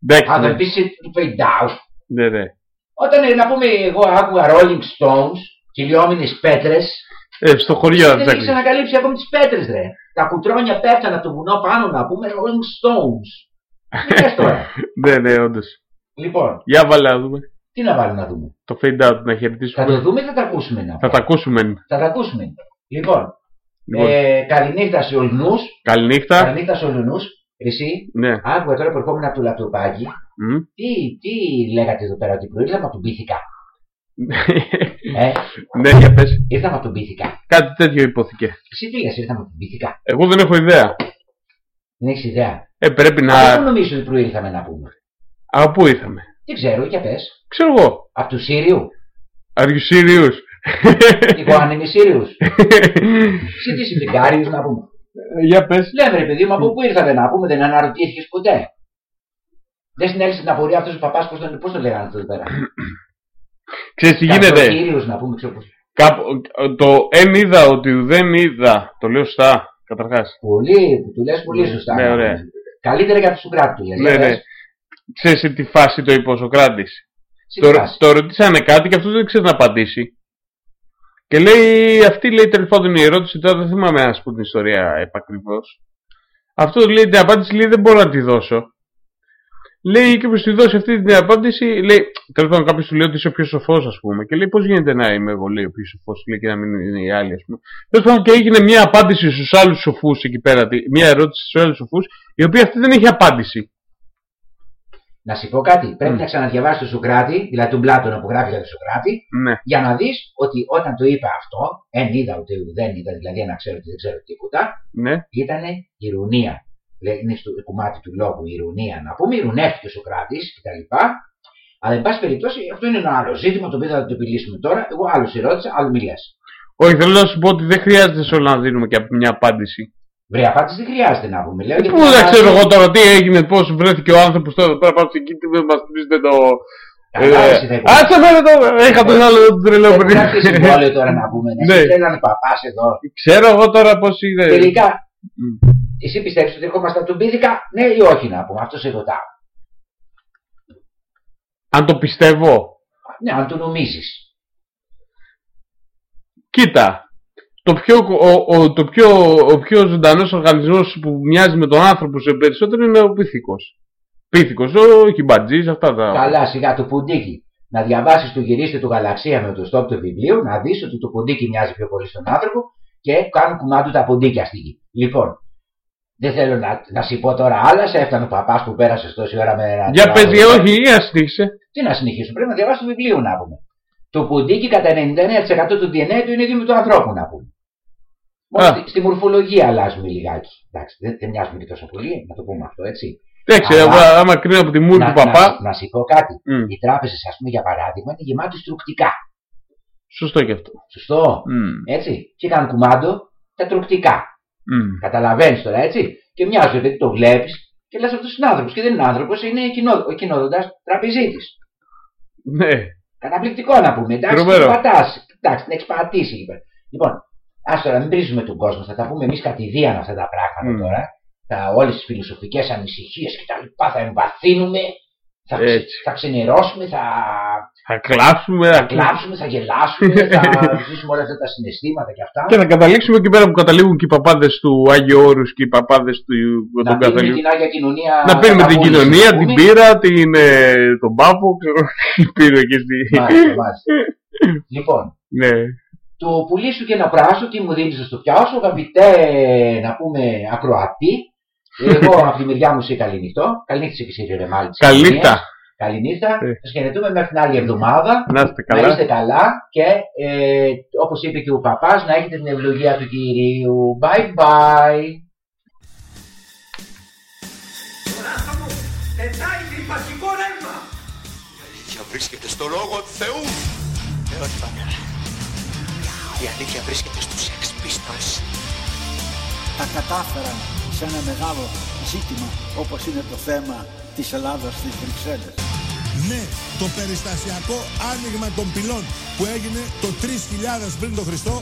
[SPEAKER 2] Εντάξει,
[SPEAKER 3] Αν δεν
[SPEAKER 2] ναι.
[SPEAKER 3] πεις το fade out.
[SPEAKER 2] ναι, ναι.
[SPEAKER 3] Όταν ε, να πούμε εγώ άκουγα Rolling Stones, κυλιόμενες πέτρες,
[SPEAKER 2] Ε, στο χωριό
[SPEAKER 3] δεν
[SPEAKER 2] δεν
[SPEAKER 3] έχεις ξανακαλύψει ακόμη τις πέτρες ρε. Τα κουτρόνια πέφτανε από το βουνό πάνω να πούμε Rolling Stones. Τι λες τώρα;
[SPEAKER 2] Ναι, ναι, όντως.
[SPEAKER 3] Λοιπόν,
[SPEAKER 2] Για βάλε να δούμε.
[SPEAKER 3] τι να βάλουμε να δούμε;
[SPEAKER 2] Το fade out να
[SPEAKER 3] Θα
[SPEAKER 2] χαιρετήσουμε.
[SPEAKER 3] το δούμε ή θα τα ακούσουμε να
[SPEAKER 2] Θα
[SPEAKER 3] πούμε;
[SPEAKER 2] τα ακούσουμε.
[SPEAKER 3] Θα τα ακούσουμε. Λοιπόν,
[SPEAKER 2] Λοιπόν,
[SPEAKER 3] ε, καληνύχτα σε όλους.
[SPEAKER 2] Καληνύχτα.
[SPEAKER 3] Καληνύχτα σε όλους. Εσύ,
[SPEAKER 2] Ναι.
[SPEAKER 3] άκουγα τώρα που ερχόμουν από το λαπτοπάκι.
[SPEAKER 2] Μμ.
[SPEAKER 3] Τι, τι λέγατε εδώ πέρα, ότι προήλθαμε από τον Πίθηκα; Ε,
[SPEAKER 2] ναι, για πες.
[SPEAKER 3] ήρθαμε από τον Πίθηκα.
[SPEAKER 2] Κάτι τέτοιο υπόθηκε.
[SPEAKER 3] Εσύ τι λες, ήρθαμε από τον Πίθηκα;
[SPEAKER 2] Εγώ δεν έχω ιδέα.
[SPEAKER 3] Δεν έχεις ιδέα;
[SPEAKER 2] Ε, πρέπει
[SPEAKER 3] Από
[SPEAKER 2] να.
[SPEAKER 3] πού νομίζω ότι προήλθαμε να πούμε;
[SPEAKER 2] Από πού ήρθαμε;
[SPEAKER 3] Δεν ξέρω, για πες.
[SPEAKER 2] Ξέρω εγώ.
[SPEAKER 3] Από τους Σύριους.
[SPEAKER 2] Are you serious?
[SPEAKER 3] Εγώ αν είμαι Σύριους. Εσύ τι είσαι Φλιγκάριος να πούμε.
[SPEAKER 2] Για πες.
[SPEAKER 3] Λέμε ρε παιδί μου, από πού ήρθαμε να πούμε, δεν αναρωτήθηκες ποτέ; Δεν συνέλεξε την απορία αυτός ο παπάς, πώς τον, πώς τον λέγανε αυτό εδώ πέρα;
[SPEAKER 2] Ξέρεις τι γίνεται;
[SPEAKER 3] Κύριος να πούμε, ξέρω πώς.
[SPEAKER 2] Κάπου, το εν είδα ότι δεν είδα. Το λέω σωστά, καταρχάς.
[SPEAKER 3] Πολύ, που του λες πολύ σωστά.
[SPEAKER 2] Ναι,
[SPEAKER 3] να
[SPEAKER 2] ωραία.
[SPEAKER 3] πούμε. Καλύτερα για τους Σουκράτη του λες.
[SPEAKER 2] Ναι,
[SPEAKER 3] για
[SPEAKER 2] ναι.
[SPEAKER 3] πες.
[SPEAKER 2] Ξέρεις σε τι φάση το είπε ο Σοκράτης;
[SPEAKER 3] Σε
[SPEAKER 2] Το,
[SPEAKER 3] τι φάση;
[SPEAKER 2] το ρωτήσανε κάτι και αυτός δεν ξέρει να απαντήσει. Και λέει, αυτή λέει τέλο πάντων η ερώτηση, τώρα δεν θυμάμαι να σου πω την ιστορία επακριβώς. Αυτό λέει την απάντηση, λέει δεν μπορώ να τη δώσω. Λέει και που τη δώσει αυτή την απάντηση, λέει, τέλος πάντων κάποιος του λέει ότι είσαι ο πιο σοφός, ας πούμε. Και λέει, πώς γίνεται να είμαι εγώ, λέει, ο πιο σοφός, λέει και να μην είναι οι άλλοι, ας πούμε. Τέλος πάντων και έγινε μια απάντηση στους άλλους σοφούς εκεί πέρα, τη- μια ερώτηση στους άλλους σοφούς, η οποία αυτή δεν έχει απάντηση.
[SPEAKER 3] Να σου πω κάτι. Πρέπει
[SPEAKER 2] Μμ.
[SPEAKER 3] να ξαναδιαβάσεις τον Σουκράτη, δηλαδή τον Πλάτωνα που γράφει για τον Σουκράτη,
[SPEAKER 2] Ναι.
[SPEAKER 3] για να δεις ότι όταν το είπε αυτό, εν είδα ούτε δεν είδα, δηλαδή να ξέρω ότι δεν ξέρω τίποτα,
[SPEAKER 2] Ναι.
[SPEAKER 3] ήταν ηρωνία. Δηλαδή είναι στο κομμάτι του λόγου η ηρωνία. Να πούμε, ηρωνεύτηκε ο Σουκράτης κτλ. Αλλά εν πάση περιπτώσει αυτό είναι ένα άλλο ζήτημα το οποίο θα το επιλύσουμε τώρα. Εγώ άλλο σε ρώτησα, άλλο μιλά.
[SPEAKER 2] Όχι, θέλω να σου πω ότι δεν χρειάζεται σε όλα να δίνουμε και μια απάντηση.
[SPEAKER 3] Βρε απάντηση δεν χρειάζεται να πούμε. Λέω,
[SPEAKER 2] Ε,
[SPEAKER 3] γιατί
[SPEAKER 2] Πού δεν
[SPEAKER 3] να-
[SPEAKER 2] ξέρω εγώ τώρα τι έγινε, πώς βρέθηκε ο άνθρωπος τώρα πέρα πάνω στην κήτη, δεν μας πείτε το.
[SPEAKER 3] Καλά,
[SPEAKER 2] Ε,
[SPEAKER 3] εσύ δεν
[SPEAKER 2] Α, σε φέρε το. Είχα τον άλλο τον τρελό
[SPEAKER 3] Δεν
[SPEAKER 2] πριν.
[SPEAKER 3] υπάρχει συμβόλαιο τώρα να πούμε.
[SPEAKER 2] Ναι.
[SPEAKER 3] Ναι. Θέλανε παπά εδώ.
[SPEAKER 2] Ξέρω εγώ τώρα πώς είναι.
[SPEAKER 3] Τελικά,
[SPEAKER 2] Μμ.
[SPEAKER 3] εσύ πιστεύεις ότι ερχόμαστε από τον πίδικα, ναι ή όχι να πούμε. Αυτό σε ρωτάω.
[SPEAKER 2] Αν το πιστεύω.
[SPEAKER 3] Ναι, αν το νομίζεις.
[SPEAKER 2] Κοίτα. Το πιο, ο, ο, το πιο, ο πιο ζωντανός οργανισμός που μοιάζει με τον άνθρωπο σε περισσότερο είναι ο πίθηκος. Πίθηκος, ο χιμπατζής, αυτά τα...
[SPEAKER 3] Καλά, σιγά το πουντίκι. Να διαβάσεις το γυρίστε του Γαλαξία με το στόπ του βιβλίου, να δεις ότι το πουντίκι μοιάζει πιο πολύ στον άνθρωπο και κάνουν κουμάντου τα πουντίκια στη γη. Λοιπόν, δεν θέλω να, να σου πω τώρα άλλα, σε έφτανε ο παπάς που πέρασε τόση ώρα με ένα.
[SPEAKER 2] Για πες,
[SPEAKER 3] τραγούδι.
[SPEAKER 2] για όχι, για συνήθισε.
[SPEAKER 3] Τι να συνεχίσουμε, πρέπει να διαβάσεις το βιβλίο να πούμε. Το πουντίκι κατά 99% του DNA του είναι ίδιο με του ανθρώπου να πούμε. Μόνο
[SPEAKER 2] Α.
[SPEAKER 3] στη, στη μορφολογία αλλάζουμε λιγάκι. Εντάξει, δεν, δεν μοιάζουμε και τόσο πολύ, να το πούμε αυτό έτσι.
[SPEAKER 2] Εντάξει,
[SPEAKER 3] Αλλά-
[SPEAKER 2] εγώ, άμα κρίνω από τη μούρη
[SPEAKER 3] να,
[SPEAKER 2] του παπά,
[SPEAKER 3] να, να σου πω κάτι.
[SPEAKER 2] Μμ.
[SPEAKER 3] Οι τράπεζες, ας πούμε, για παράδειγμα, είναι γεμάτες στρουκτικά.
[SPEAKER 2] σωστό και αυτό.
[SPEAKER 3] Σωστό.
[SPEAKER 2] Μμ,
[SPEAKER 3] Έτσι. Και κάνουν κουμάντο τα τροκτικά.
[SPEAKER 2] μμ.
[SPEAKER 3] Καταλαβαίνεις τώρα, έτσι. Και μοιάζει επειδή το βλέπεις και λες αυτός είναι άνθρωπος. Και δεν είναι άνθρωπος, είναι κοινό, ο κοινόδοντα τραπεζίτης.
[SPEAKER 2] Ναι,
[SPEAKER 3] Καταπληκτικό να πούμε. Εντάξει,
[SPEAKER 2] Τρομερό.
[SPEAKER 3] την πατάς. Εντάξει, την έχει πατήσει εκεί πέρα. Λοιπόν, ας τώρα μην πρίζουμε τον κόσμο. Θα τα πούμε εμείς κατηδίαν αυτά τα πράγματα
[SPEAKER 2] Μμ.
[SPEAKER 3] τώρα. Τα, όλες τις φιλοσοφικές ανησυχίες και τα λοιπά θα εμβαθύνουμε. Θα, ξε-
[SPEAKER 2] Έτσι.
[SPEAKER 3] θα ξενερώσουμε, θα,
[SPEAKER 2] θα κλάψουμε,
[SPEAKER 3] θα
[SPEAKER 2] θα
[SPEAKER 3] κλάψουμε, θα γελάσουμε, θα ζήσουμε όλα αυτά τα συναισθήματα και αυτά.
[SPEAKER 2] Και θα καταλήξουμε εκεί πέρα που καταλήγουν και οι παπάδες του Άγιο Όρους και οι παπάδες του
[SPEAKER 3] να
[SPEAKER 2] των
[SPEAKER 3] πίνουμε
[SPEAKER 2] Καθολικών.
[SPEAKER 3] την Άγια Κοινωνία.
[SPEAKER 2] Να πίνουμε την
[SPEAKER 3] Παπούλης,
[SPEAKER 2] κοινωνία,
[SPEAKER 3] να
[SPEAKER 2] την
[SPEAKER 3] πούμε.
[SPEAKER 2] πύρα, την, ε, τον πάφο, ξέρω, την πύρα και στη...
[SPEAKER 3] Μάλιστα, μάλιστα. λοιπόν,
[SPEAKER 2] ναι.
[SPEAKER 3] Το πουλί σου και ένα πράσο, τι μου δίνεις να στο πιάσω, αγαπητέ, να πούμε, ακροατή. Εγώ από τη μεριά μου σε καληνυχτό. Καληνύχτα και εσύ, ρε Μάλη. της
[SPEAKER 2] Καληνύχτα.
[SPEAKER 3] κοινωνίας. Καληνύχτα.
[SPEAKER 2] Ε.
[SPEAKER 3] Σας χαιρετούμε μέχρι την άλλη εβδομάδα.
[SPEAKER 2] Να είστε
[SPEAKER 3] Να
[SPEAKER 2] καλά.
[SPEAKER 3] είστε καλά και ε, όπως είπε και ο παπάς να έχετε την ευλογία του Κυρίου. Bye bye.
[SPEAKER 10] Η αλήθεια βρίσκεται στο λόγο του Θεού.
[SPEAKER 11] Ε, όχι πατέρα. Η αλήθεια βρίσκεται στους Sex Pistols.
[SPEAKER 12] τα κατάφεραν σε ένα μεγάλο ζήτημα όπως είναι το θέμα της Ελλάδας στις Βρυξέλλες.
[SPEAKER 13] Ναι, το περιστασιακό άνοιγμα των πυλών που έγινε το 3000 πριν τον Χριστό,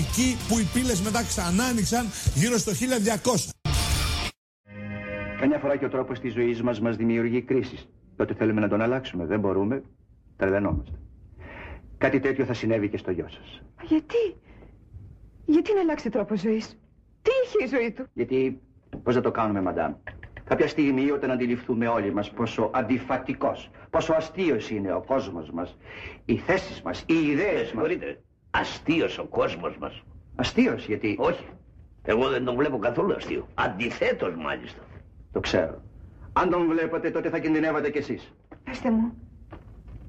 [SPEAKER 13] εκεί που οι πύλες μετά ξανά άνοιξαν γύρω στο 1200.
[SPEAKER 14] Καμιά φορά και ο τρόπος της ζωής μας μας δημιουργεί κρίσεις. Τότε θέλουμε να τον αλλάξουμε. Δεν μπορούμε. Τρελαινόμαστε. Κάτι τέτοιο θα συνέβη και στο γιο σας.
[SPEAKER 15] Γιατί, γιατί να αλλάξει τρόπο ζωής; Τι είχε η ζωή του;
[SPEAKER 14] Γιατί, πώς θα το κάνουμε, μαντάμ; Κάποια στιγμή όταν αντιληφθούμε όλοι μας πόσο αντιφατικός, πόσο αστείος είναι ο κόσμος μας, οι θέσεις μας, οι ιδέες μας.
[SPEAKER 16] Μπορείτε. Αστείος ο κόσμος μας.
[SPEAKER 14] Αστείος, γιατί.
[SPEAKER 16] Όχι. Εγώ δεν τον βλέπω καθόλου αστείο. Αντιθέτως μάλιστα.
[SPEAKER 14] Το ξέρω. Αν τον βλέπατε, τότε θα κινδυνεύατε κι εσείς.
[SPEAKER 15] Πετε μου,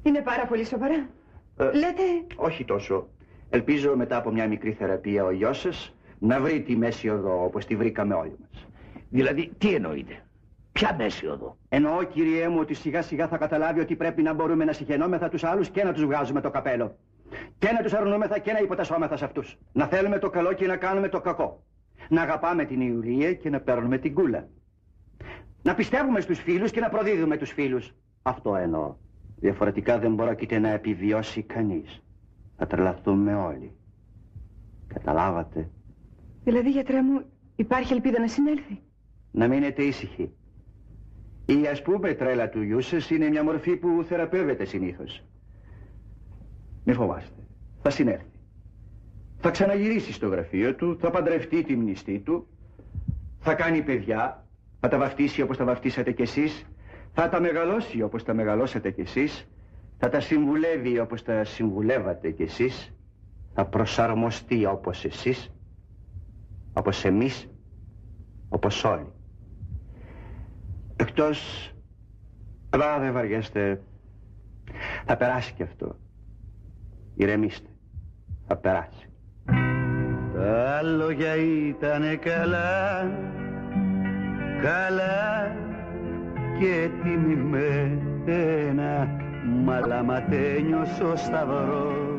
[SPEAKER 15] είναι πάρα πολύ σοβαρά.
[SPEAKER 14] Ε,
[SPEAKER 15] Λέτε,
[SPEAKER 14] Όχι τόσο. Ελπίζω μετά από μια μικρή θεραπεία ο γιος σας να βρει τη μέση οδό όπως τη βρήκαμε όλοι μας.
[SPEAKER 16] Δηλαδή, τι εννοείτε; Ποια μέση οδό;
[SPEAKER 14] Εννοώ κυριέ μου ότι σιγά σιγά θα καταλάβει ότι πρέπει να μπορούμε να συγχαινόμεθα τους άλλους και να τους βγάζουμε το καπέλο. Και να τους αρνούμεθα και να υποτασσόμεθα σε αυτούς. Να θέλουμε το καλό και να κάνουμε το κακό. Να αγαπάμε την Ιουλία και να παίρνουμε την κούλα. Να πιστεύουμε στους φίλους και να προδίδουμε τους φίλους. Αυτό εννοώ. Διαφορετικά δεν πρόκειται να επιβιώσει κανείς. Θα τρελαθούμε όλοι. Καταλάβατε.
[SPEAKER 15] δηλαδή γιατρέ μου, υπάρχει ελπίδα να συνέλθει;
[SPEAKER 14] Να μείνετε ήσυχοι. Η ας πούμε τρέλα του γιού σας είναι μια μορφή που θεραπεύεται συνήθως. Μη φοβάστε. Θα συνέλθει. Θα ξαναγυρίσει στο γραφείο του, θα παντρευτεί τη μνηστή του, θα κάνει παιδιά, θα τα βαφτίσει όπως τα βαφτίσατε κι εσείς, θα τα μεγαλώσει όπως τα μεγαλώσατε κι εσείς, θα τα συμβουλεύει όπως τα συμβουλεύατε κι εσείς, θα προσαρμοστεί όπως εσείς, όπως εμείς, όπως όλοι. Εκτός, αλλά δεν βαριέστε, θα περάσει κι αυτό. Ηρεμήστε, θα περάσει.
[SPEAKER 17] Τα λόγια ήτανε καλά, καλά και τιμημένα, μαλαματένιος ο σταυρός